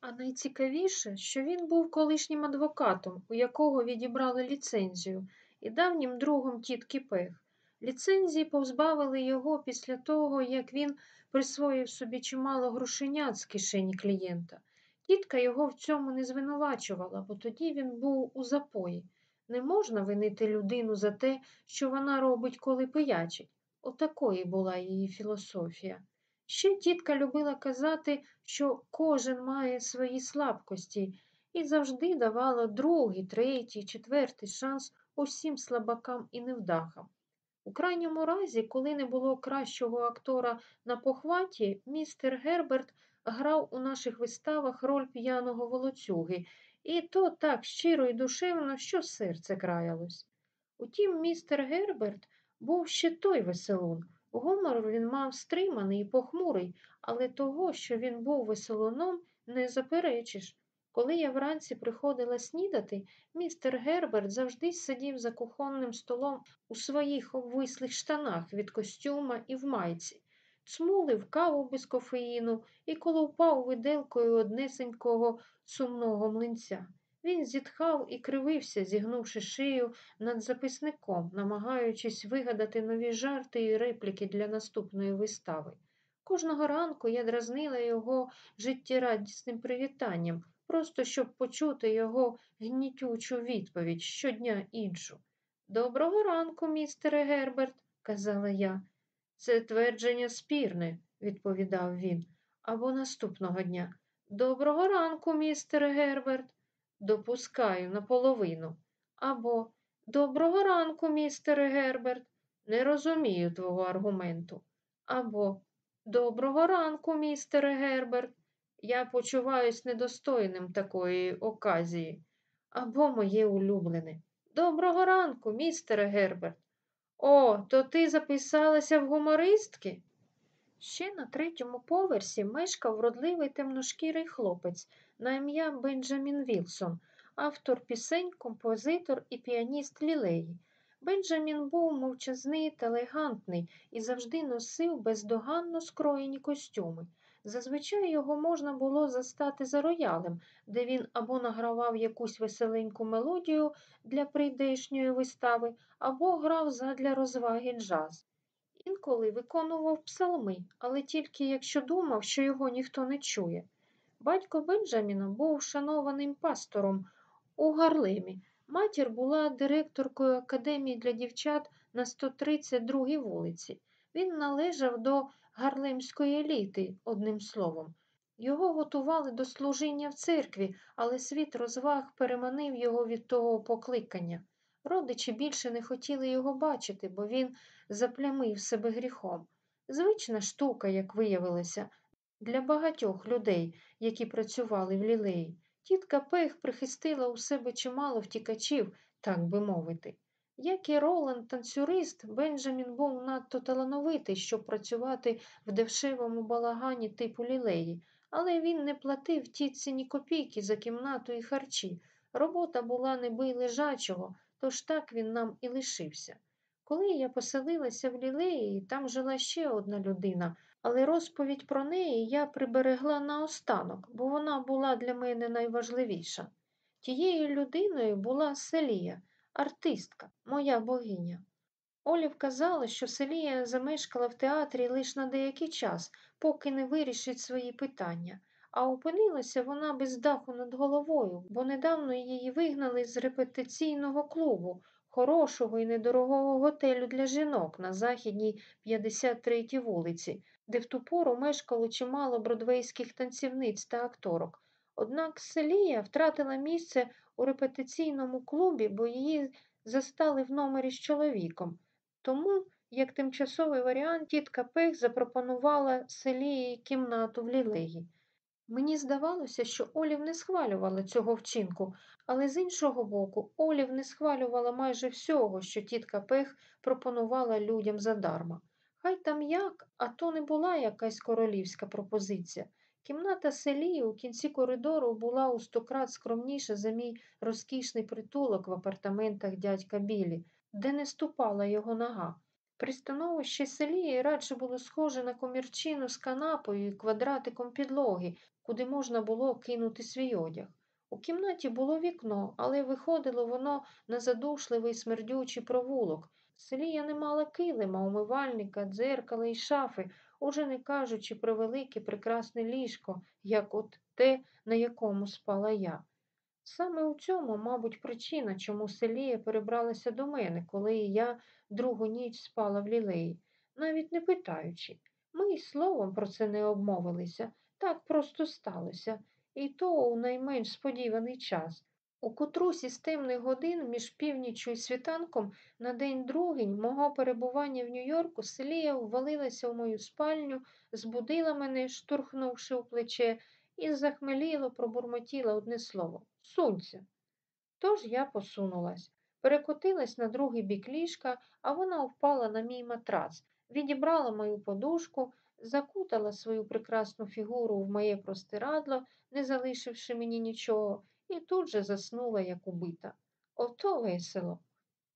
А найцікавіше, що він був колишнім адвокатом, у якого відібрали ліцензію, і давнім другом тітки Пех. Ліцензії позбавили його після того, як він присвоїв собі чимало грошенят з кишені клієнта. Тітка його в цьому не звинувачувала, бо тоді він був у запої. Не можна винити людину за те, що вона робить, коли пиячить. Отакої була її філософія. Ще тітка любила казати, що кожен має свої слабкості, і завжди давала другий, третій, четвертий шанс усім слабакам і невдахам. У крайньому разі, коли не було кращого актора на похваті, містер Герберт грав у наших виставах роль п'яного волоцюги, і то так щиро і душевно, що серце краялось. Утім, містер Герберт був ще той веселун. Гумор він мав стриманий і похмурий, але того, що він був веселуном, не заперечиш. Коли я вранці приходила снідати, містер Герберт завжди сидів за кухонним столом у своїх обвислих штанах від костюма і в майці, цмулив каву без кофеїну і колупав виделкою однесенького сумного млинця. Він зітхав і кривився, зігнувши шию над записником, намагаючись вигадати нові жарти і репліки для наступної вистави. Кожного ранку я дразнила його життєрадісним привітанням, просто щоб почути його гнітючу відповідь щодня іншу. Доброго ранку, містере Герберт, казала я. Це твердження спірне, відповідав він, або наступного дня. Доброго ранку, містере Герберт. Допускаю наполовину. Або Доброго ранку, містере Герберт. Не розумію твого аргументу. Або Доброго ранку, містере Герберт. Я почуваюсь недостойним такої оказії. Або моє улюблене. Доброго ранку, містере Герберт. О, то ти записалася в гумористки? Ще на третьому поверсі мешкав вродливий темношкірий хлопець на ім'я Бенджамін Вілсон, автор пісень, композитор і піаніст лілеї. Бенджамін був мовчазний та елегантний і завжди носив бездоганно скроєні костюми. Зазвичай його можна було застати за роялем, де він або награвав якусь веселеньку мелодію для прийдешньої вистави, або грав задля розваги джаз. Інколи виконував псалми, але тільки якщо думав, що його ніхто не чує. Батько Бенджаміна був шанованим пастором у Гарлемі. Матір була директоркою академії для дівчат на 132-й вулиці. Він належав до гарлемської еліти, одним словом. Його готували до служіння в церкві, але світ розваг переманив його від того покликання. Родичі більше не хотіли його бачити, бо він заплямив себе гріхом. Звична штука, як виявилося, для багатьох людей, які працювали в лілеї. Тітка Пех прихистила у себе чимало втікачів, так би мовити. Як і Роланд танцюрист, Бенджамін був надто талановитий, щоб працювати в дешевому балагані типу лілеї, але він не платив тітці ні копійки за кімнату і харчі. Робота була неби лежачого, тож так він нам і лишився. Коли я поселилася в лілеї, там жила ще одна людина, але розповідь про неї я приберегла наостанок, бо вона була для мене найважливіша. Тією людиною була Селія, артистка, моя богиня. Олів казала, що Селія замешкала в театрі лише на деякий час, поки не вирішить свої питання, а опинилася вона без даху над головою, бо недавно її вигнали з репетиційного клубу, хорошого і недорогого готелю для жінок на західній 53-й вулиці, де в ту пору мешкало чимало бродвейських танцівниць та акторок. Однак Селія втратила місце у репетиційному клубі, бо її застали в номері з чоловіком. Тому, як тимчасовий варіант, тітка Пех запропонувала Селії кімнату в лілеї. Мені здавалося, що Олів не схвалювала цього вчинку, але з іншого боку, Олів не схвалювала майже всього, що тітка Пех пропонувала людям задарма. Хай там як, а то не була якась королівська пропозиція. Кімната селії у кінці коридору була у стократ скромніша за мій розкішний притулок в апартаментах дядька Білі, де не ступала його нога. Пристановище селії радше було схоже на комірчину з канапою і квадратиком підлоги, куди можна було кинути свій одяг. У кімнаті було вікно, але виходило воно на задушливий смердючий провулок. Селія не мала килима, умивальника, дзеркала і шафи, уже не кажучи про велике прекрасне ліжко, як от те, на якому спала я. Саме у цьому, мабуть, причина, чому Селія перебралася до мене, коли я другу ніч спала в лілеї, навіть не питаючи. Ми й словом про це не обмовилися, так просто сталося, і то у найменш сподіваний час. У котрусь із темних годин між північю і світанком на день другий мого перебування в Нью-Йорку Селія ввалилася в мою спальню, збудила мене, штурхнувши у плече, і захмеліло пробурмотіла одне слово сунься. Тож я посунулась, перекотилась на другий бік ліжка, а вона впала на мій матрац, відібрала мою подушку, закутала свою прекрасну фігуру в моє простирадло, не залишивши мені нічого, і тут же заснула, як убита. Ото весело.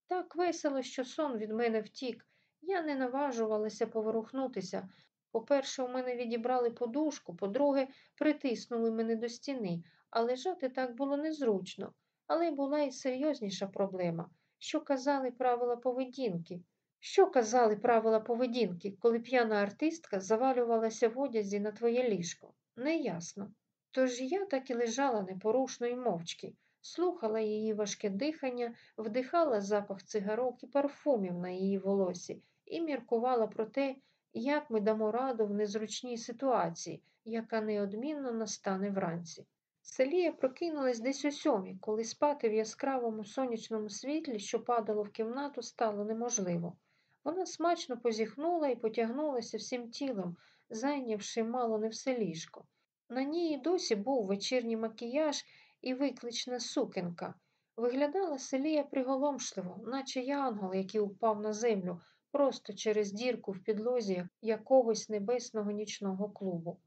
Так весело, що сон від мене втік. Я не наважувалася поворухнутися. По-перше, у мене відібрали подушку, по-друге, притиснули мене до стіни, а лежати так було незручно. Але була і серйозніша проблема, що казали правила поведінки. Що казали правила поведінки, коли п'яна артистка завалювалася в одязі на твоє ліжко? Неясно. Тож я так і лежала непорушно й мовчки, слухала її важке дихання, вдихала запах цигарок і парфумів на її волосі і міркувала про те, як ми дамо раду в незручній ситуації, яка неодмінно настане вранці. Селія прокинулась десь у сьомій, коли спати в яскравому сонячному світлі, що падало в кімнату, стало неможливо. Вона смачно позіхнула і потягнулася всім тілом, зайнявши мало не все ліжко. На ній досі був вечірній макіяж і виклична сукенка. Виглядала селія приголомшливо, наче янгол, який упав на землю просто через дірку в підлозі якогось небесного нічного клубу.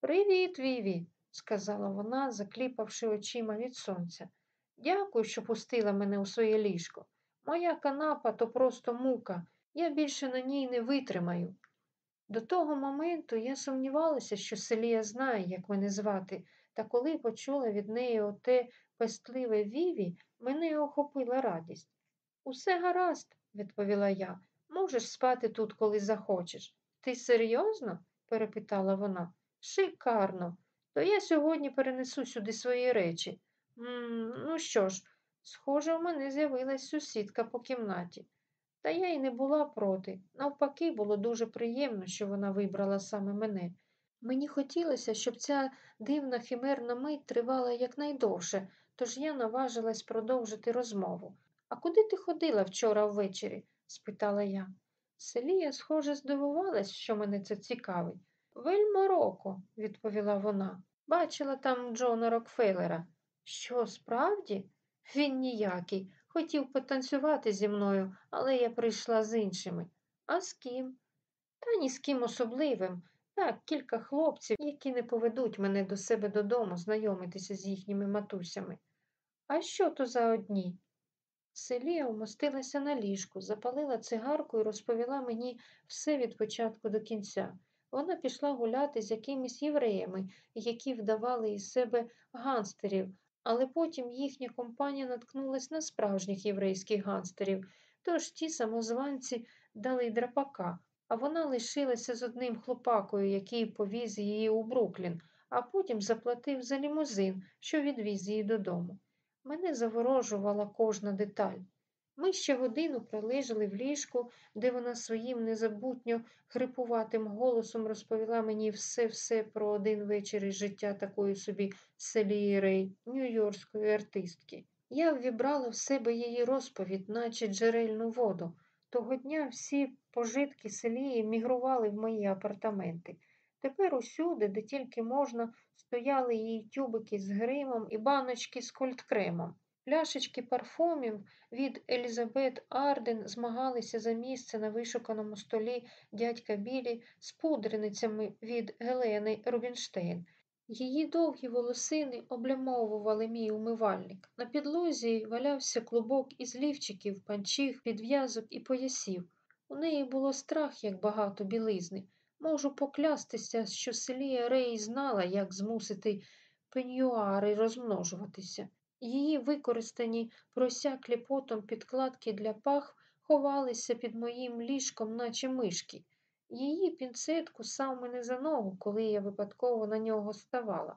Привіт, Віві, сказала вона, закліпавши очима від сонця. Дякую, що пустила мене у своє ліжко. Моя канапа то просто мука, я більше на ній не витримаю. До того моменту я сумнівалася, що Селія знає, як мене звати, та коли почула від неї оте пестливе віві, мене охопила радість. Усе гаразд, відповіла я, можеш спати тут, коли захочеш. Ти серйозно? перепитала вона. Шикарно. То я сьогодні перенесу сюди свої речі. М ну що ж, схоже, у мене з'явилась сусідка по кімнаті. Та я й не була проти. Навпаки, було дуже приємно, що вона вибрала саме мене. Мені хотілося, щоб ця дивна химерна мить тривала якнайдовше, тож я наважилась продовжити розмову. А куди ти ходила вчора ввечері? спитала я. Селія, схоже, здивувалась, що мене це цікавить. Вельмороко, відповіла вона. Бачила там Джона Рокфеллера. Що, справді? Він ніякий. Хотів потанцювати зі мною, але я прийшла з іншими. А з ким? Та ні з ким особливим. Так, кілька хлопців, які не поведуть мене до себе додому знайомитися з їхніми матусями. А що то за одні? Селія вмостилася на ліжку, запалила цигарку і розповіла мені все від початку до кінця. Вона пішла гуляти з якимись євреями, які вдавали із себе ганстерів, але потім їхня компанія наткнулась на справжніх єврейських ганстерів, тож ті самозванці дали драпака, а вона лишилася з одним хлопакою, який повіз її у Бруклін, а потім заплатив за лімузин, що відвіз її додому. Мене заворожувала кожна деталь. Ми ще годину пролежали в ліжку, де вона своїм незабутньо хрипуватим голосом розповіла мені все-все про один вечір із життя такої собі Селії Рей, нью-йоркської артистки. Я ввібрала в себе її розповідь, наче джерельну воду. Того дня всі пожитки селії мігрували в мої апартаменти. Тепер усюди, де тільки можна, стояли її тюбики з гримом і баночки з кольткремом. Пляшечки парфумів від Елізабет Арден змагалися за місце на вишуканому столі дядька Білі з пудреницями від Гелени Рубінштейн. Її довгі волосини облямовували мій умивальник. На підлозі валявся клубок із лівчиків, панчіх, підв'язок і поясів. У неї було страх, як багато білизни. Можу поклястися, що Селія Рей знала, як змусити пеньюари розмножуватися. Її використані просяклі потом підкладки для пах ховалися під моїм ліжком, наче мишки. Її пінцет кусав мене за ногу, коли я випадково на нього ставала.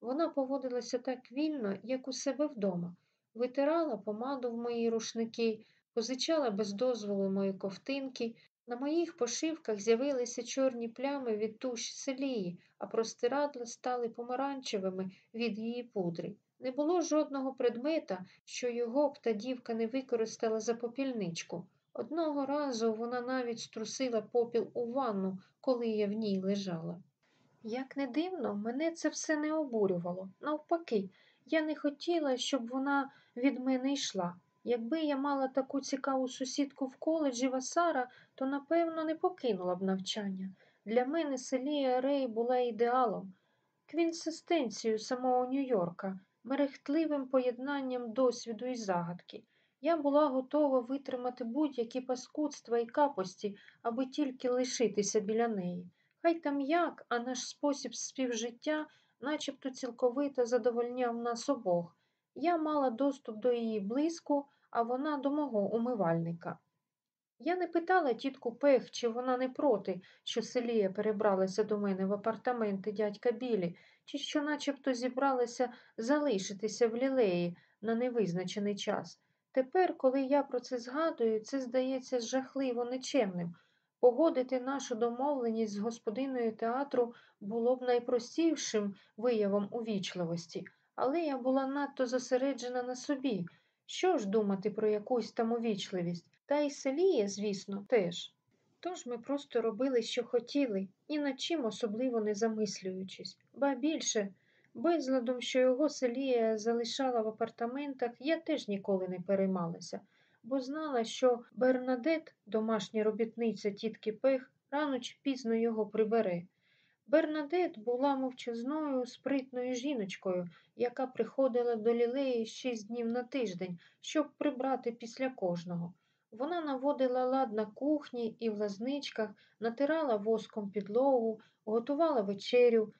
Вона поводилася так вільно, як у себе вдома, витирала помаду в мої рушники, позичала без дозволу мої ковтинки. На моїх пошивках з'явилися чорні плями від туші селії, а простирадла стали помаранчевими від її пудри. Не було жодного предмета, що його б та дівка не використала за попільничку. Одного разу вона навіть струсила попіл у ванну, коли я в ній лежала. Як не дивно, мене це все не обурювало. Навпаки, я не хотіла, щоб вона від мене йшла. Якби я мала таку цікаву сусідку в коледжі Васара, то напевно не покинула б навчання. Для мене Селія Рей була ідеалом, квінсистенцією самого Нью-Йорка, мерехтливим поєднанням досвіду і загадки. Я була готова витримати будь-які паскудства і капості, аби тільки лишитися біля неї. Хай там як, а наш спосіб співжиття начебто цілковито задовольняв нас обох. Я мала доступ до її блиску, а вона до мого умивальника. Я не питала тітку Пех, чи вона не проти, що Селія перебралася до мене в апартаменти дядька Білі, чи що начебто зібралася залишитися в лілеї на невизначений час. Тепер, коли я про це згадую, це здається жахливо нечемним. Погодити нашу домовленість з господиною театру було б найпростішим виявом увічливості, але я була надто зосереджена на собі. Що ж думати про якусь там увічливість? Та й селіє, звісно, теж. Тож ми просто робили, що хотіли, ні над чим особливо не замислюючись, ба більше. Безладом, що його селія залишала в апартаментах, я теж ніколи не переймалася, бо знала, що Бернадет, домашня робітниця тітки Пех, рано чи пізно його прибере. Бернадет була мовчазною, спритною жіночкою, яка приходила до лілеї шість днів на тиждень, щоб прибрати після кожного. Вона наводила лад на кухні і в лазничках, натирала воском підлогу, готувала вечерю,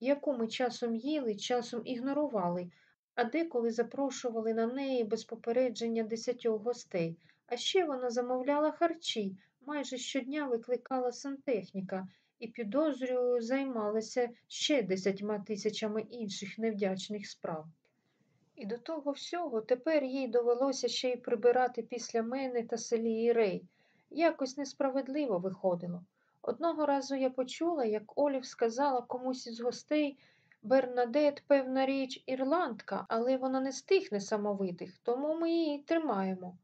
яку ми часом їли, часом ігнорували, а деколи запрошували на неї без попередження десятьох гостей. А ще вона замовляла харчі, майже щодня викликала сантехніка і, підозрюю, займалася ще десятьма тисячами інших невдячних справ. І до того всього тепер їй довелося ще й прибирати після мене та селії Рей. Якось несправедливо виходило. Одного разу я почула, як Олів сказала комусь із гостей Бернадет, певна річ, ірландка, але вона не з тих несамовитих, тому ми її тримаємо.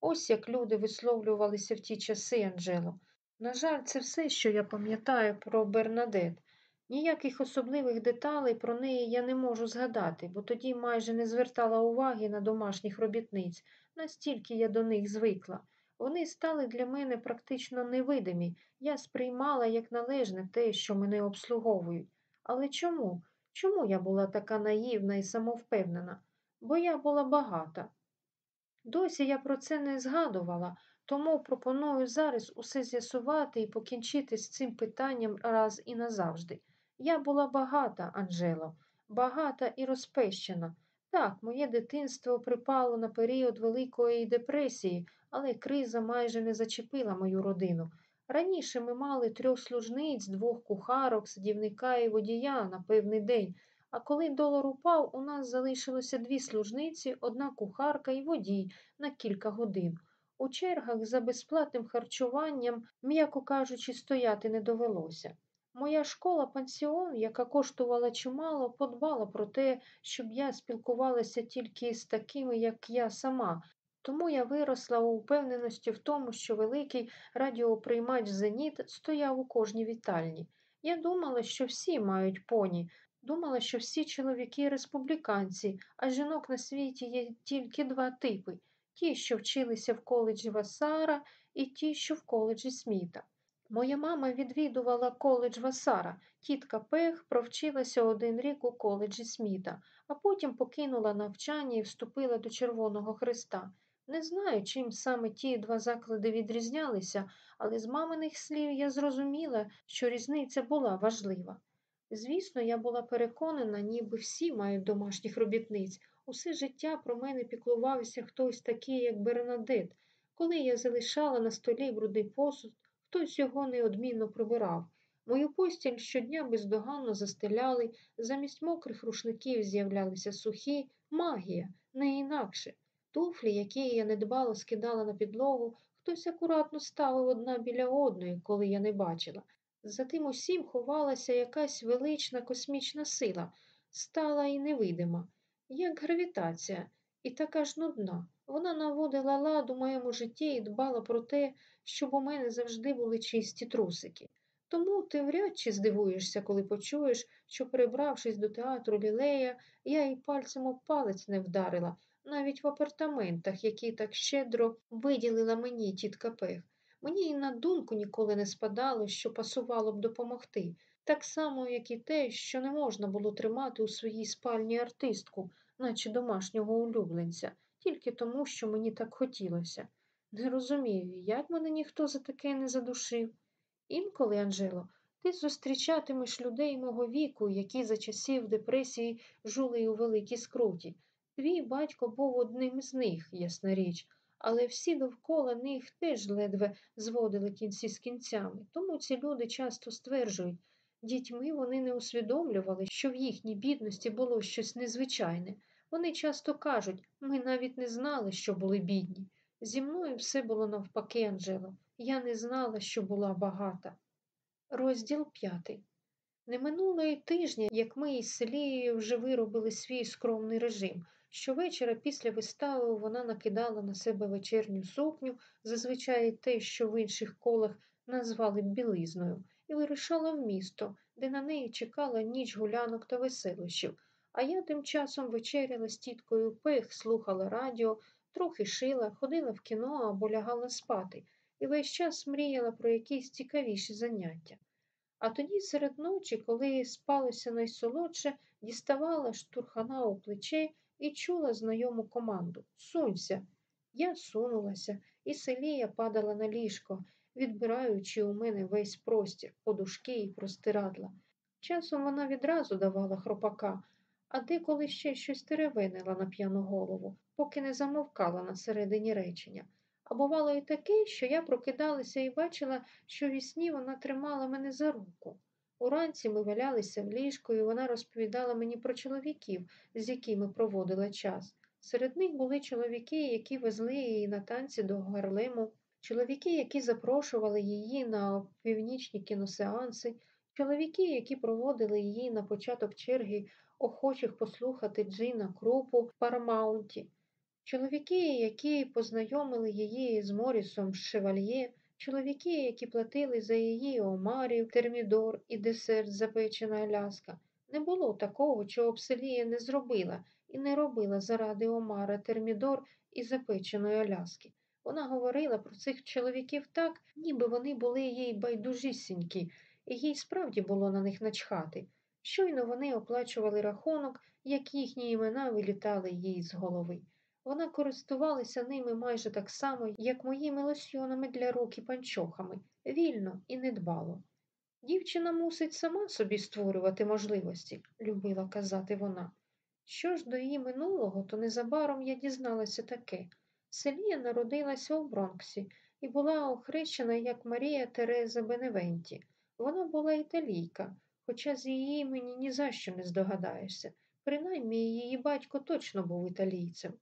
Ось як люди висловлювалися в ті часи, Анджело. На жаль, це все, що я пам'ятаю про Бернадет. Ніяких особливих деталей про неї я не можу згадати, бо тоді майже не звертала уваги на домашніх робітниць, настільки я до них звикла. Вони стали для мене практично невидимі. Я сприймала як належне те, що мене обслуговують. Але чому? Чому я була така наївна і самовпевнена? Бо я була багата. Досі я про це не згадувала, тому пропоную зараз усе з'ясувати і покінчити з цим питанням раз і назавжди. Я була багата, Анжело, багата і розпещена. Так, моє дитинство припало на період Великої депресії, але криза майже не зачепила мою родину. Раніше ми мали трьох служниць, двох кухарок, садівника і водія на певний день, а коли долар упав, у нас залишилося дві служниці, одна кухарка і водій на кілька годин. У чергах за безплатним харчуванням, м'яко кажучи, стояти не довелося. Моя школа пансіон, яка коштувала чимало, подбала про те, щоб я спілкувалася тільки з такими, як я сама, тому я виросла у впевненості в тому, що великий радіоприймач Зеніт стояв у кожній вітальні. Я думала, що всі мають поні, думала, що всі чоловіки республіканці, а жінок на світі є тільки два типи ті, що вчилися в коледжі Васара, і ті, що в коледжі Сміта. Моя мама відвідувала коледж Васара, тітка Пех провчилася один рік у коледжі Сміта, а потім покинула навчання і вступила до Червоного Христа. Не знаю, чим саме ті два заклади відрізнялися, але з маминих слів я зрозуміла, що різниця була важлива. Звісно, я була переконана, ніби всі мають домашніх робітниць. Усе життя про мене піклувався хтось такий, як Бернадет. Коли я залишала на столі брудний посуд, хтось його неодмінно прибирав. Мою постіль щодня бездоганно застеляли, замість мокрих рушників з'являлися сухі, магія, не інакше. Туфлі, які я недбало скидала на підлогу, хтось акуратно ставив одна біля одної, коли я не бачила. За тим усім ховалася якась велична космічна сила, стала і невидима, як гравітація, і така ж нудна. Вона наводила лад у моєму житті і дбала про те, щоб у мене завжди були чисті трусики. Тому ти вряд чи здивуєшся, коли почуєш, що, перебравшись до театру лілея, я й пальцем об палець не вдарила, навіть в апартаментах, які так щедро виділила мені тітка Пех. Мені й на думку ніколи не спадало, що пасувало б допомогти, так само, як і те, що не можна було тримати у своїй спальні артистку, наче домашнього улюбленця, тільки тому, що мені так хотілося. Не розумію, як мене ніхто за таке не задушив. Інколи, Анжело, ти зустрічатимеш людей мого віку, які за часів депресії жили у великій скруті. Твій батько був одним з них, ясна річ, але всі довкола них теж ледве зводили кінці з кінцями. Тому ці люди часто стверджують, дітьми вони не усвідомлювали, що в їхній бідності було щось незвичайне. Вони часто кажуть, ми навіть не знали, що були бідні. Зі мною все було навпаки, Анжело. Я не знала, що була багата. Розділ п'ятий. Не минуло й тижня, як ми із Селією вже виробили свій скромний режим. Щовечора після вистави вона накидала на себе вечірню сукню, зазвичай те, що в інших колах назвали білизною, і вирушала в місто, де на неї чекала ніч гулянок та веселощів. А я тим часом вечеряла з тіткою пех, слухала радіо, трохи шила, ходила в кіно або лягала спати, і весь час мріяла про якісь цікавіші заняття. А тоді серед ночі, коли спалося найсолодше, діставала штурхана у плече і чула знайому команду Сунься. Я сунулася, і селія падала на ліжко, відбираючи у мене весь простір, подушки і простирадла. Часом вона відразу давала хропака, а деколи ще щось теревенила на п'яну голову, поки не замовкала на середині речення. А бувало і таке, що я прокидалася і бачила, що вісні вона тримала мене за руку. Уранці ми валялися в ліжку, і вона розповідала мені про чоловіків, з якими проводила час. Серед них були чоловіки, які везли її на танці до Гарлему, чоловіки, які запрошували її на північні кіносеанси, чоловіки, які проводили її на початок черги охочих послухати Джина Крупу в Парамаунті, чоловіки, які познайомили її з Морісом Шевальє, чоловіки, які платили за її омарів, термідор і десерт запечена Аляска. Не було такого, чого б Селія не зробила і не робила заради омара, термідор і запеченої Аляски. Вона говорила про цих чоловіків так, ніби вони були їй байдужісінькі, і їй справді було на них начхати. Щойно вони оплачували рахунок, як їхні імена вилітали їй з голови. Вона користувалася ними майже так само, як моїми лосьйонами для рук і панчохами, вільно і недбало. Дівчина мусить сама собі створювати можливості, любила казати вона. Що ж до її минулого, то незабаром я дізналася таке. Селія народилася у Бронксі і була охрещена як Марія Тереза Беневенті. Вона була італійка, хоча з її імені ні за що не здогадаєшся. Принаймні її батько точно був італійцем.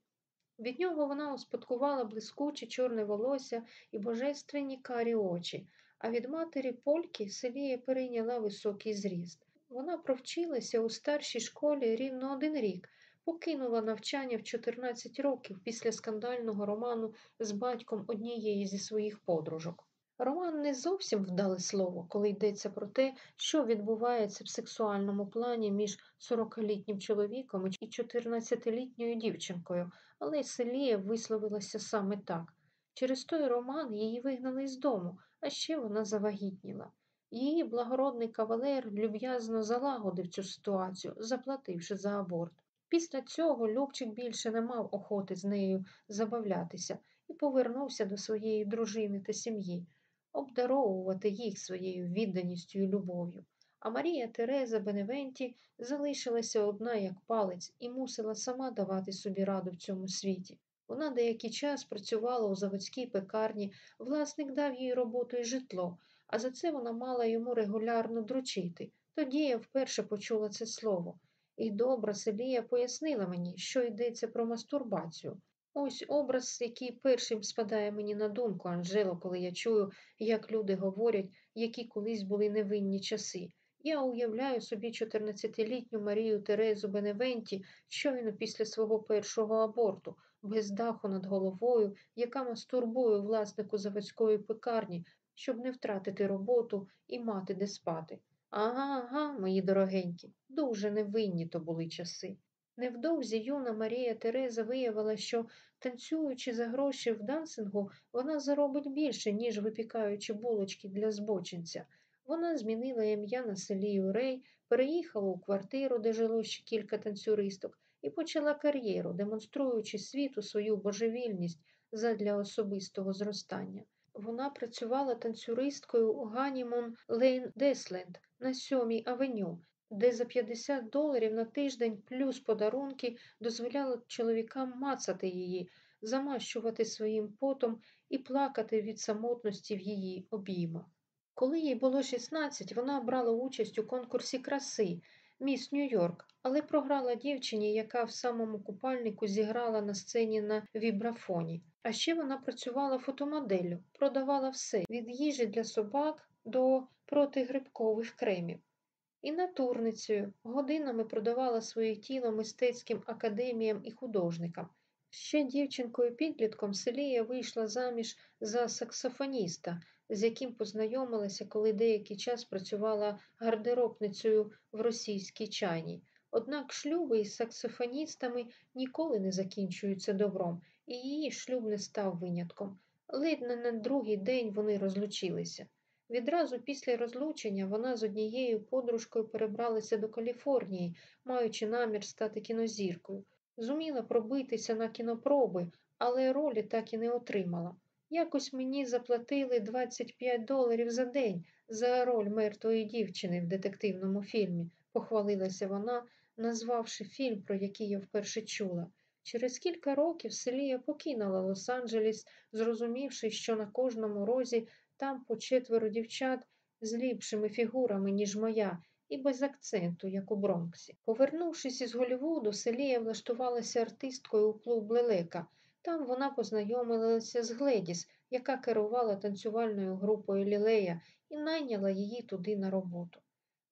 Від нього вона успадкувала блискуче чорне волосся і божественні карі очі, а від матері Польки Селія перейняла високий зріст. Вона провчилася у старшій школі рівно один рік, покинула навчання в 14 років після скандального роману з батьком однієї зі своїх подружок. Роман не зовсім вдале слово, коли йдеться про те, що відбувається в сексуальному плані між 40-літнім чоловіком і 14-літньою дівчинкою, але Селія висловилася саме так. Через той роман її вигнали з дому, а ще вона завагітніла. Її благородний кавалер люб'язно залагодив цю ситуацію, заплативши за аборт. Після цього Любчик більше не мав охоти з нею забавлятися і повернувся до своєї дружини та сім'ї обдаровувати їх своєю відданістю і любов'ю. А Марія Тереза Беневенті залишилася одна як палець і мусила сама давати собі раду в цьому світі. Вона деякий час працювала у заводській пекарні, власник дав їй роботу і житло, а за це вона мала йому регулярно дручити. Тоді я вперше почула це слово. І добра Селія пояснила мені, що йдеться про мастурбацію. Ось образ, який першим спадає мені на думку, Анжело, коли я чую, як люди говорять, які колись були невинні часи. Я уявляю собі 14-літню Марію Терезу Беневенті щойно після свого першого аборту, без даху над головою, яка мастурбує власнику заводської пекарні, щоб не втратити роботу і мати де спати. Ага, ага, мої дорогенькі, дуже невинні то були часи. Невдовзі юна Марія Тереза виявила, що, танцюючи за гроші в дансингу, вона заробить більше, ніж випікаючи булочки для збочинця. Вона змінила ім'я на Селія Рей, переїхала у квартиру, де жило ще кілька танцюристок, і почала кар'єру, демонструючи світу свою божевільність задля особистого зростання. Вона працювала танцюристкою у Ганімун Лейн Денсленд на сьомій авеню, де за 50 доларів на тиждень плюс подарунки дозволяли чоловікам мацати її, замащувати своїм потом і плакати від самотності в її обіймах. Коли їй було 16, вона брала участь у конкурсі краси Міс Нью-Йорк, але програла дівчині, яка в самому купальнику зіграла на сцені на вібрафоні. А ще вона працювала фотомоделлю, продавала все від їжі для собак до протигрибкових кремів. І натурницею годинами продавала своє тіло мистецьким академіям і художникам. Ще дівчинкою підлітком Селія вийшла заміж за саксофоніста, з яким познайомилася, коли деякий час працювала гардеробницею в російській чайній. Однак шлюби із саксофоністами ніколи не закінчуються добром, і її шлюб не став винятком. Ледь не на другий день вони розлучилися. Відразу після розлучення вона з однією подружкою перебралася до Каліфорнії, маючи намір стати кінозіркою. Зуміла пробитися на кінопроби, але ролі так і не отримала. Якось мені заплатили 25 доларів за день за роль мертвої дівчини в детективному фільмі, похвалилася вона, назвавши фільм, про який я вперше чула. Через кілька років Селія покинула Лос-Анджелес, зрозумівши, що на кожному розі там по четверо дівчат з ліпшими фігурами, ніж моя, і без акценту, як у Бронксі. Повернувшись із Голівуду, Селія влаштувалася артисткою у клуб Лелека. Там вона познайомилася з Гледіс, яка керувала танцювальною групою Лілея і найняла її туди на роботу.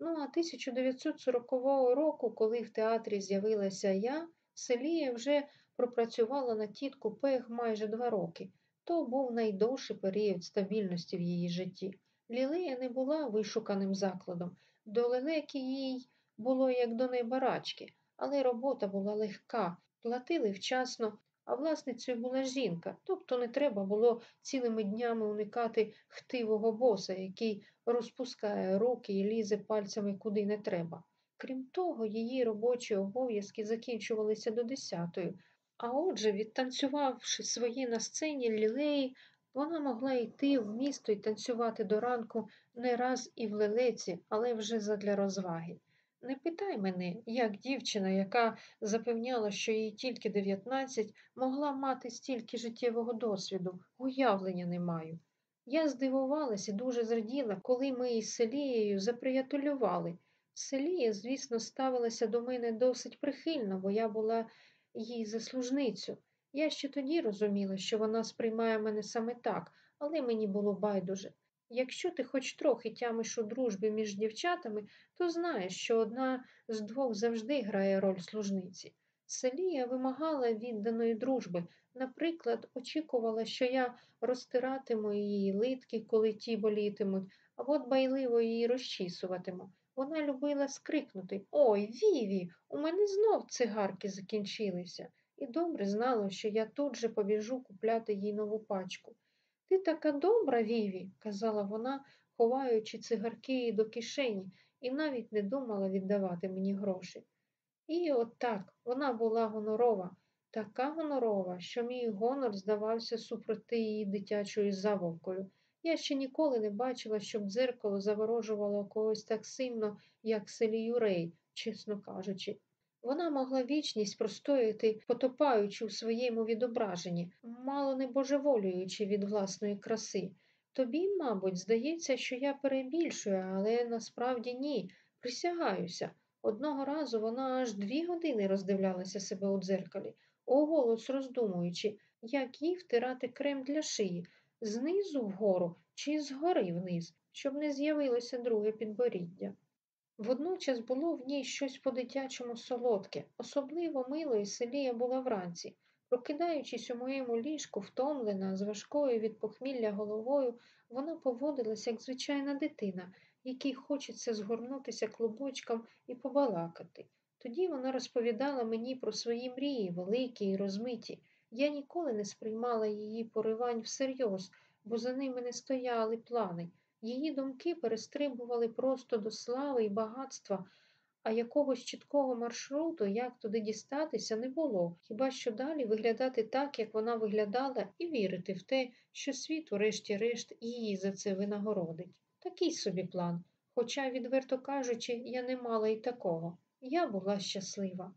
Ну, а 1940 року, коли в театрі з'явилася я, Селія вже пропрацювала на тітку Пег майже два роки. То був найдовший період стабільності в її житті. Лілея не була вишуканим закладом. До лелеки їй було як до небарачки, але робота була легка, платили вчасно, а власницею була жінка, тобто не треба було цілими днями уникати хтивого боса, який розпускає руки і лізе пальцями куди не треба. Крім того, її робочі обов'язки закінчувалися до десятої, а отже, відтанцювавши свої на сцені лілеї, вона могла йти в місто і танцювати до ранку не раз і в лелеці, але вже задля розваги. Не питай мене, як дівчина, яка запевняла, що їй тільки 19, могла мати стільки життєвого досвіду, уявлення не маю. Я здивувалась і дуже зраділа, коли ми із Селією заприятелювали. Селія, звісно, ставилася до мене досить прихильно, бо я була їй заслужницю. Я ще тоді розуміла, що вона сприймає мене саме так, але мені було байдуже. Якщо ти хоч трохи тямиш у дружбі між дівчатами, то знаєш, що одна з двох завжди грає роль служниці. Селія вимагала відданої дружби. Наприклад, очікувала, що я розтиратиму її литки, коли ті болітимуть, або дбайливо її розчісуватиму. Вона любила скрикнути Ой, Віві, у мене знов цигарки закінчилися, і добре знала, що я тут же побіжу купляти їй нову пачку. Ти така добра, Віві, казала вона, ховаючи цигарки до кишені, і навіть не думала віддавати мені гроші. І от так вона була гонорова, така гонорова, що мій гонор здавався супроти її дитячою заволкою. Я ще ніколи не бачила, щоб дзеркало заворожувало когось так сильно, як селію Рей, чесно кажучи. Вона могла вічність простояти, потопаючи у своєму відображенні, мало не божеволюючи від власної краси. Тобі, мабуть, здається, що я перебільшую, але насправді ні. Присягаюся. Одного разу вона аж дві години роздивлялася себе у дзеркалі, оголос роздумуючи, як їй втирати крем для шиї, знизу вгору чи згори вниз, щоб не з'явилося друге підборіддя. Водночас було в ній щось по-дитячому солодке, особливо милою селія була вранці. Прокидаючись у моєму ліжку, втомлена, з важкою від похмілля головою, вона поводилася, як звичайна дитина, якій хочеться згорнутися клубочком і побалакати. Тоді вона розповідала мені про свої мрії, великі й розмиті. Я ніколи не сприймала її поривань всерйоз, бо за ними не стояли плани. Її думки перестрибували просто до слави і багатства, а якогось чіткого маршруту, як туди дістатися, не було, хіба що далі виглядати так, як вона виглядала, і вірити в те, що світ, урешті-решт, її за це винагородить. Такий собі план. Хоча, відверто кажучи, я не мала і такого. Я була щаслива.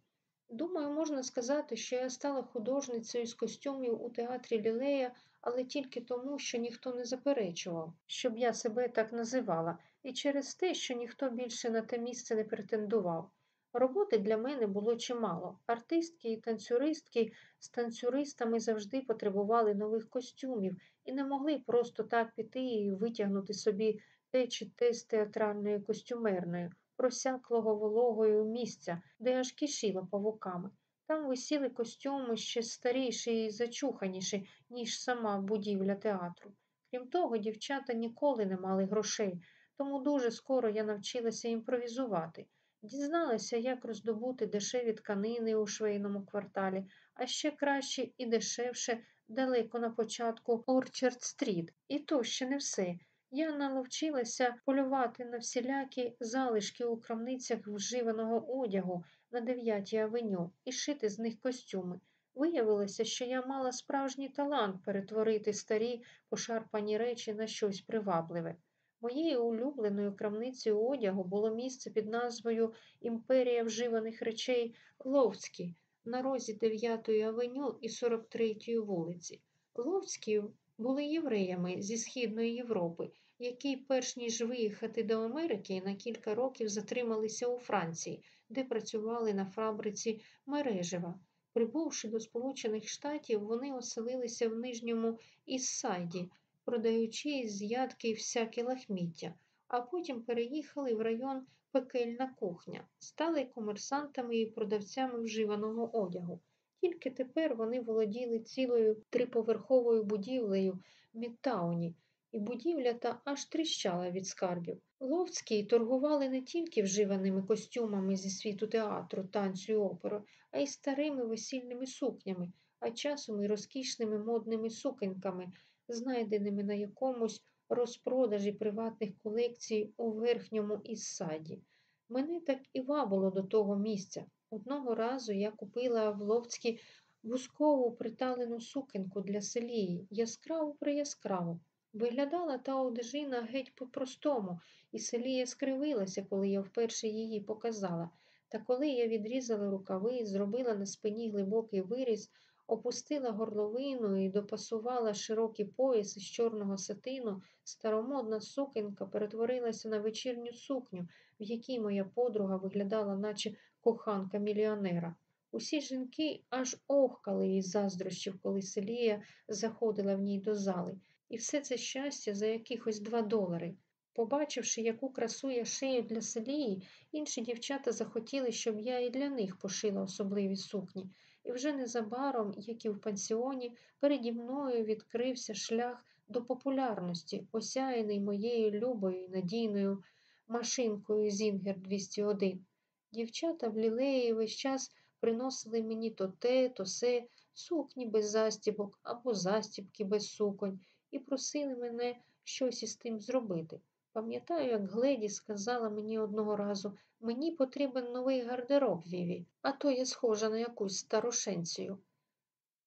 Думаю, можна сказати, що я стала художницею з костюмів у театрі Лілея, але тільки тому, що ніхто не заперечував, щоб я себе так називала, і через те, що ніхто більше на те місце не претендував. Роботи для мене було чимало. Артистки і танцюристки з танцюристами завжди потребували нових костюмів і не могли просто так піти і витягнути собі те чи те з театральної костюмерної, просяклого вологою місця, де аж кишіло павуками. Там висіли костюми ще старіші і зачуханіші, ніж сама будівля театру. Крім того, дівчата ніколи не мали грошей, тому дуже скоро я навчилася імпровізувати. Дізналася, як роздобути дешеві тканини у швейному кварталі, а ще краще і дешевше далеко на початку Орчард Стріт. І то ще не все. Я наловчилася полювати на всілякі залишки у крамницях вживаного одягу на 9 авеню і шити з них костюми. Виявилося, що я мала справжній талант перетворити старі пошарпані речі на щось привабливе. Моєю улюбленою крамницею одягу було місце під назвою Імперія вживаних речей Ловський на розі 9 авеню і 43 вулиці. Ловські були євреями зі Східної Європи, які, перш ніж виїхати до Америки, на кілька років затрималися у Франції, де працювали на фабриці мережева. Прибувши до Сполучених Штатів, вони оселилися в Нижньому Іссайді, продаючи з ядки всяке лахміття, а потім переїхали в район Пекельна кухня, стали комерсантами і продавцями вживаного одягу. Тільки тепер вони володіли цілою триповерховою будівлею в Мідтауні, і будівля та аж тріщала від скарбів. Ловські торгували не тільки вживаними костюмами зі світу театру, танцю і оперу, а й старими весільними сукнями, а часом і розкішними модними сукеньками, знайденими на якомусь розпродажі приватних колекцій у верхньому Іссаді. Мене так і вабило до того місця. Одного разу я купила в Ловській вузкову приталену сукенку для селії, яскраву прияскраву. Виглядала та одежина геть по-простому, і селія скривилася, коли я вперше її показала. Та коли я відрізала рукави, зробила на спині глибокий виріз, опустила горловину і допасувала широкий пояс із чорного сатину, старомодна сукенка перетворилася на вечірню сукню, в якій моя подруга виглядала, наче коханка мільйонера. Усі жінки аж охкали із заздрощів, коли Селія заходила в ній до зали, і все це щастя за якихось два долари. Побачивши, яку красу я шию для селії, інші дівчата захотіли, щоб я і для них пошила особливі сукні. І вже незабаром, як і в пансіоні, переді мною відкрився шлях до популярності, осяяний моєю любою і надійною машинкою Зінгер 201. Дівчата в лілеї весь час приносили мені то те, то се, сукні без застібок або застібки без суконь, і просили мене щось із тим зробити. Пам'ятаю, як Гледі сказала мені одного разу мені потрібен новий гардероб, Віві, а то я схожа на якусь старошенцію.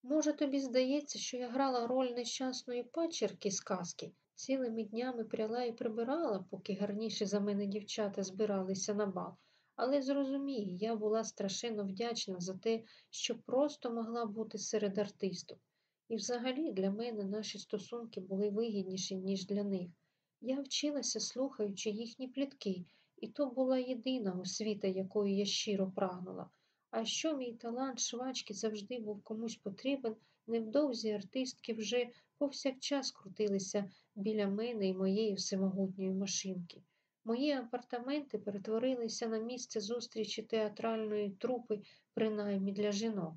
Може, тобі здається, що я грала роль нещасної пачерки з казки, цілими днями пряла і прибирала, поки гарніші за мене дівчата збиралися на бал. Але зрозумій, я була страшенно вдячна за те, що просто могла бути серед артисток. І взагалі для мене наші стосунки були вигідніші, ніж для них. Я вчилася, слухаючи їхні плітки, і то була єдина освіта, якої я щиро прагнула. А що мій талант швачки завжди був комусь потрібен, невдовзі артистки вже повсякчас крутилися біля мене і моєї всемогутньої машинки. Мої апартаменти перетворилися на місце зустрічі театральної трупи, принаймні для жінок.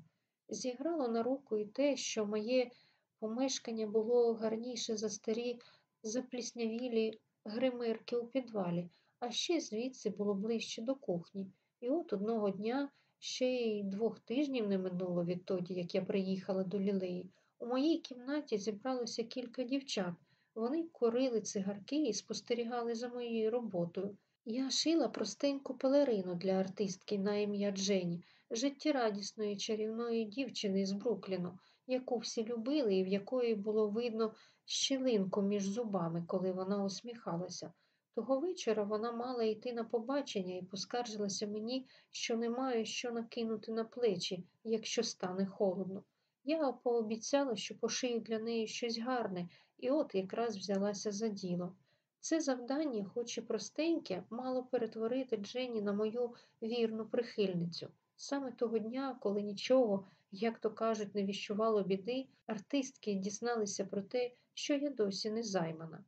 Зіграло на руку і те, що моє помешкання було гарніше за старі запліснявілі гримирки у підвалі, а ще звідси було ближче до кухні. І от одного дня, ще й двох тижнів не минуло відтоді, як я приїхала до лілеї, у моїй кімнаті зібралося кілька дівчат. Вони курили цигарки і спостерігали за моєю роботою. Я шила простеньку пелерину для артистки на ім'я Джені, життєрадісної чарівної дівчини з Брукліну, яку всі любили і в якої було видно щілинку між зубами, коли вона усміхалася. Того вечора вона мала йти на побачення і поскаржилася мені, що не маю що накинути на плечі, якщо стане холодно. Я пообіцяла, що пошию для неї щось гарне, і от якраз взялася за діло. Це завдання, хоч і простеньке, мало перетворити Дженні на мою вірну прихильницю. Саме того дня, коли нічого, як то кажуть, не віщувало біди, артистки дізналися про те, що я досі не займана.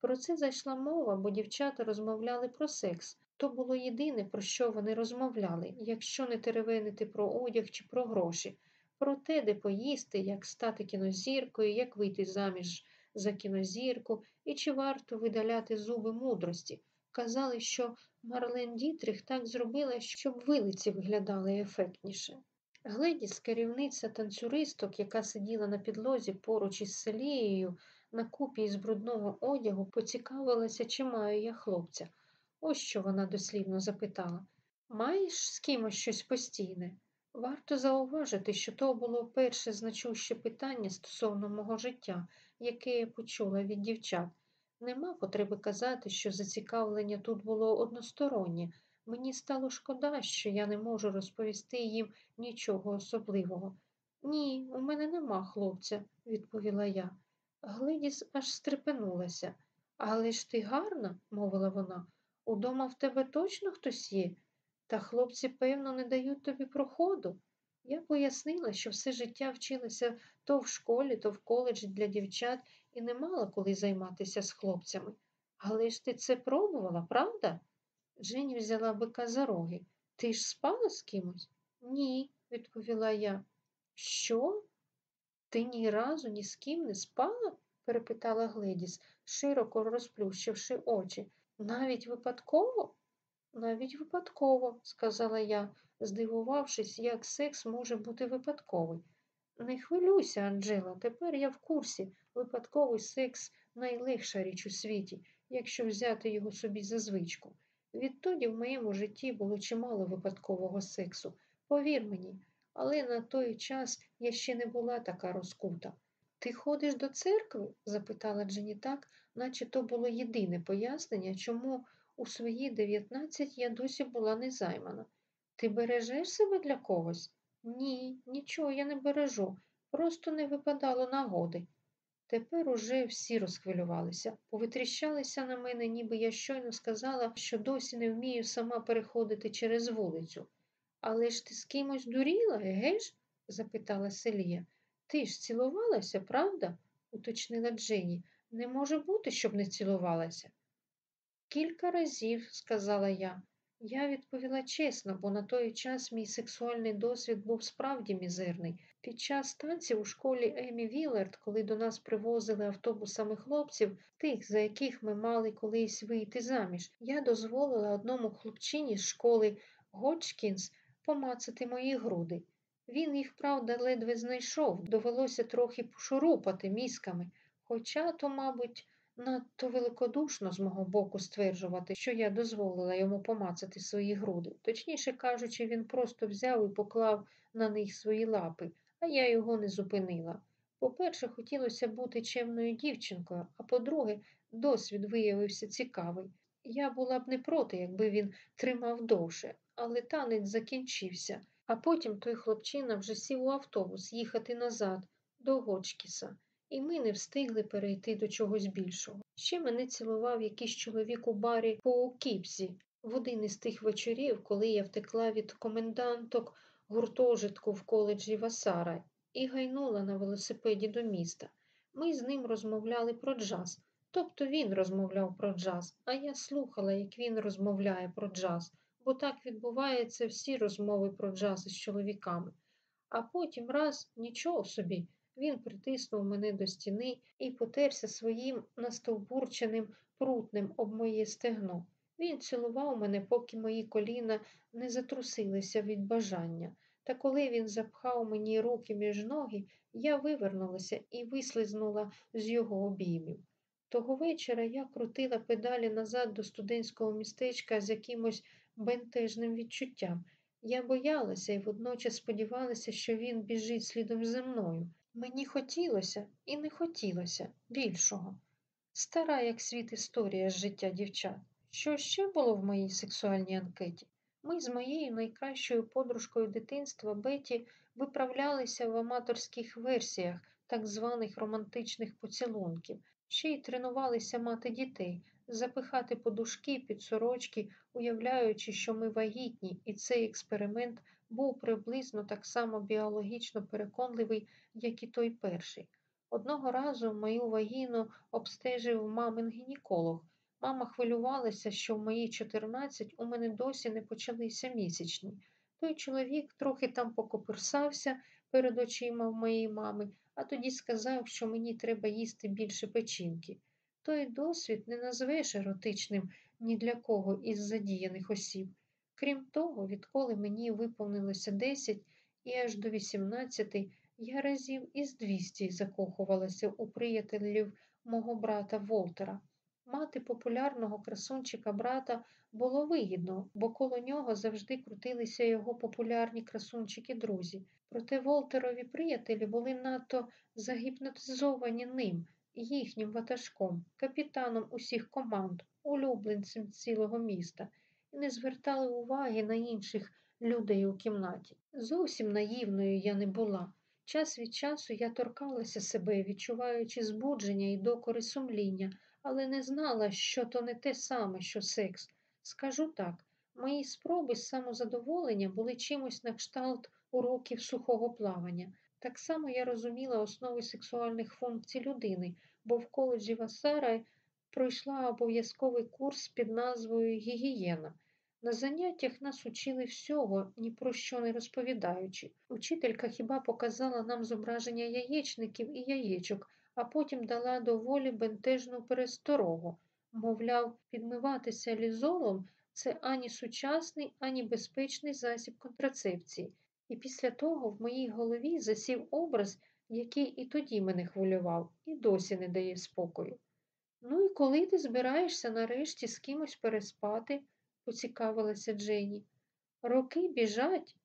Про це зайшла мова, бо дівчата розмовляли про секс. То було єдине, про що вони розмовляли, якщо не теревенити про одяг чи про гроші, про те, де поїсти, як стати кінозіркою, як вийти заміж за кінозірку і чи варто видаляти зуби мудрості. Казали, що Марлен Дітрих так зробила, щоб вилиці виглядали ефектніше. Гледіс, керівниця танцюристок, яка сиділа на підлозі поруч із селією, на купі із брудного одягу, поцікавилася, чи маю я хлопця. Ось що вона дослівно запитала. Маєш з кимось щось постійне? Варто зауважити, що то було перше значуще питання стосовно мого життя, яке я почула від дівчат. Нема потреби казати, що зацікавлення тут було одностороннє. Мені стало шкода, що я не можу розповісти їм нічого особливого. Ні, у мене нема хлопця, відповіла я. Гледіс аж стрепенулася. Але ж ти гарна, мовила вона. Удома в тебе точно хтось є? Та хлопці, певно, не дають тобі проходу. Я пояснила, що все життя вчилася то в школі, то в коледжі для дівчат і не мала коли займатися з хлопцями. Але ж ти це пробувала, правда? Джені взяла бика за роги. Ти ж спала з кимось? Ні, відповіла я. Що? Ти ні разу ні з ким не спала? перепитала Гледіс, широко розплющивши очі. Навіть випадково? Навіть випадково, сказала я, здивувавшись, як секс може бути випадковий. Не хвилюйся, Анджела, тепер я в курсі. Випадковий секс найлегша річ у світі, якщо взяти його собі за звичку. Відтоді в моєму житті було чимало випадкового сексу, повір мені, але на той час я ще не була така розкута. Ти ходиш до церкви? запитала Джені так, наче то було єдине пояснення, чому у свої дев'ятнадцять я досі була незаймана. Ти бережеш себе для когось? Ні, нічого я не бережу, просто не випадало нагоди. Тепер уже всі розхвилювалися, повитріщалися на мене, ніби я щойно сказала, що досі не вмію сама переходити через вулицю. Але ж ти з кимось дуріла, еге ж? запитала Селія. Ти ж цілувалася, правда? уточнила Дженні. Не може бути, щоб не цілувалася. Кілька разів, сказала я. Я відповіла чесно, бо на той час мій сексуальний досвід був справді мізерний. Під час танців у школі Емми Віллард, коли до нас привозили автобусами хлопців, тих, за яких ми мали колись вийти заміж, я дозволила одному хлопчині з школи Годжкінс помацати мої груди. Він їх, правда, ледве знайшов, довелося трохи пошурупати мізками, хоча то, мабуть, надто великодушно з мого боку стверджувати, що я дозволила йому помацати свої груди. Точніше кажучи, він просто взяв і поклав на них свої лапи, а я його не зупинила. По-перше, хотілося бути чемною дівчинкою, а по-друге, досвід виявився цікавий. Я була б не проти, якби він тримав довше, але танець закінчився, а потім той хлопчина вже сів у автобус їхати назад, до Гочкіса, і ми не встигли перейти до чогось більшого. Ще мене цілував якийсь чоловік у барі по Кіпсі в один із тих вечорів, коли я втекла від коменданток гуртожитку в коледжі Васара і гайнула на велосипеді до міста. Ми з ним розмовляли про джаз. Тобто він розмовляв про джаз, а я слухала, як він розмовляє про джаз, бо так відбуваються всі розмови про джаз із чоловіками. А потім раз нічого собі, він притиснув мене до стіни і потерся своїм настовбурченим прутнем об моє стегно. Він цілував мене, поки мої коліна не затрусилися від бажання. Та коли він запхав мені руки між ноги, я вивернулася і вислизнула з його обіймів. Того вечора я крутила педалі назад до студентського містечка з якимось бентежним відчуттям. Я боялася і водночас сподівалася, що він біжить слідом за мною. Мені хотілося і не хотілося більшого. Стара, як світ історія з життя дівчат. Що ще було в моїй сексуальній анкеті? Ми з моєю найкращою подружкою дитинства Беті виправлялися в аматорських версіях так званих романтичних поцілунків, ще й тренувалися мати дітей, запихати подушки під сорочки, уявляючи, що ми вагітні, і цей експеримент був приблизно так само біологічно переконливий, як і той перший. Одного разу мою вагіну обстежив мамин гінеколог. Мама хвилювалася, що в мої 14 у мене досі не почалися місячні. Той чоловік трохи там покоперсався перед очима в моєї мами, а тоді сказав, що мені треба їсти більше печінки. Той досвід не назвеш еротичним ні для кого із задіяних осіб. Крім того, відколи мені виповнилося 10 і аж до 18, я разів із 200 закохувалася у приятелів мого брата Волтера. Мати популярного красунчика брата було вигідно, бо коло нього завжди крутилися його популярні красунчики друзі. Проте Волтерові приятелі були надто загіпнотизовані ним, їхнім ватажком, капітаном усіх команд, улюбленцем цілого міста, і не звертали уваги на інших людей у кімнаті. Зовсім наївною я не була. Час від часу я торкалася себе, відчуваючи збудження і докори сумління, але не знала, що то не те саме, що секс. Скажу так, мої спроби з самозадоволення були чимось на кшталт уроків сухого плавання. Так само я розуміла основи сексуальних функцій людини, бо в коледжі Васара пройшла обов'язковий курс під назвою Гігієна. На заняттях нас учили всього, ні про що не розповідаючи. Учителька хіба показала нам зображення яєчників і яєчок, а потім дала доволі бентежну пересторогу. Мовляв, підмиватися лізолом це ані сучасний, ані безпечний засіб контрацепції. І після того в моїй голові засів образ, який і тоді мене хвилював, і досі не дає спокою. Ну і коли ти збираєшся нарешті з кимось переспати? Поцікавилася Дженні. Роки біжать.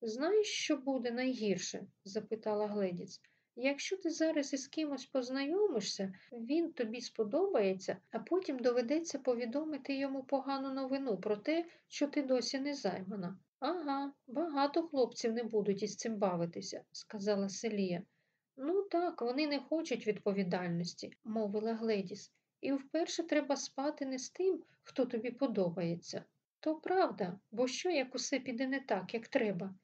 Знаєш, що буде найгірше? запитала Гледіц. Якщо ти зараз із кимось познайомишся, він тобі сподобається, а потім доведеться повідомити йому погану новину про те, що ти досі не займана. Ага, багато хлопців не будуть із цим бавитися, сказала Селія. Ну так, вони не хочуть відповідальності, мовила Гледіс. І вперше треба спати не з тим, хто тобі подобається. То правда, бо що як усе піде не так, як треба?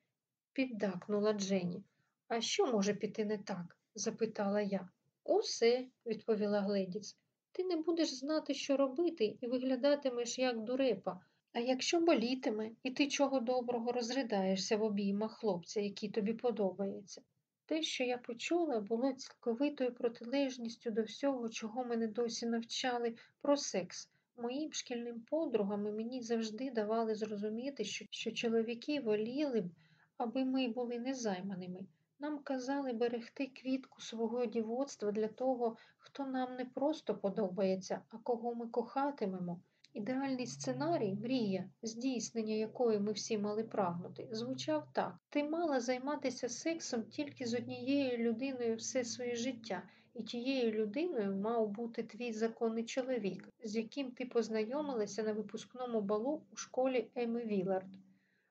піддакнула Дженні. А що може піти не так? запитала я. Усе, відповіла Гледіс. Ти не будеш знати, що робити, і виглядатимеш як дурепа. А якщо болітиме, і ти чого доброго розридаєшся в обіймах хлопця, який тобі подобається. Те, що я почула, було цілковитою протилежністю до всього, чого мене досі навчали про секс. Моїм шкільним подругам мені завжди давали зрозуміти, що, що чоловіки воліли б, аби ми були незайманими. Нам казали берегти квітку свого дівоцтва для того, хто нам не просто подобається, а кого ми кохатимемо. Ідеальний сценарій, мрія, здійснення якої ми всі мали прагнути, звучав так: ти мала займатися сексом тільки з однією людиною все своє життя, і тією людиною мав бути твій законний чоловік, з яким ти познайомилася на випускному балу у школі Еми Вілард.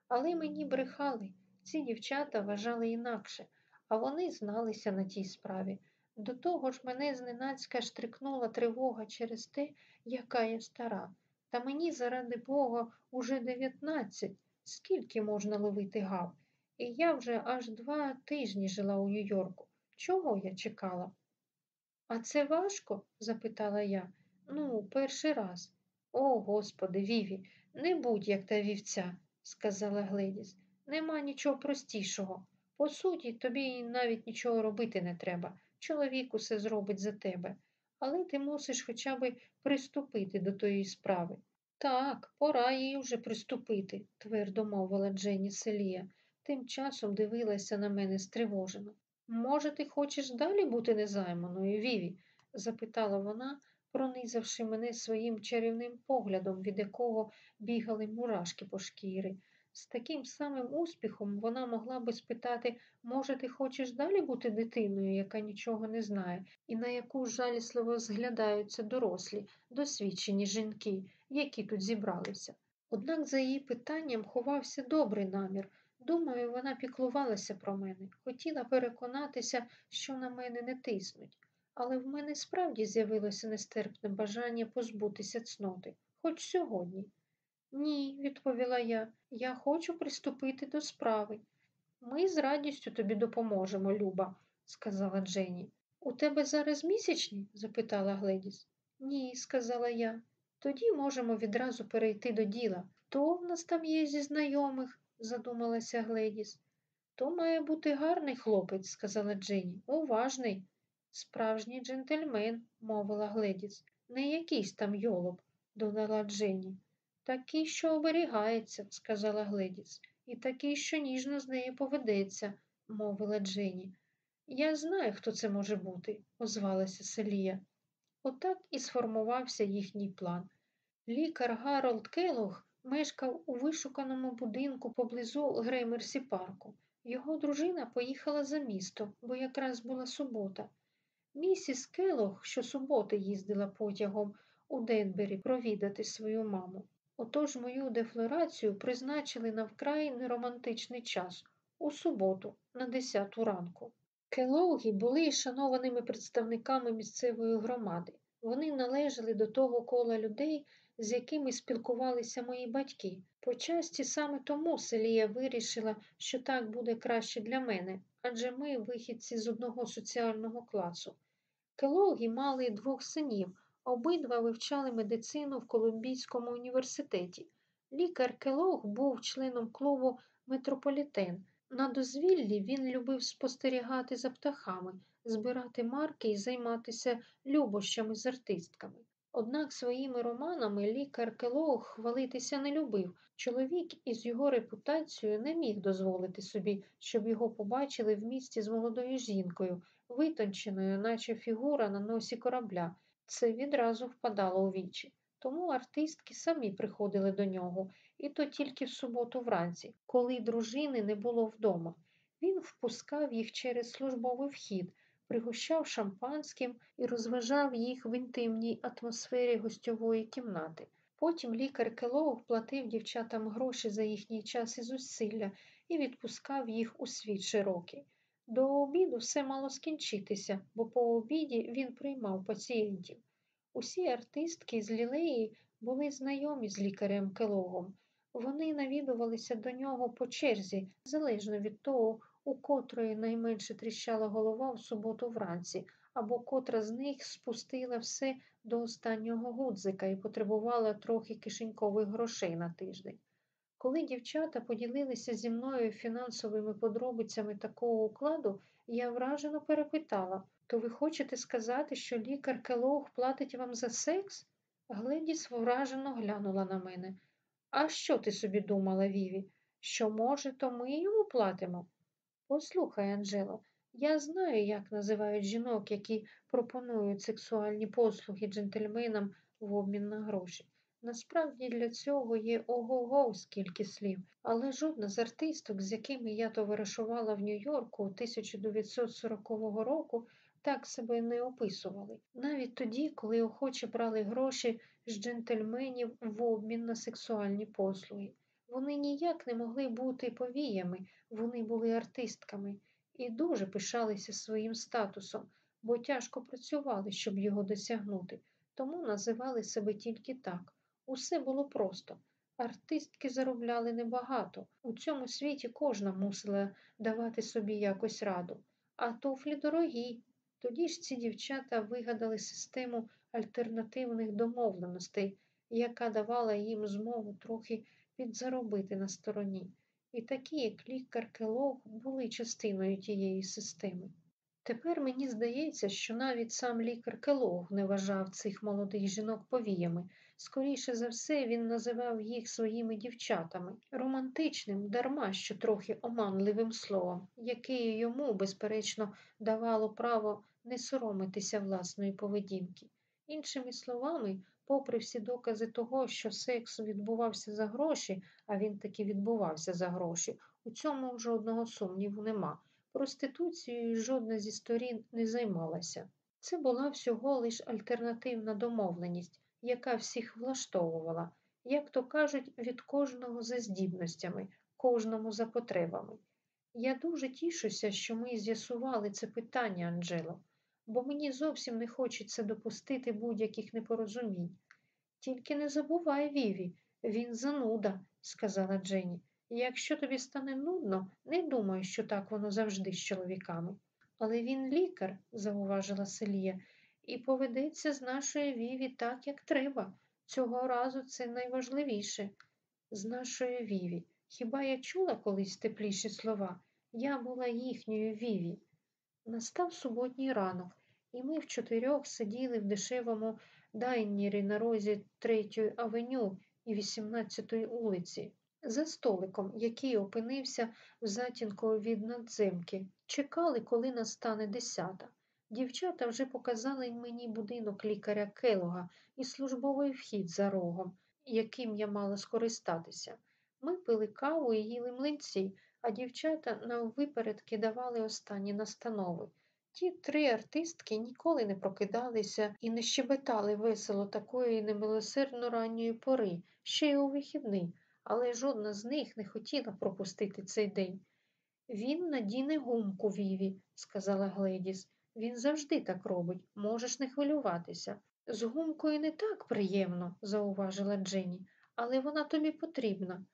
Але мені брехали, ці дівчата вважали інакше, а вони зналися на тій справі. До того ж мене зненацька штрикнула тривога через те, яка я стара. Та мені, заради Бога, уже дев'ятнадцять, скільки можна ловити гав? І я вже аж два тижні жила у Нью-Йорку. Чого я чекала? А це важко? запитала я. Ну, перший раз. О, господи, Віві, не будь як та вівця, сказала Гледіс. Нема нічого простішого. По суті, тобі навіть нічого робити не треба. Чоловік усе зробить за тебе. Але ти мусиш хоча б приступити до тої справи. Так, пора їй вже приступити, твердо мовила Дженні Селія. Тим часом дивилася на мене стривожено. Може, ти хочеш далі бути незайманою, Віві? запитала вона, пронизавши мене своїм чарівним поглядом, від якого бігали мурашки по шкірі. З таким самим успіхом вона могла би спитати, може, ти хочеш далі бути дитиною, яка нічого не знає, і на яку жалісливо зглядаються дорослі, досвідчені жінки, які тут зібралися. Однак за її питанням ховався добрий намір. Думаю, вона піклувалася про мене, хотіла переконатися, що на мене не тиснуть. Але в мене справді з'явилося нестерпне бажання позбутися цноти, хоч сьогодні. Ні, відповіла я, я хочу приступити до справи. Ми з радістю тобі допоможемо, Люба, сказала Дженні. У тебе зараз місячні? запитала Гледіс. Ні, сказала я. Тоді можемо відразу перейти до діла. Хто в нас там є зі знайомих? задумалася Гледіс. То має бути гарний хлопець, сказала Дженні. Уважний. Справжній джентльмен, мовила Гледіс. Не якийсь там йолоб, додала Дженні. Такий, що оберігається, сказала Гледіс, і такий, що ніжно з нею поведеться, мовила Дженні. Я знаю, хто це може бути, озвалася Селія. Отак і сформувався їхній план. Лікар Гаролд Келлог мешкав у вишуканому будинку поблизу Гремерсі парку. Його дружина поїхала за місто, бо якраз була субота. Місіс Келлог щосуботи їздила потягом у Денбері провідати свою маму. Отож мою дефлорацію призначили на вкрай неромантичний час у суботу, на 10 ранку. Келоугі були шанованими представниками місцевої громади. Вони належали до того кола людей, з якими спілкувалися мої батьки. Почасті саме тому Селія вирішила, що так буде краще для мене, адже ми вихідці з одного соціального класу. Келоугі мали двох синів. Обидва вивчали медицину в Колумбійському університеті. Лікар Келог був членом клубу Метрополітен. На дозвіллі він любив спостерігати за птахами, збирати марки і займатися любощами з артистками. Однак своїми романами лікар Келог хвалитися не любив. Чоловік із його репутацією не міг дозволити собі, щоб його побачили в місті з молодою жінкою, витонченою, наче фігура на носі корабля. Це відразу впадало у вічі. Тому артистки самі приходили до нього, і то тільки в суботу вранці, коли дружини не було вдома. Він впускав їх через службовий вхід, пригощав шампанським і розважав їх в інтимній атмосфері гостьової кімнати. Потім лікар Келоуг платив дівчатам гроші за їхній час і зусилля і відпускав їх у світ широкий. До обіду все мало скінчитися, бо по обіді він приймав пацієнтів. Усі артистки з лілеї були знайомі з лікарем Келогом. Вони навідувалися до нього по черзі, залежно від того, у котрої найменше тріщала голова в суботу вранці, або котра з них спустила все до останнього гудзика і потребувала трохи кишенькових грошей на тиждень. Коли дівчата поділилися зі мною фінансовими подробицями такого укладу, я вражено перепитала то ви хочете сказати, що лікар Келох платить вам за секс? Гледіс вражено глянула на мене. А що ти собі думала, Віві? Що, може, то ми йому платимо? Послухай, Анджело, я знаю, як називають жінок, які пропонують сексуальні послуги джентльменам в обмін на гроші. Насправді для цього є ого-го скільки слів, але жодна з артисток, з якими я товаришувала в Нью-Йорку 1940 року, так себе не описували. Навіть тоді, коли охоче брали гроші з джентльменів в обмін на сексуальні послуги. Вони ніяк не могли бути повіями, вони були артистками і дуже пишалися своїм статусом, бо тяжко працювали, щоб його досягнути, тому називали себе тільки так. Усе було просто. Артистки заробляли небагато. У цьому світі кожна мусила давати собі якось раду. А туфлі дорогі. Тоді ж ці дівчата вигадали систему альтернативних домовленостей, яка давала їм змогу трохи підзаробити на стороні. І такі, як лікар Келог, були частиною тієї системи. Тепер мені здається, що навіть сам лікар Келог не вважав цих молодих жінок повіями. Скоріше за все, він називав їх своїми дівчатами, романтичним, дарма що трохи оманливим словом, яке йому, безперечно, давало право не соромитися власної поведінки. Іншими словами, попри всі докази того, що секс відбувався за гроші, а він таки відбувався за гроші, у цьому жодного сумніву нема. Проституцією жодна зі сторін не займалася. Це була всього лиш альтернативна домовленість, яка всіх влаштовувала, як то кажуть, від кожного за здібностями, кожному за потребами. Я дуже тішуся, що ми з'ясували це питання, Анджело, бо мені зовсім не хочеться допустити будь-яких непорозумінь. Тільки не забувай, Віві, він зануда, сказала Дженні. Якщо тобі стане нудно, не думай, що так воно завжди з чоловіками. Але він лікар, зауважила Селія, і поведеться з нашої Віві так, як треба. Цього разу це найважливіше. З нашої Віві. Хіба я чула колись тепліші слова? Я була їхньою Віві. Настав суботній ранок, і ми в чотирьох сиділи в дешевому дайнірі на розі Третьої авеню і 18-ї вулиці, за столиком, який опинився в затінку від надземки. Чекали, коли настане десята. Дівчата вже показали мені будинок лікаря Келога і службовий вхід за рогом, яким я мала скористатися. Ми пили каву і їли млинці, а дівчата наввипередки давали останні настанови. Ті три артистки ніколи не прокидалися і не щебетали весело такої немилосердно ранньої пори, ще й у вихідний, але жодна з них не хотіла пропустити цей день. Він надіне гумку Віві, сказала Гледіс. Він завжди так робить, можеш не хвилюватися. З гумкою не так приємно, зауважила Дженні, але вона тобі потрібна.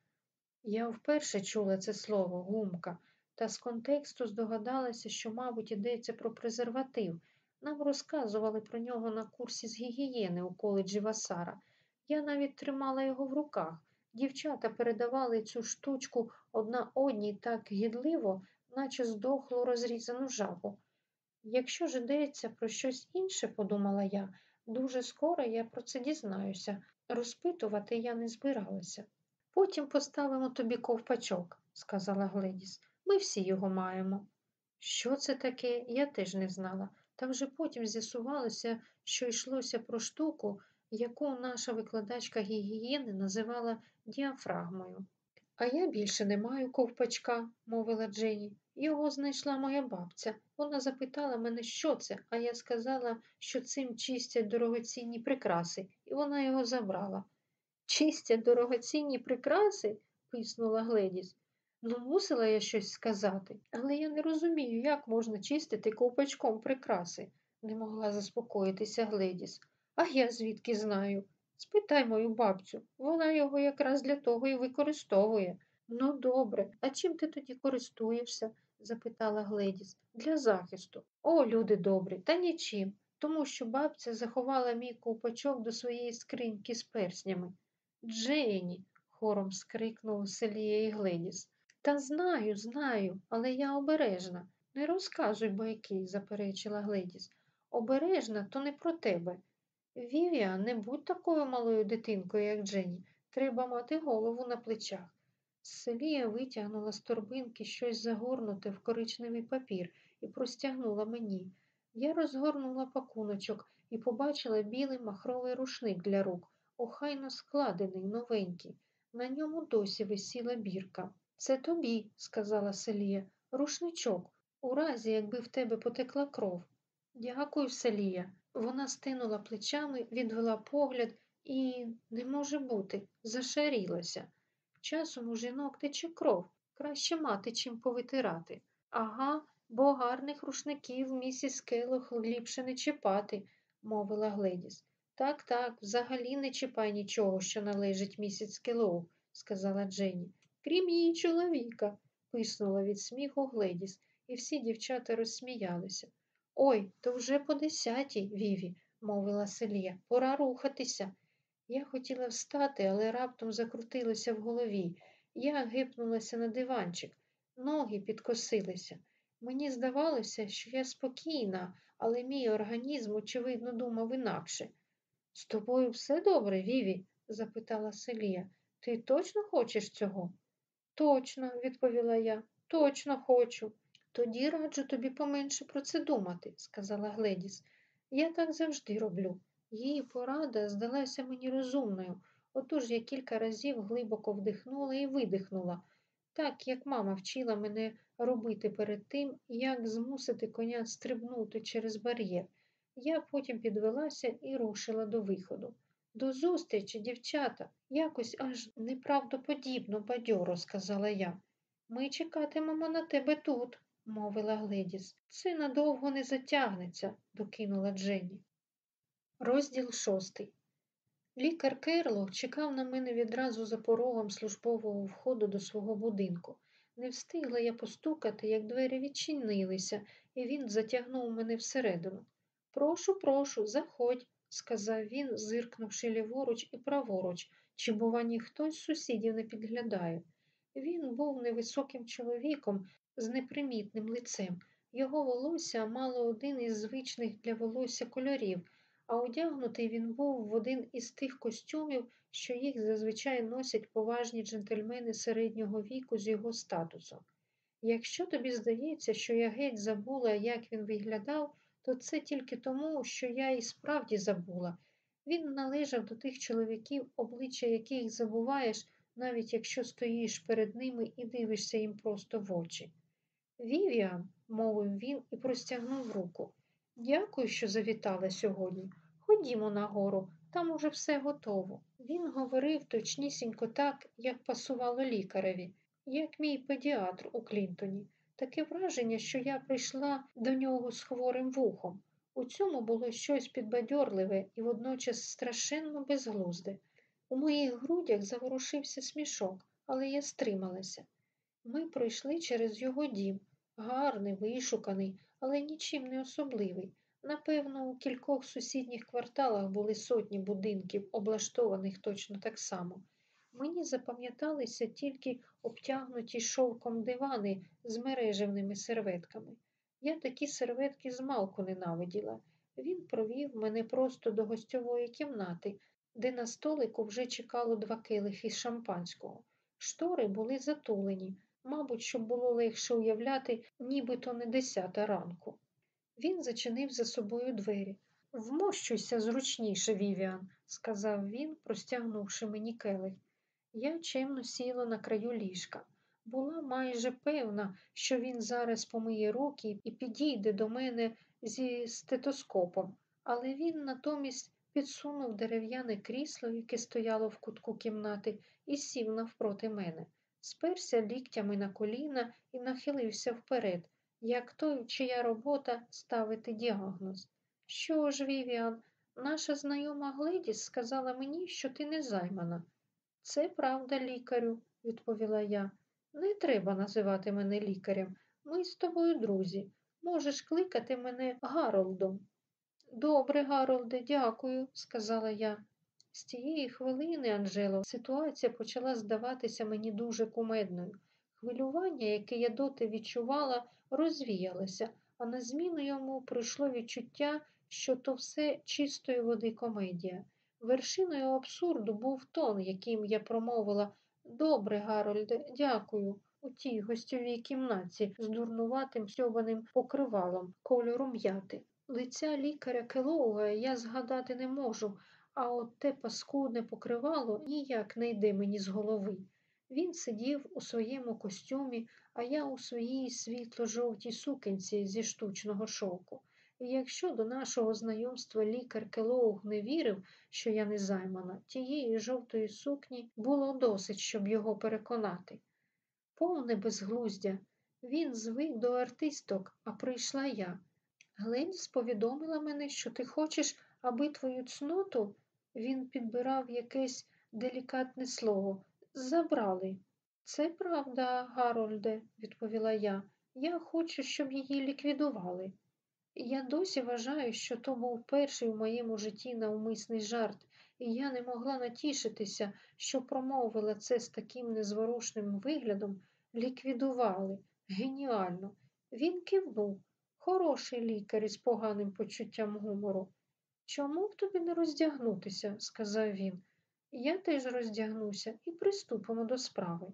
Я вперше чула це слово гумка, та з контексту здогадалася, що, мабуть, йдеться про презерватив. Нам розказували про нього на курсі з гігієни у коледжі Васара. Я навіть тримала його в руках. Дівчата передавали цю штучку одна одній так гідливо, наче здохлу розрізану жабу. Якщо ж йдеться про щось інше, подумала я, дуже скоро я про це дізнаюся. Розпитувати я не збиралася. Потім поставимо тобі ковпачок, сказала Гледіс. Ми всі його маємо. Що це таке, я теж не знала, та вже потім з'ясувалося, що йшлося про штуку, яку наша викладачка гігієни називала діафрагмою. А я більше не маю ковпачка, мовила Дженні. Його знайшла моя бабця. Вона запитала мене, що це, а я сказала, що цим чистять дорогоцінні прикраси, і вона його забрала. Чистять дорогоцінні прикраси? писнула Гледіс. Ну, мусила я щось сказати, але я не розумію, як можна чистити ковпачком прикраси, не могла заспокоїтися Гледіс. А я звідки знаю? Спитай мою бабцю, вона його якраз для того і використовує. Ну, добре, а чим ти тоді користуєшся? Запитала Гледіс. Для захисту. О, люди добрі, та нічим, тому що бабця заховала мій ковпачок до своєї скриньки з перснями. Джейні, хором скрикнули Селія і Гледіс. Та знаю, знаю, але я обережна. Не розказуй байки, заперечила Гледіс. Обережна, то не про тебе. Вівія, не будь такою малою дитинкою, як Дженні. Треба мати голову на плечах. Селія витягнула з торбинки щось загорнуте в коричневий папір і простягнула мені. Я розгорнула пакуночок і побачила білий махровий рушник для рук, охайно складений, новенький. На ньому досі висіла бірка. Це тобі, сказала Селія, рушничок, у разі, якби в тебе потекла кров. Дякую, Селія. Вона стинула плечами, відвела погляд і, не може бути, зашарілася. Часом у жінок тече кров, краще мати чим повитирати. Ага, бо гарних рушників місіс Келлог ліпше не чіпати, мовила Гледіс. Так, так, взагалі не чіпай нічого, що належить місіс Келлог, сказала Дженні. Крім її чоловіка, писнула від сміху Гледіс, і всі дівчата розсміялися. Ой, то вже по десятій, Віві, мовила Селія, пора рухатися. Я хотіла встати, але раптом закрутилася в голові. Я гипнулася на диванчик, ноги підкосилися. Мені здавалося, що я спокійна, але мій організм, очевидно, думав інакше. З тобою все добре, Віві? запитала Селія. Ти точно хочеш цього? Точно, відповіла я, точно хочу. Тоді раджу тобі поменше про це думати, сказала Гледіс. Я так завжди роблю. Її порада здалася мені розумною, отож я кілька разів глибоко вдихнула і видихнула, так як мама вчила мене робити перед тим, як змусити коня стрибнути через бар'єр. Я потім підвелася і рушила до виходу. До зустрічі, дівчата, якось аж неправдоподібно бадьоро, сказала я. Ми чекатимемо на тебе тут, мовила Гледіс. Це надовго не затягнеться, докинула Дженні. Розділ шостий. Лікар Керло чекав на мене відразу за порогом службового входу до свого будинку. Не встигла я постукати, як двері відчинилися, і він затягнув мене всередину. Прошу, прошу, заходь, сказав він, зиркнувши ліворуч і праворуч, чи, бува, ніхто з сусідів не підглядає. Він був невисоким чоловіком з непримітним лицем. Його волосся мало один із звичних для волосся кольорів а одягнутий він був в один із тих костюмів, що їх зазвичай носять поважні джентльмени середнього віку з його статусом. Якщо тобі здається, що я геть забула, як він виглядав, то це тільки тому, що я і справді забула. Він належав до тих чоловіків, обличчя яких забуваєш, навіть якщо стоїш перед ними і дивишся їм просто в очі. Вівіан, мовив він і простягнув руку. Дякую, що завітала сьогодні. Ходімо нагору, там уже все готово. Він говорив точнісінько так, як пасувало лікареві, як мій педіатр у Клінтоні. Таке враження, що я прийшла до нього з хворим вухом. У цьому було щось підбадьорливе і водночас страшенно безглузде. У моїх грудях заворушився смішок, але я стрималася. Ми пройшли через його дім, гарний, вишуканий, але нічим не особливий. Напевно, у кількох сусідніх кварталах були сотні будинків, облаштованих точно так само. Мені запам'яталися тільки обтягнуті шовком дивани з мережевними серветками. Я такі серветки змалку ненавиділа. Він провів мене просто до гостьової кімнати, де на столику вже чекало два келихи шампанського. Штори були затулені, мабуть, щоб було легше уявляти, нібито не десята ранку. Він зачинив за собою двері. Вмощуйся зручніше, Вівіан, сказав він, простягнувши мені келих. Я чемно сіла на краю ліжка. Була майже певна, що він зараз помиє руки і підійде до мене зі стетоскопом, але він натомість підсунув дерев'яне крісло, яке стояло в кутку кімнати, і сів навпроти мене, сперся ліктями на коліна і нахилився вперед як той, чия робота ставити діагноз. Що ж, Вівіан, наша знайома Гледіс сказала мені, що ти не займана. Це правда, лікарю, відповіла я. Не треба називати мене лікарем. Ми з тобою друзі. Можеш кликати мене Гаролдом. Добре, Гаролде, дякую, сказала я. З тієї хвилини, Анжело, ситуація почала здаватися мені дуже кумедною. Хвилювання, яке я доти відчувала, розвіялося, а на зміну йому прийшло відчуття, що то все чистої води комедія. Вершиною абсурду був тон, яким я промовила Добре, Гарольде, дякую. У тій гостьовій кімнаті з дурнуватим сьобаним покривалом кольору м'яти. Лиця лікаря Келоуга я згадати не можу, а от те паскудне покривало ніяк не йде мені з голови. Він сидів у своєму костюмі, а я у своїй світло-жовтій сукенці зі штучного шовку. І якщо до нашого знайомства лікар Келоуг не вірив, що я не займана, тієї жовтої сукні було досить, щоб його переконати. Повне безглуздя. Він звик до артисток, а прийшла я. Гленіс повідомила мене, що ти хочеш, аби твою цноту, він підбирав якесь делікатне слово, забрали. Це правда, Гарольде, відповіла я. Я хочу, щоб її ліквідували. Я досі вважаю, що то був перший у моєму житті навмисний жарт, і я не могла натішитися, що промовила це з таким незворушним виглядом, ліквідували. Геніально. Він кивнув. Хороший лікар із поганим почуттям гумору. Чому б тобі не роздягнутися? сказав він. Я теж роздягнуся і приступимо до справи.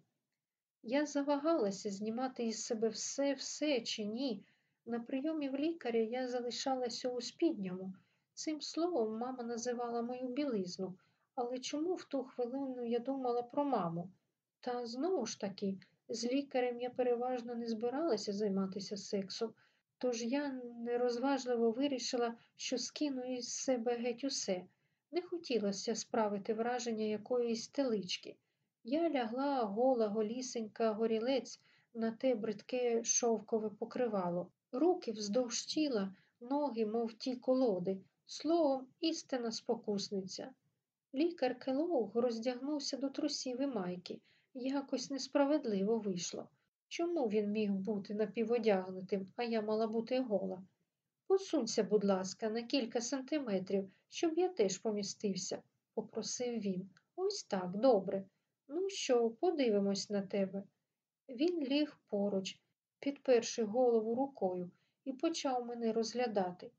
Я завагалася знімати із себе все, все чи ні. На прийомі в лікаря я залишалася у спідньому. Цим словом мама називала мою білизну, але чому в ту хвилину я думала про маму? Та знову ж таки, з лікарем я переважно не збиралася займатися сексом, тож я нерозважливо вирішила, що скину із себе геть усе. Не хотілося справити враження якоїсь телички. Я лягла гола, голісенька, горілець на те бридке шовкове покривало. Руки вздовж тіла, ноги, мов ті колоди, словом, істина спокусниця. Лікар Келоуг роздягнувся до трусів і майки. Якось несправедливо вийшло. Чому він міг бути напіводягнутим, а я мала бути гола? Посунься, будь ласка, на кілька сантиметрів, щоб я теж помістився, попросив він. Ось так, добре. Ну що, подивимось на тебе. Він ліг поруч, підперши голову рукою, і почав мене розглядати.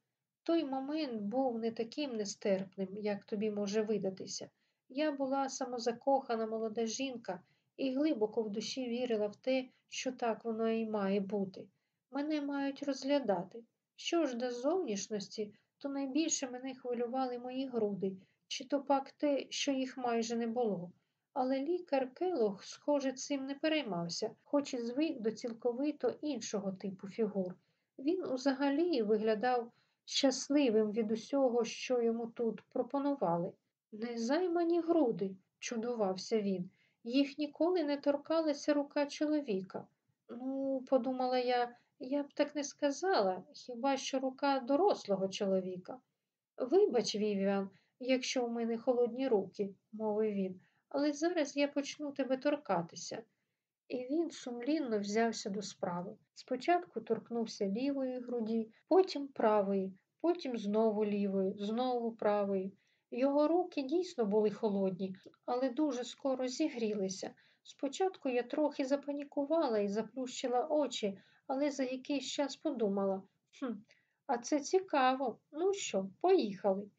Той момент був не таким нестерпним, як тобі може видатися. Я була самозакохана молода жінка і глибоко в душі вірила в те, що так воно і має бути. Мене мають розглядати. Що ж до зовнішності, то найбільше мене хвилювали мої груди, чи то пак те, що їх майже не було. Але лікар Келох, схоже, цим не переймався, хоч і звик до цілковито іншого типу фігур. Він узагалі виглядав щасливим від усього, що йому тут пропонували. Незаймані груди, чудувався він. Їх ніколи не торкалася рука чоловіка. Ну, подумала я, я б так не сказала, хіба що рука дорослого чоловіка. Вибач, Вівіан, якщо у мене холодні руки, мовив він, але зараз я почну тебе торкатися. І він сумлінно взявся до справи. Спочатку торкнувся лівої груді, потім правої, потім знову лівої, знову правої. Його руки дійсно були холодні, але дуже скоро зігрілися. Спочатку я трохи запанікувала і заплющила очі, але за якийсь час подумала хм, а це цікаво. Ну що, поїхали.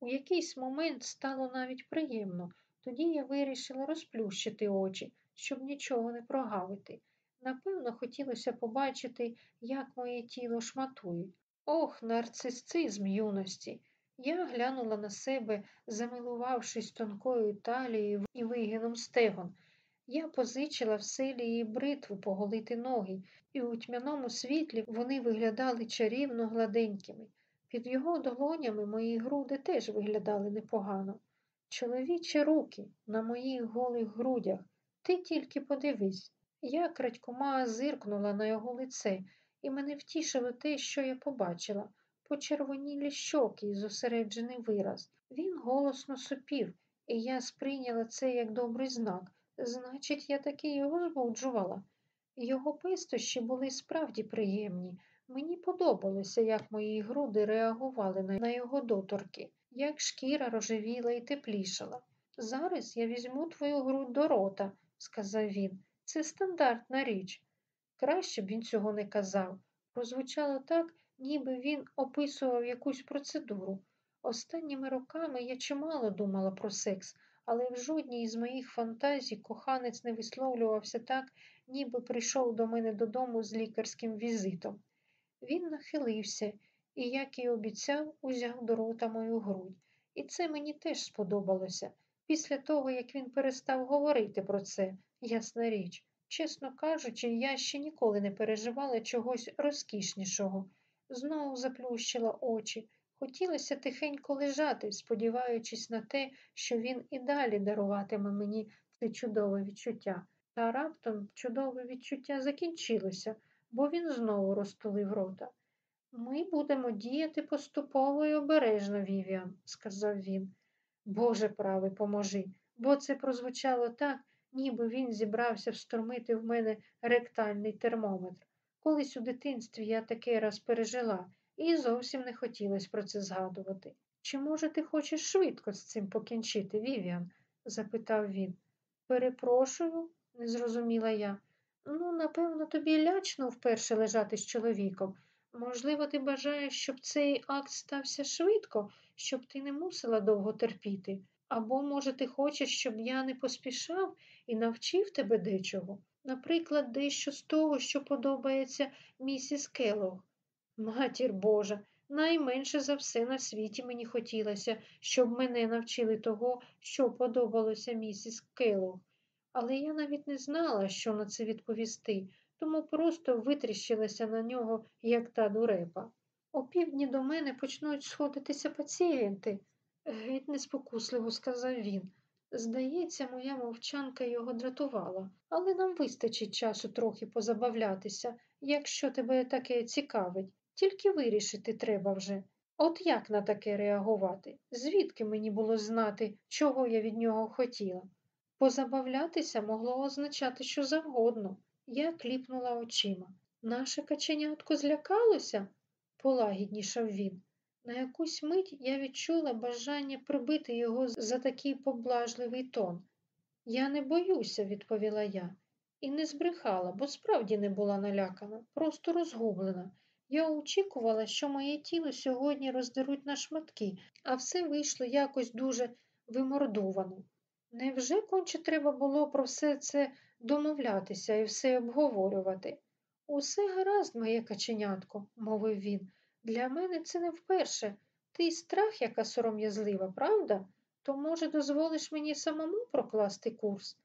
У якийсь момент стало навіть приємно. Тоді я вирішила розплющити очі, щоб нічого не прогавити. Напевно, хотілося побачити, як моє тіло шматують. Ох, нарцисцизм юності. Я глянула на себе, замилувавшись тонкою талією і вигином стегон. Я позичила в селі бритву поголити ноги, і у тьмяному світлі вони виглядали чарівно гладенькими. Під його долонями мої груди теж виглядали непогано. Чоловічі руки на моїх голих грудях. Ти тільки подивись. Я крадькома зиркнула на його лице, і мене втішило те, що я побачила почервонілі щоки і зосереджений вираз. Він голосно сопів, і я сприйняла це як добрий знак. Значить, я таки його збуджувала. Його пестощі були справді приємні. Мені подобалося, як мої груди реагували на його доторки, як шкіра рожевіла і теплішала. Зараз я візьму твою грудь до рота, сказав він. Це стандартна річ. Краще б він цього не казав. Прозвучало так, ніби він описував якусь процедуру. Останніми роками я чимало думала про секс, але в жодній із моїх фантазій коханець не висловлювався так, ніби прийшов до мене додому з лікарським візитом. Він нахилився і, як і обіцяв, узяв до рота мою грудь. І це мені теж сподобалося. Після того, як він перестав говорити про це, ясна річ. Чесно кажучи, я ще ніколи не переживала чогось розкішнішого. Знову заплющила очі. Хотілося тихенько лежати, сподіваючись на те, що він і далі даруватиме мені це чудове відчуття. Та раптом чудове відчуття закінчилося, бо він знову розтулив рота. Ми будемо діяти поступово і обережно, Вівіан, сказав він. Боже правий, поможи, бо це прозвучало так, ніби він зібрався встромити в мене ректальний термометр. Колись у дитинстві я таке раз пережила і зовсім не хотілося про це згадувати. Чи, може, ти хочеш швидко з цим покінчити, Вівіан? запитав він. Перепрошую, не зрозуміла я. Ну, напевно, тобі лячно вперше лежати з чоловіком. Можливо, ти бажаєш, щоб цей акт стався швидко, щоб ти не мусила довго терпіти. Або, може, ти хочеш, щоб я не поспішав і навчив тебе дечого, наприклад, дещо з того, що подобається місіс Келлог. Матір Божа, найменше за все на світі мені хотілося, щоб мене навчили того, що подобалося місіс Келлог. Але я навіть не знала, що на це відповісти, тому просто витріщилася на нього, як та дурепа. О півдні до мене почнуть сходитися пацієнти, геть неспокусливо сказав він. Здається, моя мовчанка його дратувала, але нам вистачить часу трохи позабавлятися, якщо тебе таке цікавить. Тільки вирішити треба вже. От як на таке реагувати? Звідки мені було знати, чого я від нього хотіла? Позабавлятися могло означати що завгодно. Я кліпнула очима. Наше каченятко злякалося? полагіднішав він. На якусь мить я відчула бажання прибити його за такий поблажливий тон. Я не боюся, відповіла я, і не збрехала, бо справді не була налякана, просто розгублена. Я очікувала, що моє тіло сьогодні роздеруть на шматки, а все вийшло якось дуже вимордовано. Невже конче треба було про все це домовлятися і все обговорювати? Усе гаразд, моє каченятко, мовив він. Для мене це не вперше. Ти й страх, яка сором'язлива, правда? То, може, дозволиш мені самому прокласти курс?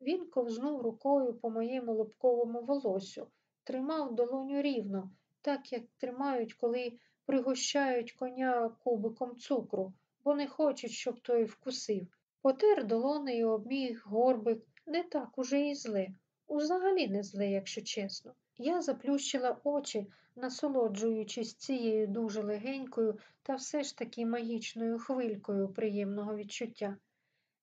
Він ковзнув рукою по моєму лобковому волосю, тримав долоню рівно, так як тримають, коли пригощають коня кубиком цукру, бо не хочуть, щоб той вкусив. Потер долонею обміг горбик не так уже і зле, узагалі не зле, якщо чесно. Я заплющила очі, насолоджуючись цією дуже легенькою та все ж таки магічною хвилькою приємного відчуття.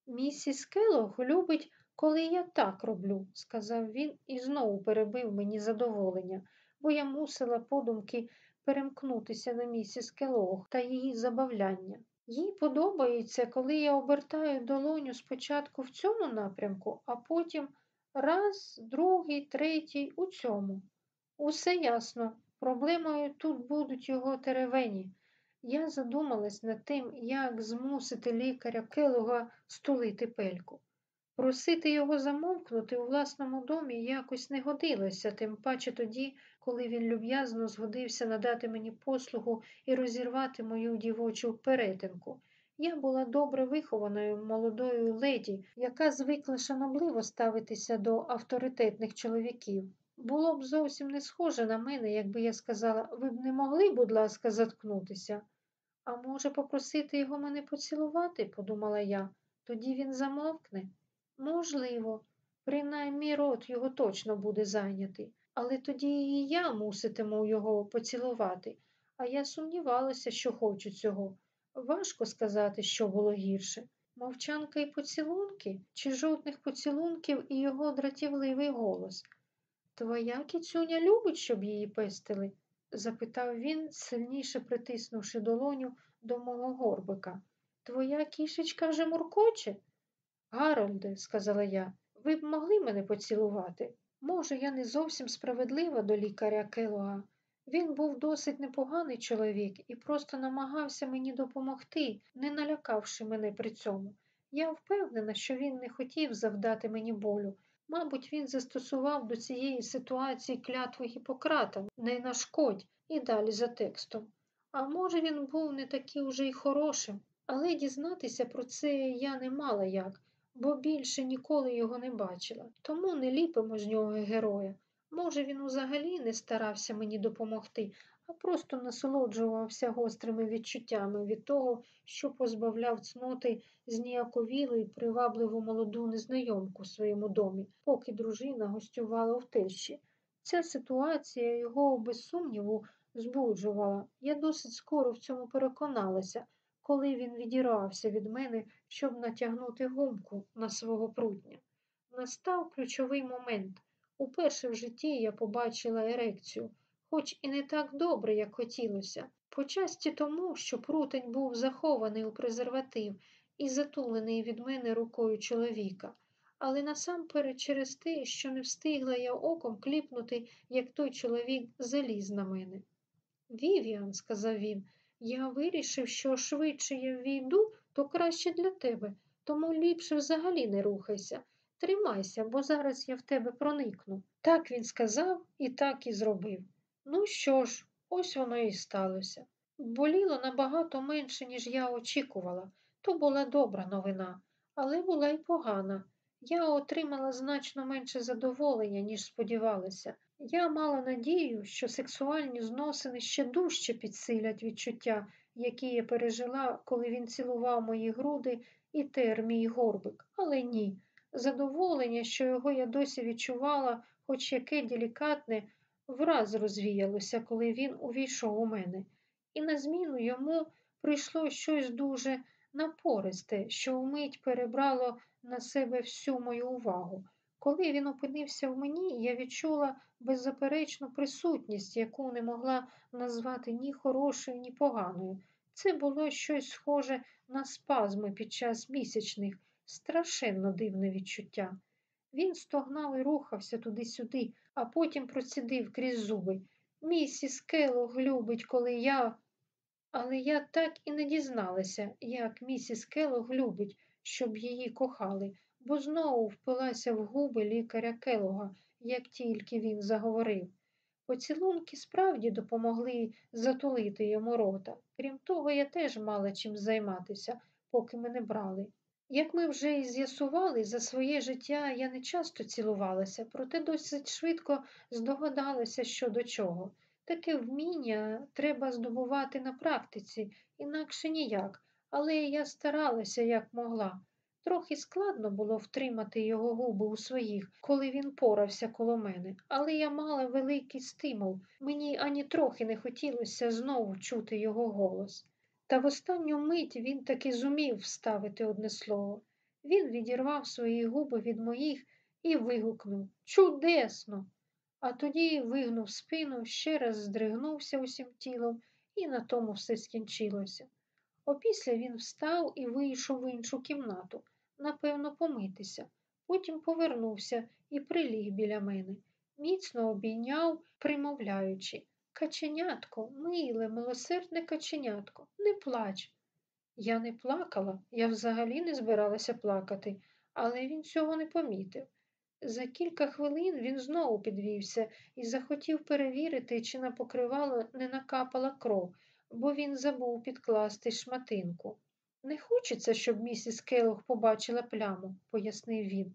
Місіс Келлог любить, коли я так роблю, сказав він і знову перебив мені задоволення, бо я мусила подумки перемкнутися на місіс Келлог та її забавляння. Їй подобається, коли я обертаю долоню спочатку в цьому напрямку, а потім раз, другий, третій у цьому. Усе ясно. Проблемою тут будуть його теревені. Я задумалась над тим, як змусити лікаря Келуга стулити пельку. Просити його замовкнути у власному домі якось не годилося, тим паче тоді, коли він люб'язно згодився надати мені послугу і розірвати мою дівочу перетинку. Я була добре вихованою молодою леді, яка звикла шанобливо ставитися до авторитетних чоловіків. Було б зовсім не схоже на мене, якби я сказала, ви б не могли, будь ласка, заткнутися. А може, попросити його мене поцілувати, подумала я, тоді він замовкне. Можливо, принаймні рот його точно буде зайнятий, але тоді і я муситиму його поцілувати, а я сумнівалася, що хочу цього. Важко сказати, що було гірше. Мовчанка і поцілунки, чи жодних поцілунків і його дратівливий голос. Твоя кіцюня любить, щоб її пестили? запитав він, сильніше притиснувши долоню до мого горбика. Твоя кішечка вже муркоче? Гарольде, сказала я, ви б могли мене поцілувати? Може, я не зовсім справедлива до лікаря Келога. Він був досить непоганий чоловік і просто намагався мені допомогти, не налякавши мене при цьому. Я впевнена, що він не хотів завдати мені болю. Мабуть, він застосував до цієї ситуації клятву Гіппократа не нашкодь і далі за текстом. А може, він був не такий уже й хорошим, але дізнатися про це я не мала як, бо більше ніколи його не бачила. Тому не ліпимо з нього героя. Може, він взагалі не старався мені допомогти, а просто насолоджувався гострими відчуттями від того, що позбавляв цноти зніяковілу і привабливу молоду незнайомку в своєму домі, поки дружина гостювала в тещі. Ця ситуація його, без сумніву, збуджувала. Я досить скоро в цьому переконалася, коли він відірвався від мене, щоб натягнути гумку на свого прутня. Настав ключовий момент. Уперше в житті я побачила ерекцію, хоч і не так добре, як хотілося, почасті тому, що прутень був захований у презерватив і затулений від мене рукою чоловіка, але насамперед через те, що не встигла я оком кліпнути, як той чоловік заліз на мене. Вівіан, сказав він, я вирішив, що швидше я війду, то краще для тебе, тому ліпше взагалі не рухайся. Тримайся, бо зараз я в тебе проникну. Так він сказав і так і зробив. Ну що ж, ось воно і сталося. Боліло набагато менше, ніж я очікувала. То була добра новина, але була й погана. Я отримала значно менше задоволення, ніж сподівалася. Я мала надію, що сексуальні зносини ще дужче підсилять відчуття, які я пережила, коли він цілував мої груди і тер мій горбик, але ні. Задоволення, що його я досі відчувала, хоч яке делікатне, враз розвіялося, коли він увійшов у мене, і на зміну йому прийшло щось дуже напористе, що вмить перебрало на себе всю мою увагу. Коли він опинився в мені, я відчула беззаперечну присутність, яку не могла назвати ні хорошою, ні поганою. Це було щось схоже на спазми під час місячних страшенно дивне відчуття. Він стогнав і рухався туди-сюди, а потім процідив крізь зуби. Місіс Келлог любить, коли я. Але я так і не дізналася, як місіс Келлог любить, щоб її кохали, бо знову впилася в губи лікаря Келога, як тільки він заговорив. Поцілунки справді допомогли затулити йому рота. Крім того, я теж мала чим займатися, поки мене брали. Як ми вже і з'ясували, за своє життя я не часто цілувалася, проте досить швидко здогадалася, що до чого. Таке вміння треба здобувати на практиці, інакше ніяк, але я старалася як могла. Трохи складно було втримати його губи у своїх, коли він порався коло мене, але я мала великий стимул, мені ані трохи не хотілося знову чути його голос. Та в останню мить він таки зумів вставити одне слово. Він відірвав свої губи від моїх і вигукнув Чудесно! А тоді вигнув спину, ще раз здригнувся усім тілом, і на тому все скінчилося. Опісля він встав і вийшов в іншу кімнату, напевно, помитися. Потім повернувся і приліг біля мене, міцно обійняв, примовляючи Каченятко, миле, милосердне каченятко, не плач. Я не плакала, я взагалі не збиралася плакати, але він цього не помітив. За кілька хвилин він знову підвівся і захотів перевірити, чи на покривало не накапала кров, бо він забув підкласти шматинку. Не хочеться, щоб місіс Келох побачила пляму, пояснив він.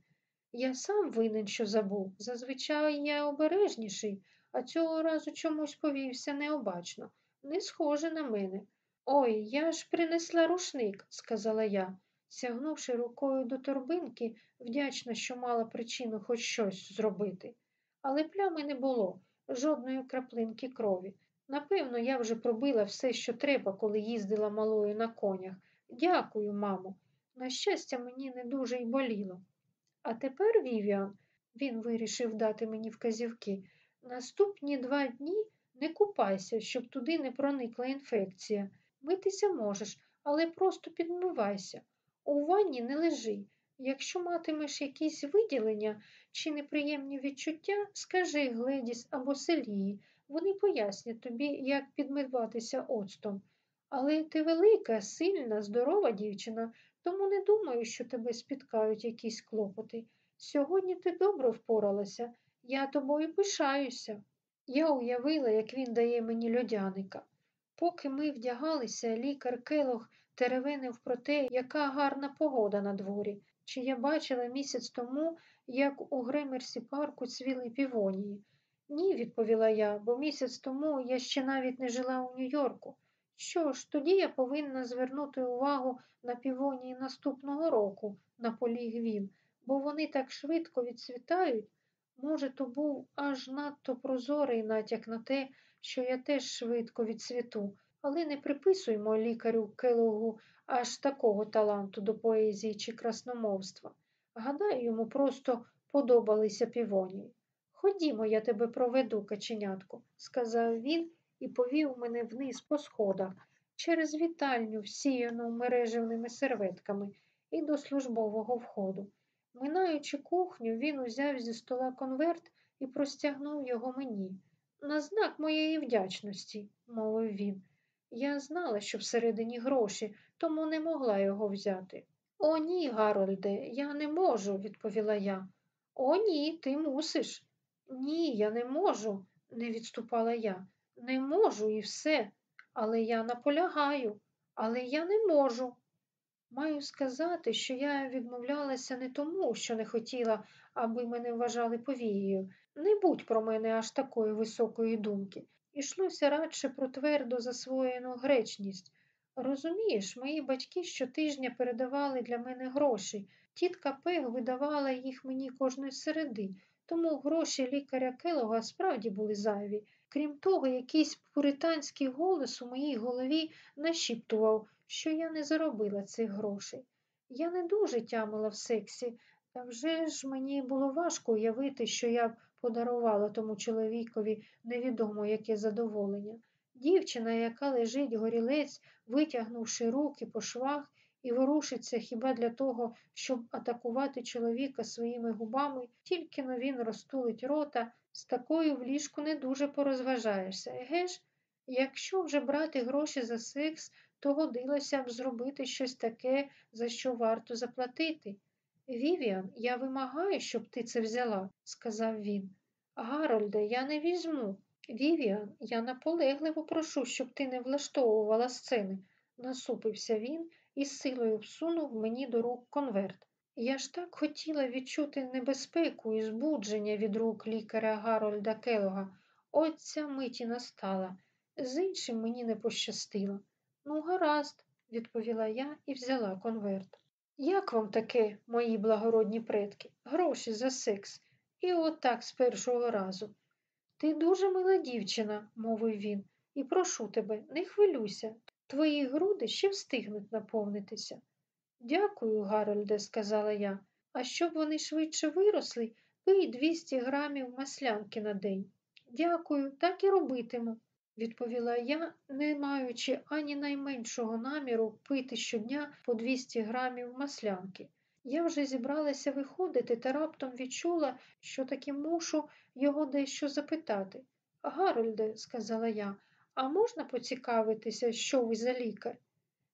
Я сам винен, що забув. Зазвичай я обережніший а цього разу чомусь повівся необачно, не схоже на мене. Ой, я ж принесла рушник, сказала я, сягнувши рукою до торбинки, вдячна, що мала причину хоч щось зробити. Але плями не було, жодної краплинки крові. Напевно, я вже пробила все, що треба, коли їздила малою на конях. Дякую, мамо. На щастя, мені не дуже й боліло. А тепер, Вівіан, Він вирішив дати мені вказівки. Наступні два дні не купайся, щоб туди не проникла інфекція. Митися можеш, але просто підмивайся. У ванні не лежи. Якщо матимеш якісь виділення чи неприємні відчуття, скажи Гледіс або Селії. Вони пояснять тобі, як підмиватися оцтом. Але ти велика, сильна, здорова дівчина, тому не думаю, що тебе спіткають якісь клопоти. Сьогодні ти добре впоралася, я тобою пишаюся. Я уявила, як він дає мені льодяника. Поки ми вдягалися, лікар Келох теревенив про те, яка гарна погода на дворі. Чи я бачила місяць тому, як у Гремерсі парку цвіли півонії? Ні, відповіла я, бо місяць тому я ще навіть не жила у Нью-Йорку. Що ж, тоді я повинна звернути увагу на півонії наступного року на полі Гвін, бо вони так швидко відцвітають. Може, то був аж надто прозорий натяк на те, що я теж швидко відцвіту, але не приписуймо лікарю Келогу аж такого таланту до поезії чи красномовства. Гадаю, йому просто подобалися півонії. Ходімо, я тебе проведу, каченятку, сказав він і повів мене вниз по сходах через вітальню, всіяну мережевними серветками, і до службового входу. Минаючи кухню, він узяв зі стола конверт і простягнув його мені. На знак моєї вдячності, мовив він. Я знала, що всередині гроші, тому не могла його взяти. О, ні, Гарольде, я не можу, відповіла я. О, ні, ти мусиш. Ні, я не можу, не відступала я. Не можу і все. Але я наполягаю, але я не можу. Маю сказати, що я відмовлялася не тому, що не хотіла, аби мене вважали повією. Не будь про мене аж такої високої думки. Ішлося радше про твердо засвоєну гречність. Розумієш, мої батьки щотижня передавали для мене гроші. Тітка Пег видавала їх мені кожної середи, тому гроші лікаря Келога справді були зайві. Крім того, якийсь пуританський голос у моїй голові нашіптував, що я не заробила цих грошей. Я не дуже тямила в сексі, та вже ж мені було важко уявити, що я б подарувала тому чоловікові невідомо яке задоволення. Дівчина, яка лежить горілець, витягнувши руки по швах і ворушиться хіба для того, щоб атакувати чоловіка своїми губами, тільки но він розтулить рота, з такою в ліжку не дуже порозважаєшся. Еге ж, якщо вже брати гроші за секс, то годилося б зробити щось таке, за що варто заплатити. Вівіан, я вимагаю, щоб ти це взяла, сказав він. Гарольде, я не візьму. Вівіан, я наполегливо прошу, щоб ти не влаштовувала сцени, насупився він і з силою всунув мені до рук конверт. Я ж так хотіла відчути небезпеку і збудження від рук лікаря Гарольда Келога. От ця миті настала. З іншим мені не пощастило. Ну, гаразд, відповіла я і взяла конверт. Як вам таке, мої благородні предки, гроші за секс? І от так з першого разу. Ти дуже мила дівчина, мовив він, і прошу тебе, не хвилюйся. Твої груди ще встигнуть наповнитися. Дякую, Гарольде, сказала я, а щоб вони швидше виросли, пий 200 грамів маслянки на день. Дякую, так і робитиму, відповіла я, не маючи ані найменшого наміру пити щодня по 200 грамів маслянки. Я вже зібралася виходити та раптом відчула, що таки мушу його дещо запитати. Гарольде, сказала я, а можна поцікавитися, що ви за лікар?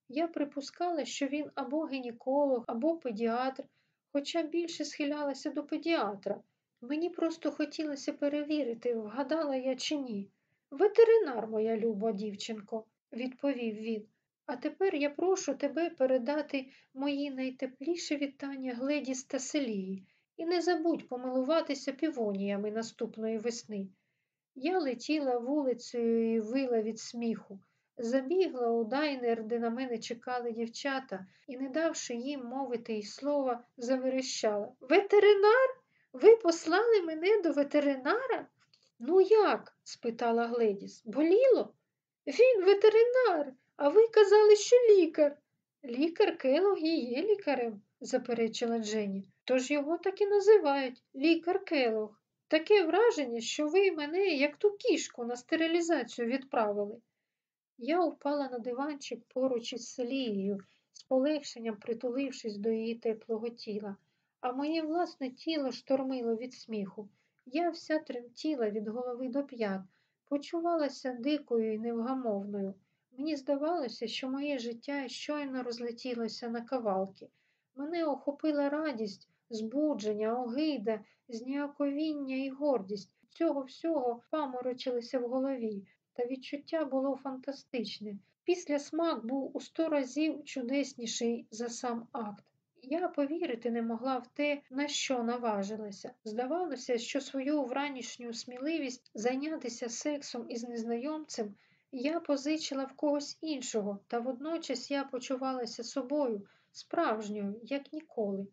Я припускала, що він або гінеколог, або педіатр, хоча більше схилялася до педіатра. Мені просто хотілося перевірити, вгадала я чи ні. Ветеринар, моя люба дівчинко, відповів він. А тепер я прошу тебе передати мої найтепліші вітання Гледіс та Селії і не забудь помилуватися півоніями наступної весни. Я летіла вулицею і вила від сміху, забігла у дайнер, де на мене чекали дівчата, і, не давши їм мовити й слова, заверещала. Ветеринар? Ви послали мене до ветеринара? Ну як? Спитала Гледіс. Боліло? Він ветеринар, а ви казали, що лікар. Лікар Келог і є лікарем, заперечила Дженні. Тож його так і називають лікар Келох. Таке враження, що ви мене, як ту кішку, на стерилізацію відправили. Я упала на диванчик поруч із Селією, з полегшенням притулившись до її теплого тіла, а моє власне тіло штормило від сміху. Я вся тремтіла від голови до п'ят, почувалася дикою і невгамовною. Мені здавалося, що моє життя щойно розлетілося на кавалки. Мене охопила радість, збудження, огида, зніяковіння і гордість. Цього всього паморочилися в голові, та відчуття було фантастичне. Після смак був у сто разів чудесніший за сам акт. Я повірити не могла в те, на що наважилася. Здавалося, що свою вранішню сміливість зайнятися сексом із незнайомцем я позичила в когось іншого, та водночас я почувалася собою, справжньою, як ніколи.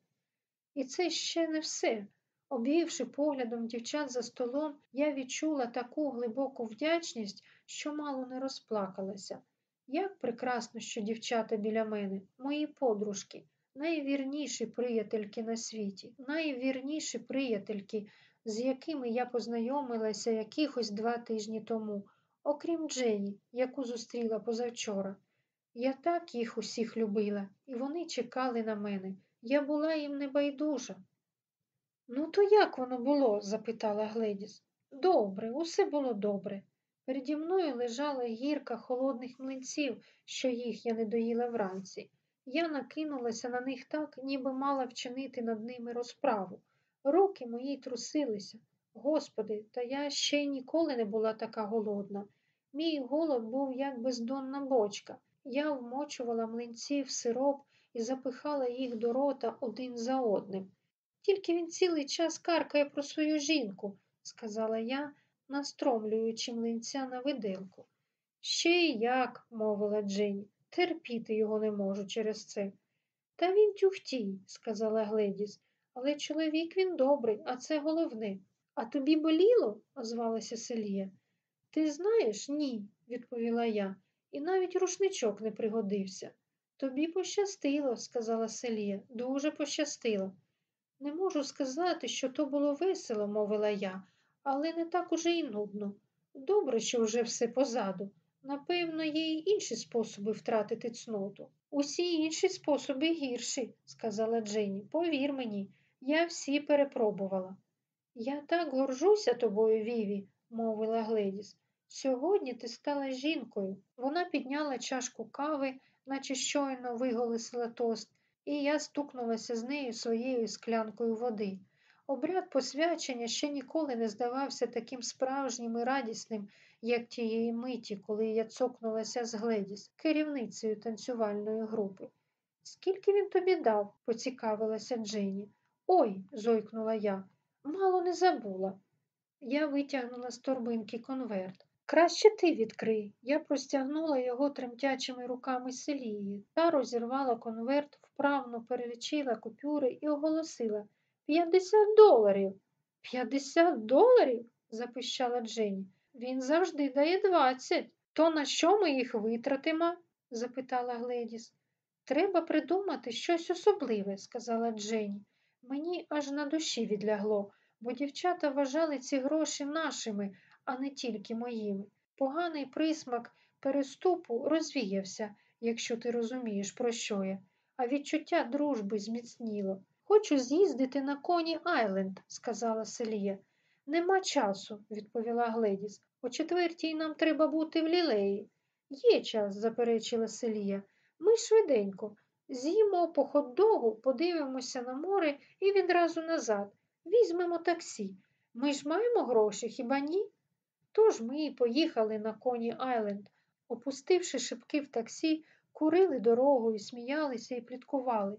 І це ще не все. Обвівши поглядом дівчат за столом, я відчула таку глибоку вдячність, що мало не розплакалася. Як прекрасно, що дівчата біля мене, мої подружки, найвірніші приятельки на світі, найвірніші приятельки, з якими я познайомилася якихось два тижні тому, окрім Джені, яку зустріла позавчора. Я так їх усіх любила, і вони чекали на мене. Я була їм небайдужа. Ну, то як воно було? запитала Гледіс. Добре, усе було добре. Переді мною лежала гірка холодних млинців, що їх я не доїла вранці. Я накинулася на них так, ніби мала вчинити над ними розправу. Руки мої трусилися. Господи, та я ще ніколи не була така голодна. Мій голод був як бездонна бочка. Я вмочувала млинці в сироп і запихала їх до рота один за одним. Тільки він цілий час каркає про свою жінку, сказала я, настромлюючи млинця на виделку. Ще й як, мовила Дженні, терпіти його не можу через це. Та він тюхтій, сказала Гледіс, але чоловік він добрий, а це головне. А тобі боліло? озвалася Селія. Ти знаєш, ні, відповіла я, і навіть рушничок не пригодився. Тобі пощастило, сказала Селія, дуже пощастило. Не можу сказати, що то було весело, мовила я, але не так уже й нудно. Добре, що вже все позаду. Напевно, є й інші способи втратити цноту. Усі інші способи гірші, сказала Дженні. Повір мені, я всі перепробувала. Я так горжуся тобою, Віві, мовила Гледіс. Сьогодні ти стала жінкою. Вона підняла чашку кави, наче щойно виголосила тост, і я стукнулася з нею своєю склянкою води. Обряд посвячення ще ніколи не здавався таким справжнім і радісним, як тієї миті, коли я цокнулася з Гледіс, керівницею танцювальної групи. Скільки він тобі дав? поцікавилася Дженні. Ой, зойкнула я, мало не забула. Я витягнула з торбинки конверт. Краще ти відкрий. Я простягнула його тремтячими руками селії та розірвала конверт, вправно перелічила купюри і оголосила П'ятдесят доларів. П'ятдесят доларів? запищала Дженні. Він завжди дає двадцять. То на що ми їх витратимо? запитала Гледіс. Треба придумати щось особливе, сказала Дженні. Мені аж на душі відлягло, бо дівчата вважали ці гроші нашими, а не тільки моїми. Поганий присмак переступу розвіявся, якщо ти розумієш, про що я, а відчуття дружби зміцніло. Хочу з'їздити на коні Айленд, сказала Селія. Нема часу, відповіла Гледіс. О четвертій нам треба бути в лілеї. Є час, заперечила Селія. Ми швиденько. З'їмо по хот-догу, подивимося на море і відразу назад. Візьмемо таксі. Ми ж маємо гроші, хіба ні? Тож ми і поїхали на коні Айленд. Опустивши шибки в таксі, курили дорогою, сміялися і пліткували.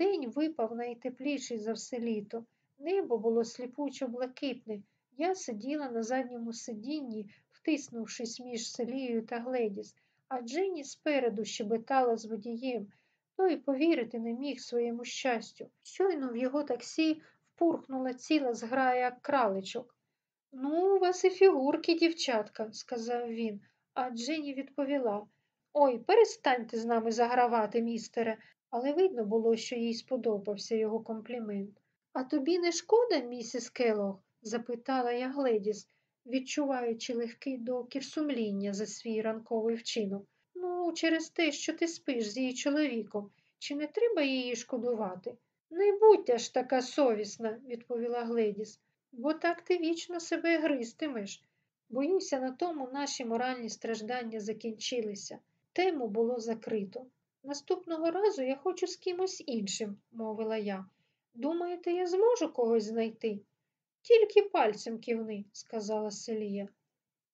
День випав найтепліший за все літо. Небо було сліпучо блакитне. Я сиділа на задньому сидінні, втиснувшись між селією та Гледіс, а Дженні спереду щебетала з водієм. Той повірити не міг своєму щастю. Щойно в його таксі впурхнула ціла зграя краличок. Ну, у вас і фігурки, дівчатка, сказав він, а Дженні відповіла Ой, перестаньте з нами загравати, містере, але видно було, що їй сподобався його комплімент. А тобі не шкода, місіс Келлог?» – запитала я Гледіс, відчуваючи легкий докір сумління за свій ранковий вчинок. Ну, через те, що ти спиш з її чоловіком. Чи не треба її шкодувати? Не будь аж така совісна, відповіла Гледіс, бо так ти вічно себе гристимеш. Боюся, на тому наші моральні страждання закінчилися. Тему було закрито. Наступного разу я хочу з кимось іншим, мовила я. Думаєте, я зможу когось знайти? Тільки пальцем кивни, сказала Селія.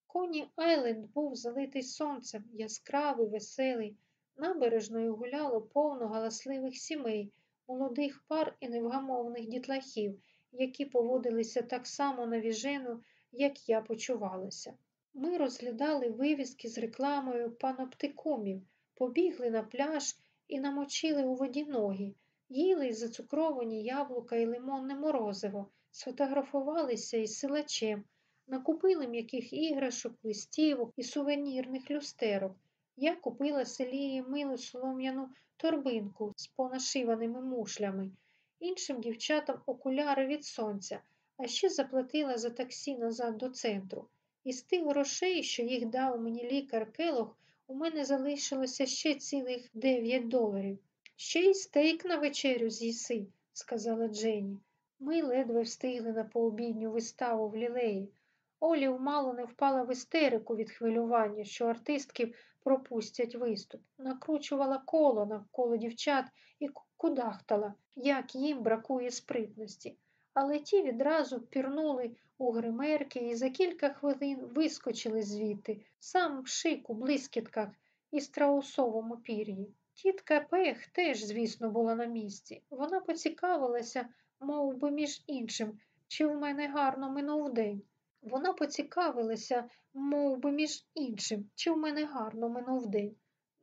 Коні Айленд був залитий сонцем, яскравий, веселий. Набережною гуляло повно галасливих сімей, молодих пар і невгамовних дітлахів, які поводилися так само навіжено, як я почувалася. Ми розглядали вивіски з рекламою паноптикумів, побігли на пляж і намочили у воді ноги, їли зацукровані яблука і лимонне морозиво, сфотографувалися із силачем, накупили м'яких іграшок, листівок і сувенірних люстерок. Я купила селії милу солом'яну торбинку з понашиваними мушлями, іншим дівчатам окуляри від сонця, а ще заплатила за таксі назад до центру. Із тих грошей, що їх дав мені лікар Келох, у мене залишилося ще цілих дев'ять доларів. Ще й стейк на вечерю з'їси, сказала Дженні. Ми ледве встигли на пообідню виставу в лілеї. Олів мало не впала в істерику від хвилювання, що артистки пропустять виступ, накручувала коло навколо дівчат і кудахтала, як їм бракує спритності. Але ті відразу пірнули у гримерки і за кілька хвилин вискочили звідти, сам шик у блискітках і страусовому пір'ї. Тітка Пех теж, звісно, була на місці. Вона поцікавилася, мов би, між іншим, чи в мене гарно минув день. Вона поцікавилася, мов би, між іншим, чи в мене гарно минув день.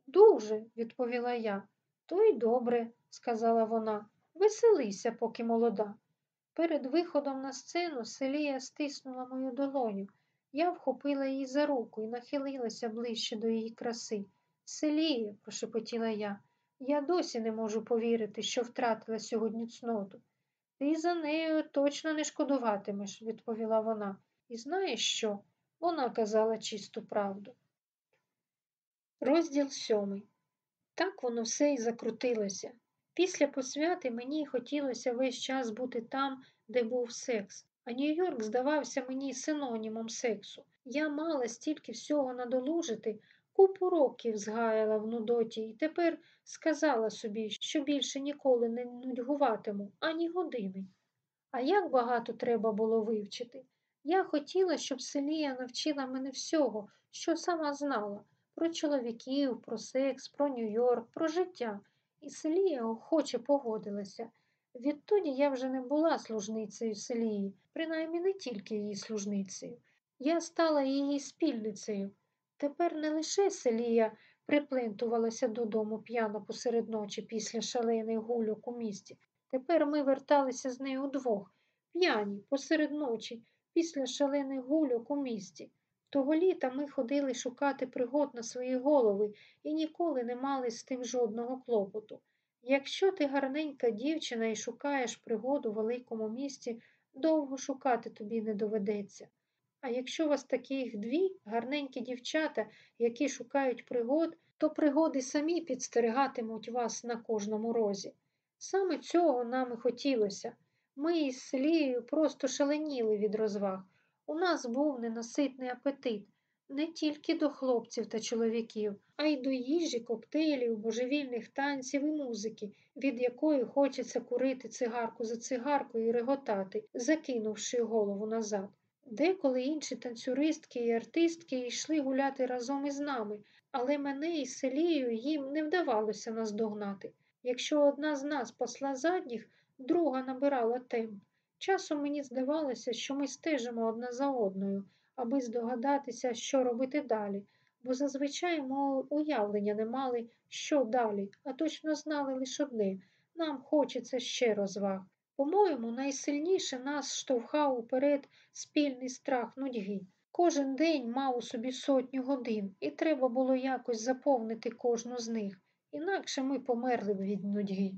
Дуже, відповіла я. То й добре, сказала вона. Веселися, поки молода. Перед виходом на сцену Селія стиснула мою долоню. Я вхопила її за руку і нахилилася ближче до її краси. Селія, прошепотіла я, я досі не можу повірити, що втратила сьогодні цноту. Ти за нею точно не шкодуватимеш, відповіла вона. І знаєш що? Вона казала чисту правду. Розділ сьомий. Так воно все і закрутилося. Після посвяти мені хотілося весь час бути там, де був секс, а Нью-Йорк здавався мені синонімом сексу. Я мала стільки всього надолужити, купу років згаяла в нудоті і тепер сказала собі, що більше ніколи не нудьгуватиму ані години. А як багато треба було вивчити? Я хотіла, щоб Селія навчила мене всього, що сама знала про чоловіків, про секс, про Нью-Йорк, про життя. І Селія охоче погодилася. Відтоді я вже не була служницею Селії, принаймні не тільки її служницею. Я стала її спільницею. Тепер не лише Селія приплентувалася додому п'яно посеред ночі після шалених гульок у місті. Тепер ми верталися з нею удвох, п'яні посеред ночі після шалених гульок у місті. Того літа ми ходили шукати пригод на свої голови і ніколи не мали з тим жодного клопоту. Якщо ти гарненька дівчина і шукаєш пригоду в великому місті, довго шукати тобі не доведеться. А якщо вас таких дві гарненькі дівчата, які шукають пригод, то пригоди самі підстерегатимуть вас на кожному розі. Саме цього нам і хотілося. Ми із Селією просто шаленіли від розваг. У нас був ненаситний апетит не тільки до хлопців та чоловіків, а й до їжі, коктейлів, божевільних танців і музики, від якої хочеться курити цигарку за цигаркою і реготати, закинувши голову назад. Деколи інші танцюристки і артистки йшли гуляти разом із нами, але мене із селією їм не вдавалося наздогнати. Якщо одна з нас посла задніх, друга набирала темп. Часом мені здавалося, що ми стежимо одна за одною, аби здогадатися, що робити далі, бо зазвичай ми уявлення не мали, що далі, а точно знали лише одне нам хочеться ще розваг. По-моєму, найсильніше нас штовхав уперед спільний страх нудьги. Кожен день мав у собі сотню годин, і треба було якось заповнити кожну з них, інакше ми померли б від нудьги.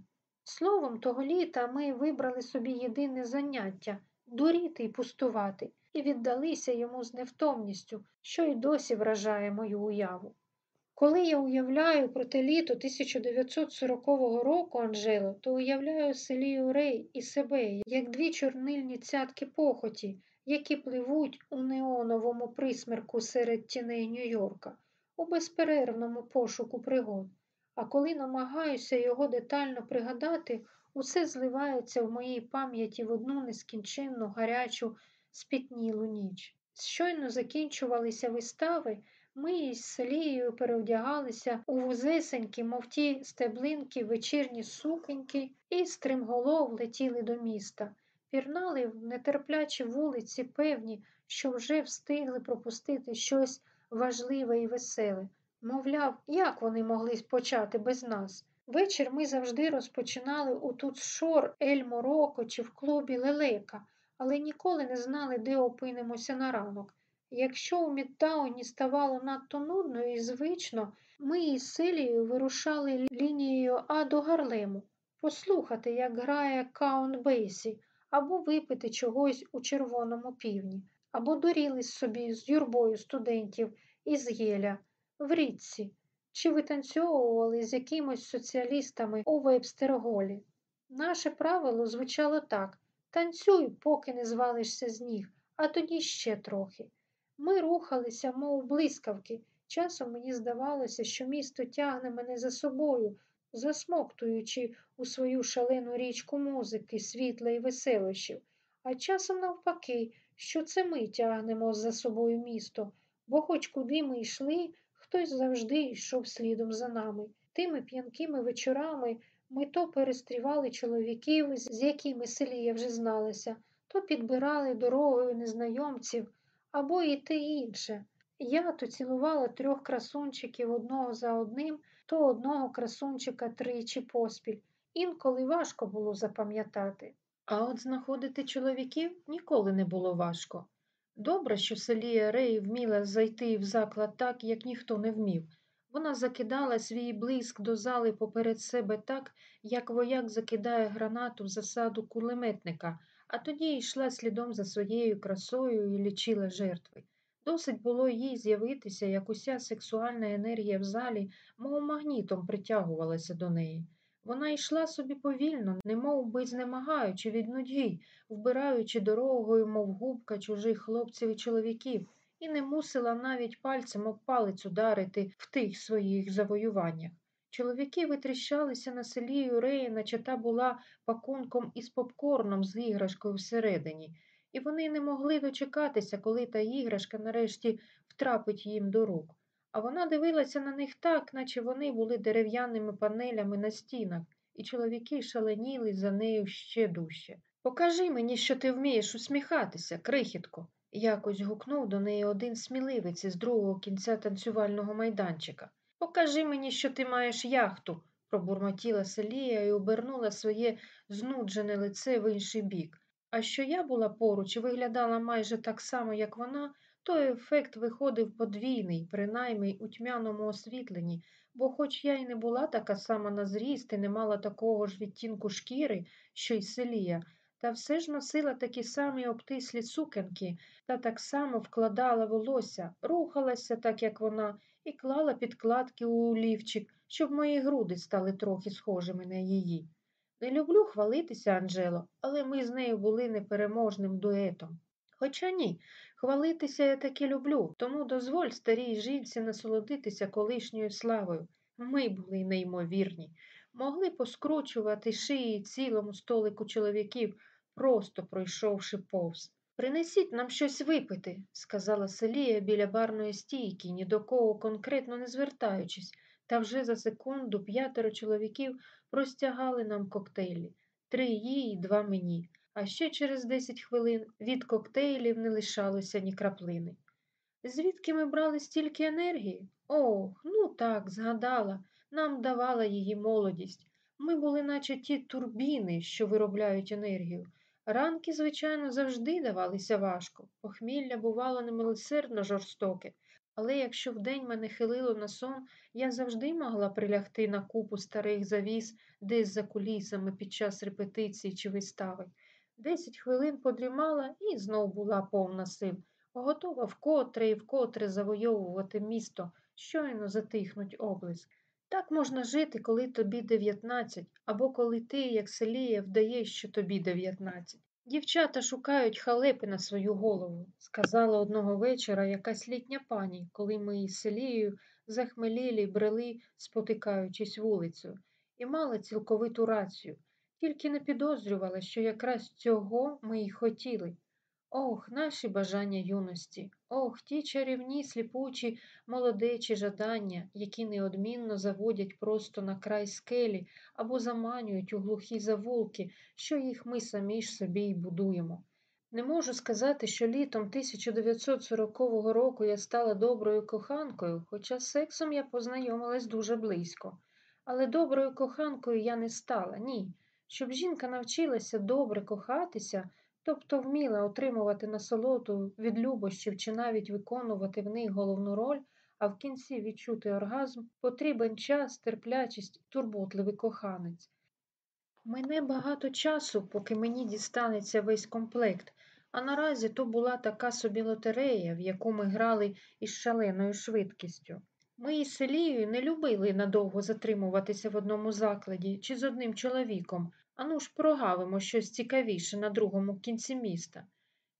Словом, того літа ми вибрали собі єдине заняття дуріти і пустувати, і віддалися йому з невтомністю, що й досі вражає мою уяву. Коли я уявляю про те літо 1940 року, Анжело, то уявляю Селію Рей і себе, як дві чорнильні цятки похоті, які пливуть у неоновому присмерку серед тіней Нью-Йорка, у безперервному пошуку пригод. А коли намагаюся його детально пригадати, усе зливається в моїй пам'яті в одну нескінченну гарячу спітнілу ніч. Щойно закінчувалися вистави. Ми із Селією переодягалися у вузесенькі, мов ті стеблинки, вечірні сукеньки, і стримголов летіли до міста, пірнали в нетерплячі вулиці, певні, що вже встигли пропустити щось важливе і веселе. Мовляв, як вони могли почати без нас? Вечір ми завжди розпочинали у Тутс Шор, Ель Мороко чи в клубі Лелека, але ніколи не знали, де опинимося на ранок. Якщо у Мідтауні ставало надто нудно і звично, ми із Селією вирушали лінією А до Гарлему, послухати, як грає Каун Бейсі, або випити чогось у червоному півні, або дуріли собі з юрбою студентів із Єля в річці, чи витанцьовували з якимось соціалістами у Вебстерголі. Наше правило звучало так танцюй, поки не звалишся з ніг, а тоді ще трохи. Ми рухалися, мов блискавки. Часом мені здавалося, що місто тягне мене за собою, засмоктуючи у свою шалену річку музики, світла і веселощів, а часом навпаки, що це ми тягнемо за собою місто, бо хоч куди ми йшли, хтось завжди йшов слідом за нами. Тими п'янкими вечорами ми то перестрівали чоловіків, з якими селія вже зналася, то підбирали дорогою незнайомців або і те інше. Я то цілувала трьох красунчиків одного за одним, то одного красунчика тричі поспіль. Інколи важко було запам'ятати. А от знаходити чоловіків ніколи не було важко. Добре, що Селія Рей вміла зайти в заклад так, як ніхто не вмів. Вона закидала свій блиск до зали поперед себе так, як вояк закидає гранату в засаду кулеметника, а тоді йшла слідом за своєю красою і лічила жертви. Досить було їй з'явитися, як уся сексуальна енергія в залі, мов магнітом притягувалася до неї. Вона йшла собі повільно, немов би знемагаючи від нудьги, вбираючи дорогою, мов губка чужих хлопців і чоловіків, і не мусила навіть пальцем об палець ударити в тих своїх завоюваннях. Чоловіки витріщалися на селі Юреї, наче та була пакунком із попкорном з іграшкою всередині, і вони не могли дочекатися, коли та іграшка нарешті втрапить їм до рук. А вона дивилася на них так, наче вони були дерев'яними панелями на стінах, і чоловіки шаленіли за нею ще дужче. Покажи мені, що ти вмієш усміхатися, крихітко, якось гукнув до неї один сміливець із другого кінця танцювального майданчика. Покажи мені, що ти маєш яхту, пробурмотіла Селія і обернула своє знуджене лице в інший бік. А що я була поруч і виглядала майже так само, як вона, то ефект виходив подвійний, принаймні у тьмяному освітленні, бо хоч я й не була така сама на зріст і не мала такого ж відтінку шкіри, що й селія, та все ж носила такі самі обтислі сукенки та так само вкладала волосся, рухалася так, як вона, і клала підкладки у лівчик, щоб мої груди стали трохи схожими на її. Не люблю хвалитися, Анджело, але ми з нею були непереможним дуетом. Хоча ні, хвалитися я таки люблю, тому дозволь старій жінці насолодитися колишньою славою. Ми були неймовірні, могли поскручувати шиї цілому столику чоловіків, просто пройшовши повз. Принесіть нам щось випити, сказала Селія біля барної стійки, ні до кого конкретно не звертаючись, та вже за секунду п'ятеро чоловіків простягали нам коктейлі три їй два мені, а ще через десять хвилин від коктейлів не лишалося ні краплини. Звідки ми брали стільки енергії? Ох, ну так, згадала, нам давала її молодість. Ми були, наче ті турбіни, що виробляють енергію. Ранки, звичайно, завжди давалися важко. Похмілля бувало немилосердно жорстоке, Але якщо вдень мене хилило на сон, я завжди могла прилягти на купу старих завіс десь за кулісами під час репетиції чи вистави. Десять хвилин подрімала і знов була повна сил, готова вкотре і вкотре завойовувати місто, щойно затихнуть облиск. Так можна жити, коли тобі дев'ятнадцять, або коли ти, як селія, вдаєш, що тобі дев'ятнадцять. Дівчата шукають халепи на свою голову, сказала одного вечора якась літня пані, коли ми із селією захмелілі брели, спотикаючись вулицею, і мала цілковиту рацію, тільки не підозрювала, що якраз цього ми й хотіли. Ох, наші бажання юності, ох, ті чарівні, сліпучі, молодечі жадання, які неодмінно заводять просто на край скелі або заманюють у глухі завулки, що їх ми самі ж собі й будуємо. Не можу сказати, що літом 1940 року я стала доброю коханкою, хоча з сексом я познайомилась дуже близько. Але доброю коханкою я не стала, ні. Щоб жінка навчилася добре кохатися, тобто вміла отримувати насолоду від любощів чи навіть виконувати в них головну роль, а в кінці відчути оргазм, потрібен час, терплячість, турботливий коханець. Мене багато часу, поки мені дістанеться весь комплект, а наразі то була така собі лотерея, в яку ми грали із шаленою швидкістю. Ми із Селією не любили надовго затримуватися в одному закладі чи з одним чоловіком, ану ж прогавимо щось цікавіше на другому кінці міста.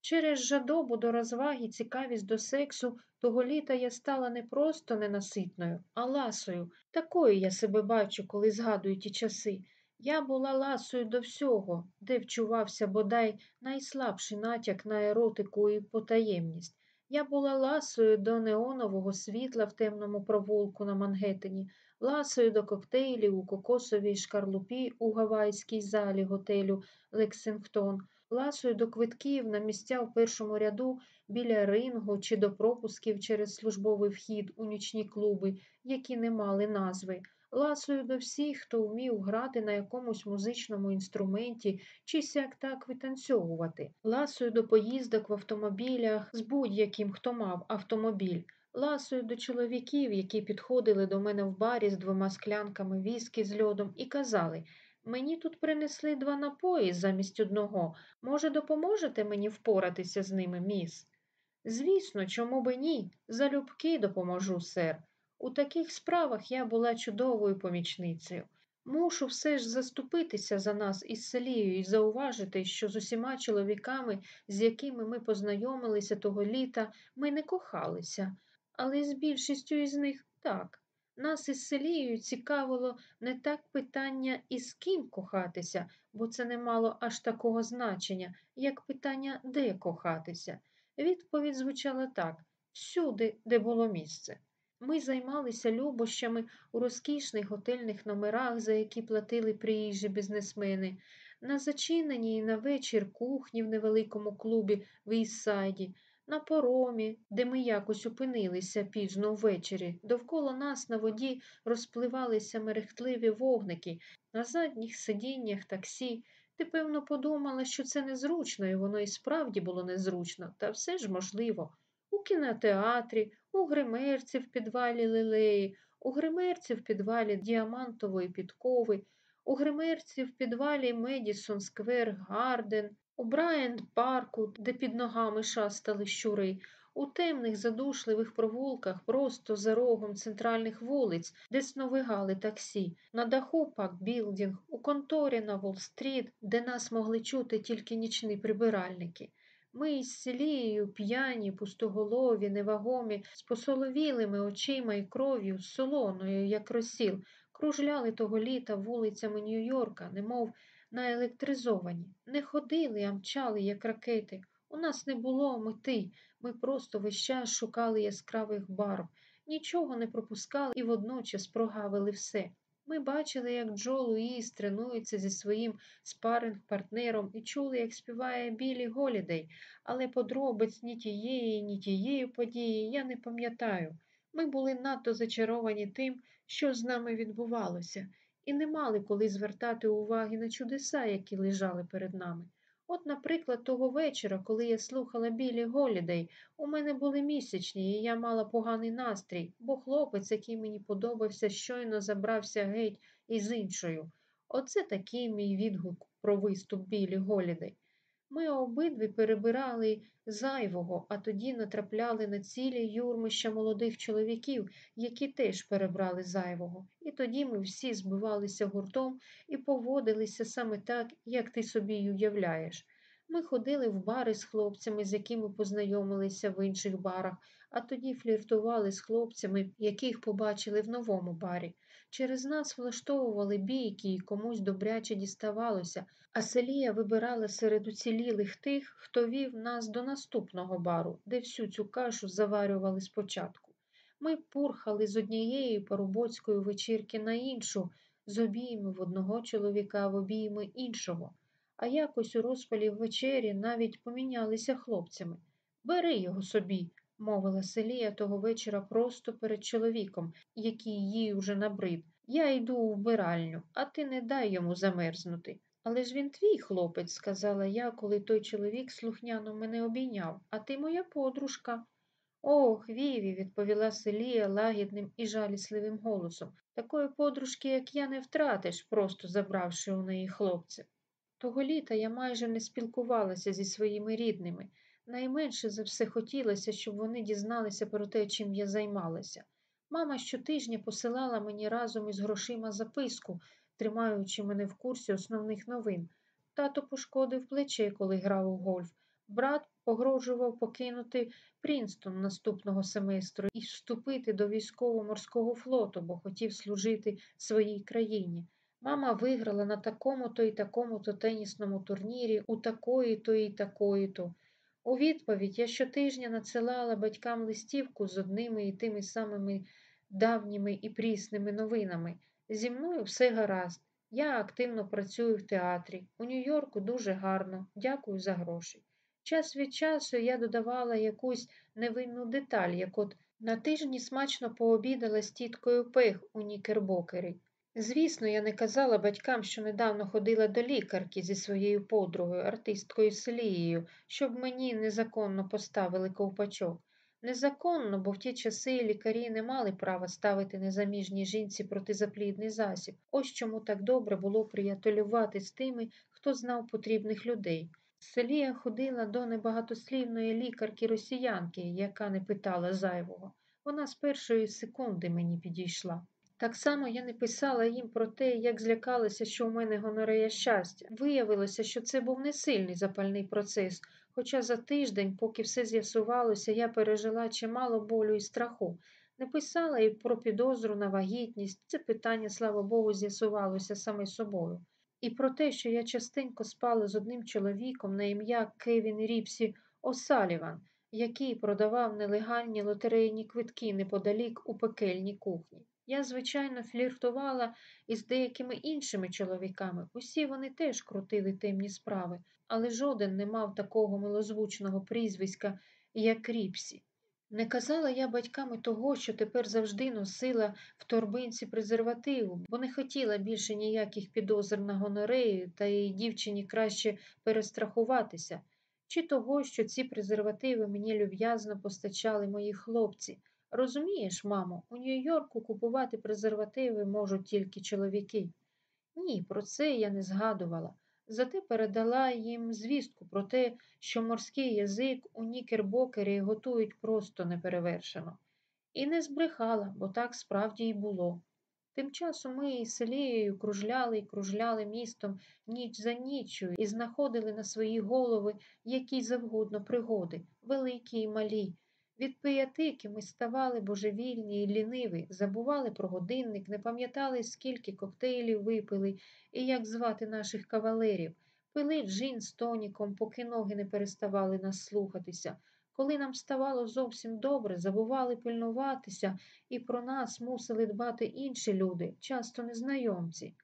Через жадобу до розваги, цікавість до сексу, того літа я стала не просто ненаситною, а ласою. Такою я себе бачу, коли згадую ті часи. Я була ласою до всього, де вчувався бодай найслабший натяк на еротику і потаємність. Я була ласою до неонового світла в темному провулку на Мангеттені, ласою до коктейлів у кокосовій шкарлупі у гавайській залі готелю Лексингтон, ласою до квитків на місця в першому ряду біля рингу чи до пропусків через службовий вхід у нічні клуби, які не мали назви ласою до всіх, хто вмів грати на якомусь музичному інструменті чи сяк так витанцьовувати, ласою до поїздок в автомобілях з будь-яким, хто мав автомобіль, ласою до чоловіків, які підходили до мене в барі з двома склянками віскі з льодом, і казали Мені тут принесли два напої замість одного. Може, допоможете мені впоратися з ними, міс? Звісно, чому би ні? Залюбки допоможу, сер. У таких справах я була чудовою помічницею. Мушу все ж заступитися за нас із селією і зауважити, що з усіма чоловіками, з якими ми познайомилися того літа, ми не кохалися, але з більшістю із них так. Нас із селією цікавило не так питання, із ким кохатися, бо це не мало аж такого значення, як питання, де кохатися. Відповідь звучала так всюди, де було місце. Ми займалися любощами у розкішних готельних номерах, за які платили приїжджі бізнесмени, на зачиненій на вечір кухні в невеликому клубі в Іссайді, на поромі, де ми якось опинилися пізно ввечері. Довкола нас на воді розпливалися мерехтливі вогники, на задніх сидіннях таксі. Ти, певно, подумала, що це незручно, і воно і справді було незручно, та все ж можливо. У кінотеатрі, у гримерці в підвалі Лілеї, у гримерці в підвалі діамантової підкови, у гримерці в підвалі Медісон Сквер Гарден, у Брайант парку, де під ногами шастали щури, у темних задушливих провулках просто за рогом центральних вулиць, де сновигали таксі, на даху Пак Білдінг, у конторі на Волл-стріт, де нас могли чути тільки нічні прибиральники. Ми із селією п'яні, пустоголові, невагомі, з посоловілими очима і кров'ю, солоною, як розсіл, кружляли того літа вулицями Нью-Йорка, немов наелектризовані, не ходили, а мчали, як ракети. У нас не було мети, ми просто весь час шукали яскравих барв, нічого не пропускали і водночас прогавили все. Ми бачили, як Джо Луїс тренується зі своїм спаринг партнером і чули, як співає Білі Голідей, але подробиць ні тієї, ні тієї події я не пам'ятаю. Ми були надто зачаровані тим, що з нами відбувалося, і не мали коли звертати уваги на чудеса, які лежали перед нами. От, наприклад, того вечора, коли я слухала Білі Голідей, у мене були місячні, і я мала поганий настрій, бо хлопець, який мені подобався, щойно забрався геть із іншою. Оце такий мій відгук про виступ Білі Голідей. Ми обидві перебирали зайвого, а тоді натрапляли на цілі юрмища молодих чоловіків, які теж перебрали зайвого. І тоді ми всі збивалися гуртом і поводилися саме так, як ти собі уявляєш. Ми ходили в бари з хлопцями, з якими познайомилися в інших барах, а тоді фліртували з хлопцями, яких побачили в новому барі. Через нас влаштовували бійки і комусь добряче діставалося, а Селія вибирала серед уцілілих тих, хто вів нас до наступного бару, де всю цю кашу заварювали спочатку. Ми пурхали з однієї парубоцької вечірки на іншу, з обійми в одного чоловіка в обійми іншого, а якось у розпалі вечері навіть помінялися хлопцями. Бери його собі, мовила Селія того вечора просто перед чоловіком, який їй уже набрид. Я йду у вбиральню, а ти не дай йому замерзнути. Але ж він твій хлопець, сказала я, коли той чоловік слухняно мене обійняв, а ти моя подружка. Ох, Віві, відповіла Селія лагідним і жалісливим голосом. Такої подружки, як я, не втратиш, просто забравши у неї хлопця. Того літа я майже не спілкувалася зі своїми рідними. Найменше за все хотілося, щоб вони дізналися про те, чим я займалася. Мама щотижня посилала мені разом із грошима записку, тримаючи мене в курсі основних новин. Тато пошкодив плече, коли грав у гольф. Брат погрожував покинути Прінстон наступного семестру і вступити до військово-морського флоту, бо хотів служити своїй країні. Мама виграла на такому-то і такому-то тенісному турнірі, у такої-то і такої-то. У відповідь я щотижня надсилала батькам листівку з одними і тими самими давніми і прісними новинами. Зі мною все гаразд. Я активно працюю в театрі. У Нью-Йорку дуже гарно. Дякую за гроші. Час від часу я додавала якусь невинну деталь, як от на тижні смачно пообідала з тіткою пех у Нікербокері. Звісно, я не казала батькам, що недавно ходила до лікарки зі своєю подругою, артисткою Селією, щоб мені незаконно поставили ковпачок. Незаконно, бо в ті часи лікарі не мали права ставити незаміжній жінці протизаплідний засіб. Ось чому так добре було приятелювати з тими, хто знав потрібних людей. Селія ходила до небагатослівної лікарки росіянки, яка не питала зайвого. Вона з першої секунди мені підійшла. Так само я не писала їм про те, як злякалася, що у мене гонорея щастя. Виявилося, що це був не сильний запальний процес, хоча за тиждень, поки все з'ясувалося, я пережила чимало болю і страху. Не писала і про підозру на вагітність, це питання, слава Богу, з'ясувалося саме собою. І про те, що я частенько спала з одним чоловіком на ім'я Кевін Ріпсі Осаліван, який продавав нелегальні лотерейні квитки неподалік у пекельній кухні. Я, звичайно, фліртувала із деякими іншими чоловіками. Усі вони теж крутили темні справи, але жоден не мав такого милозвучного прізвиська, як Ріпсі. Не казала я батьками того, що тепер завжди носила в торбинці презервативу, бо не хотіла більше ніяких підозр на гонорею та її дівчині краще перестрахуватися, чи того, що ці презервативи мені люб'язно постачали мої хлопці. Розумієш, мамо, у Нью-Йорку купувати презервативи можуть тільки чоловіки. Ні, про це я не згадувала. Зате передала їм звістку про те, що морський язик у Нікербокері готують просто неперевершено. І не збрехала, бо так справді й було. Тим часом ми із Селією кружляли і кружляли містом ніч за ніччю і знаходили на свої голови які завгодно пригоди, великі й малі. Від пиятики ми ставали божевільні і ліниві, забували про годинник, не пам'ятали, скільки коктейлів випили і як звати наших кавалерів, пили джин з тоніком, поки ноги не переставали нас слухатися. Коли нам ставало зовсім добре, забували пильнуватися, і про нас мусили дбати інші люди, часто незнайомці.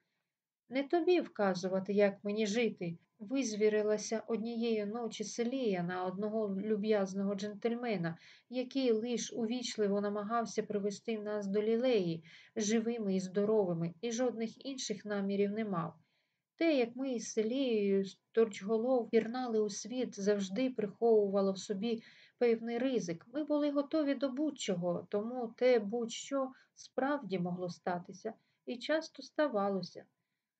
Не тобі вказувати, як мені жити, визвірилася однієї ночі селія на одного люб'язного джентльмена, який лиш увічливо намагався привести нас до лілеї, живими і здоровими, і жодних інших намірів не мав. Те, як ми із селією Торчголов пірнали у світ, завжди приховувало в собі певний ризик. Ми були готові до будь-чого, тому те будь-що справді могло статися і часто ставалося.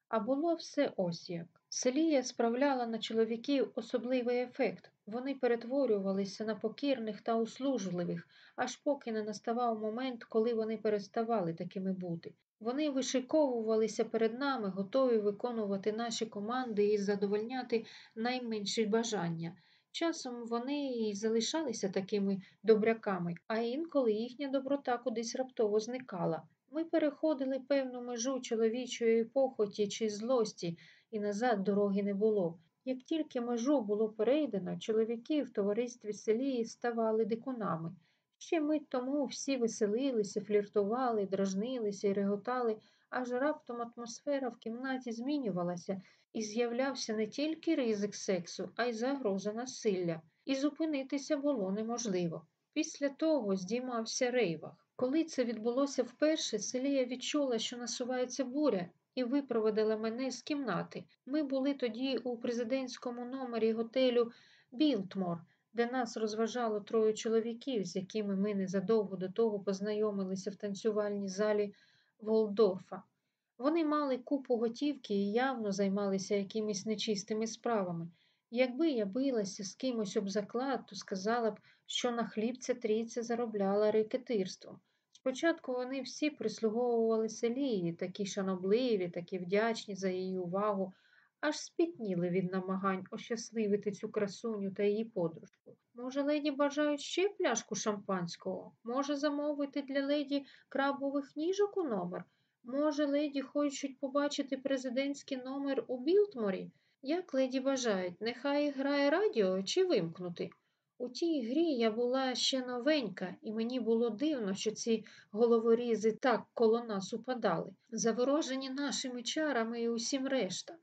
А було все ось як. Селія справляла на чоловіків особливий ефект. Вони перетворювалися на покірних та услужливих, аж поки не наставав момент, коли вони переставали такими бути. Вони вишиковувалися перед нами, готові виконувати наші команди і задовольняти найменші бажання. Часом вони і залишалися такими добряками, а інколи їхня доброта кудись раптово зникала. Ми переходили певну межу чоловічої похоті чи злості, і назад дороги не було. Як тільки межу було перейдено, чоловіки в товаристві селії ставали дикунами. Ще мить тому всі веселилися, фліртували, дражнилися і реготали, аж раптом атмосфера в кімнаті змінювалася, і з'являвся не тільки ризик сексу, а й загроза насилля, і зупинитися було неможливо. Після того здіймався рейвах. Коли це відбулося вперше, Селія відчула, що насувається буря, і випроводила мене з кімнати. Ми були тоді у президентському номері готелю Білтмор, де нас розважало троє чоловіків, з якими ми незадовго до того познайомилися в танцювальній залі Волдорфа. Вони мали купу готівки і явно займалися якимись нечистими справами. Якби я билася з кимось об заклад, то сказала б, що на хліб ця трійця заробляла рекетирством. Спочатку вони всі прислуговували селії, такі шанобливі, такі вдячні за її увагу, аж спітніли від намагань ощасливити цю красуню та її подружку. Може, леді бажають ще пляшку шампанського? Може, замовити для леді крабових ніжок у номер? Може, леді хочуть побачити президентський номер у Білтморі? Як леді бажають, нехай грає радіо чи вимкнути? У тій грі я була ще новенька, і мені було дивно, що ці головорізи так коло нас упадали, заворожені нашими чарами і усім решта.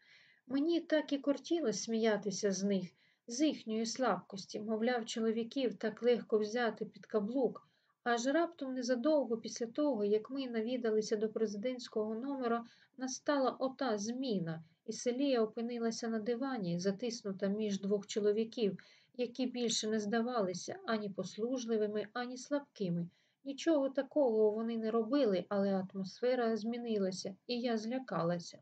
Мені так і кортіло сміятися з них, з їхньої слабкості, мовляв, чоловіків так легко взяти під каблук. Аж раптом незадовго після того, як ми навідалися до президентського номера, настала ота зміна, і Селія опинилася на дивані, затиснута між двох чоловіків, які більше не здавалися ані послужливими, ані слабкими. Нічого такого вони не робили, але атмосфера змінилася, і я злякалася.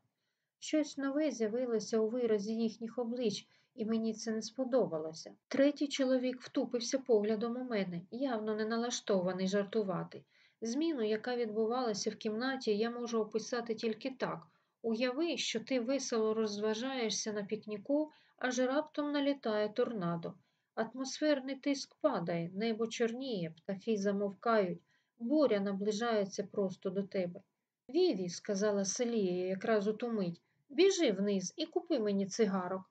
Щось нове з'явилося у виразі їхніх облич, і мені це не сподобалося. Третій чоловік втупився поглядом у мене, явно не налаштований жартувати. Зміну, яка відбувалася в кімнаті, я можу описати тільки так. Уяви, що ти весело розважаєшся на пікніку, аж раптом налітає торнадо. Атмосферний тиск падає, небо чорніє, птахи замовкають, буря наближається просто до тебе. Віві, сказала Селія якраз у ту мить, біжи вниз і купи мені цигарок.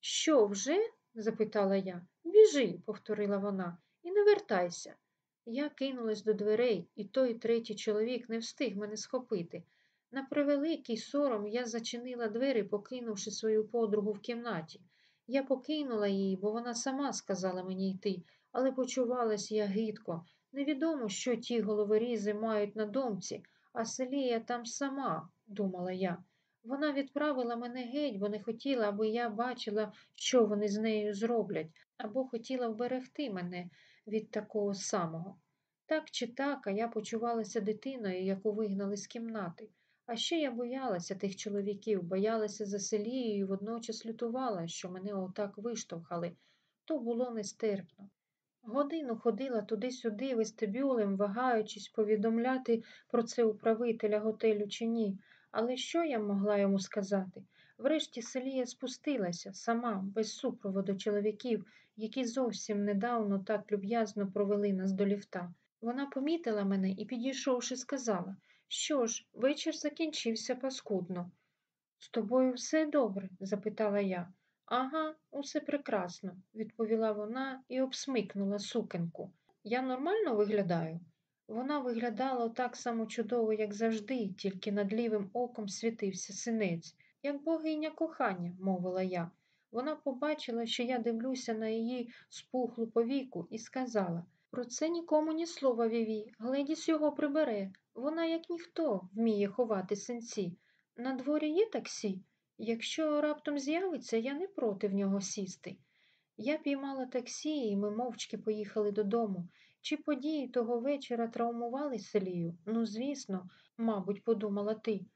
Що вже? запитала я. Біжи, повторила вона, і не вертайся. Я кинулась до дверей, і той третій чоловік не встиг мене схопити. На превеликий сором я зачинила двері, покинувши свою подругу в кімнаті. Я покинула її, бо вона сама сказала мені йти, але почувалась я гидко. Невідомо, що ті головорізи мають на думці, а Селія там сама, думала я. Вона відправила мене геть, бо не хотіла, аби я бачила, що вони з нею зроблять, або хотіла вберегти мене від такого самого. Так чи так, а я почувалася дитиною, яку вигнали з кімнати. А ще я боялася тих чоловіків, боялася за селією і водночас лютувала, що мене отак виштовхали. То було нестерпно. Годину ходила туди-сюди вестибюлем, вагаючись повідомляти про це управителя готелю чи ні. Але що я могла йому сказати? Врешті Селія спустилася сама, без супроводу чоловіків, які зовсім недавно так люб'язно провели нас до ліфта. Вона помітила мене і, підійшовши, сказала що ж, вечір закінчився паскудно. З тобою все добре? запитала я. Ага, усе прекрасно, відповіла вона і обсмикнула сукенку. Я нормально виглядаю? Вона виглядала так само чудово, як завжди, тільки над лівим оком світився синець. Як богиня кохання, мовила я. Вона побачила, що я дивлюся на її спухлу повіку, і сказала про це нікому ні слова Віві, Гледіс його прибере. Вона, як ніхто, вміє ховати синці. На дворі є таксі? Якщо раптом з'явиться, я не проти в нього сісти. Я піймала таксі, і ми мовчки поїхали додому. Чи події того вечора травмували селію? Ну, звісно, мабуть, подумала ти.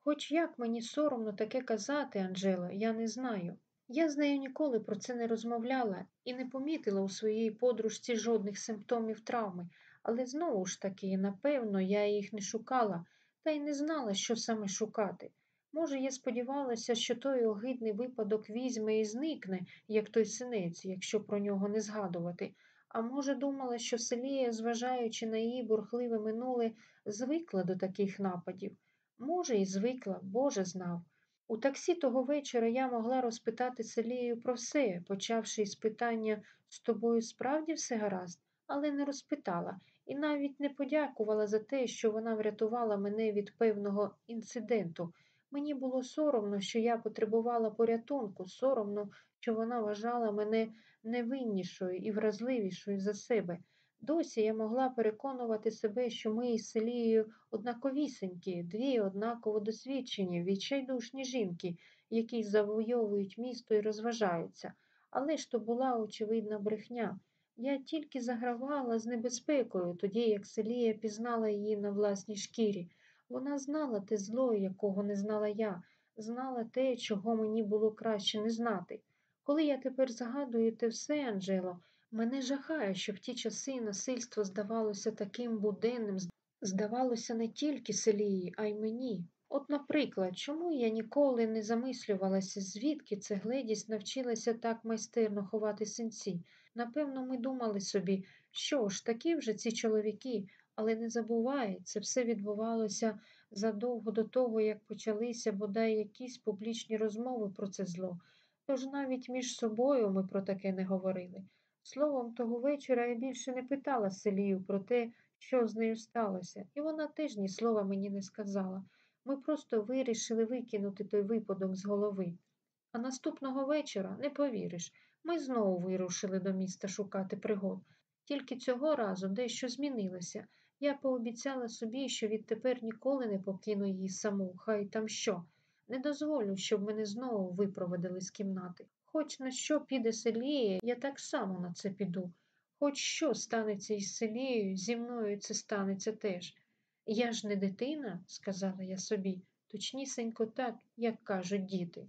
Хоч як мені соромно таке казати, Анжела, я не знаю. Я з нею ніколи про це не розмовляла і не помітила у своїй подружці жодних симптомів травми, але знову ж таки, напевно, я їх не шукала та й не знала, що саме шукати. Може, я сподівалася, що той огидний випадок візьме і зникне, як той синець, якщо про нього не згадувати. А може, думала, що Селія, зважаючи на її бурхливе минуле, звикла до таких нападів. Може, і звикла, Боже знав. У таксі того вечора я могла розпитати Селію про все, почавши із питання з тобою справді все гаразд, але не розпитала і навіть не подякувала за те, що вона врятувала мене від певного інциденту. Мені було соромно, що я потребувала порятунку, соромно, що вона вважала мене невиннішою і вразливішою за себе. Досі я могла переконувати себе, що ми із Селією однаковісенькі, дві однаково досвідчені, відчайдушні жінки, які завойовують місто і розважаються. Але ж то була очевидна брехня. Я тільки загравала з небезпекою, тоді як Селія пізнала її на власній шкірі. Вона знала те зло, якого не знала я, знала те, чого мені було краще не знати. Коли я тепер згадую те все, Анджело, мене жахає, що в ті часи насильство здавалося таким буденним, здавалося не тільки селії, а й мені. От, наприклад, чому я ніколи не замислювалася, звідки це гледість навчилася так майстерно ховати синці? Напевно, ми думали собі, що ж, такі вже ці чоловіки, але не забувай, це все відбувалося задовго до того, як почалися бодай якісь публічні розмови про це зло. Тож навіть між собою ми про таке не говорили. Словом, того вечора я більше не питала Селію про те, що з нею сталося, і вона теж ні слова мені не сказала. Ми просто вирішили викинути той випадок з голови. А наступного вечора, не повіриш, ми знову вирушили до міста шукати пригод. Тільки цього разу дещо змінилося. Я пообіцяла собі, що відтепер ніколи не покину її саму, хай там що. Не дозволю, щоб мене знову випроводили з кімнати. Хоч на що піде Селія, я так само на це піду. Хоч що станеться із Селією, зі мною це станеться теж. Я ж не дитина, сказала я собі, точнісінько так, як кажуть діти.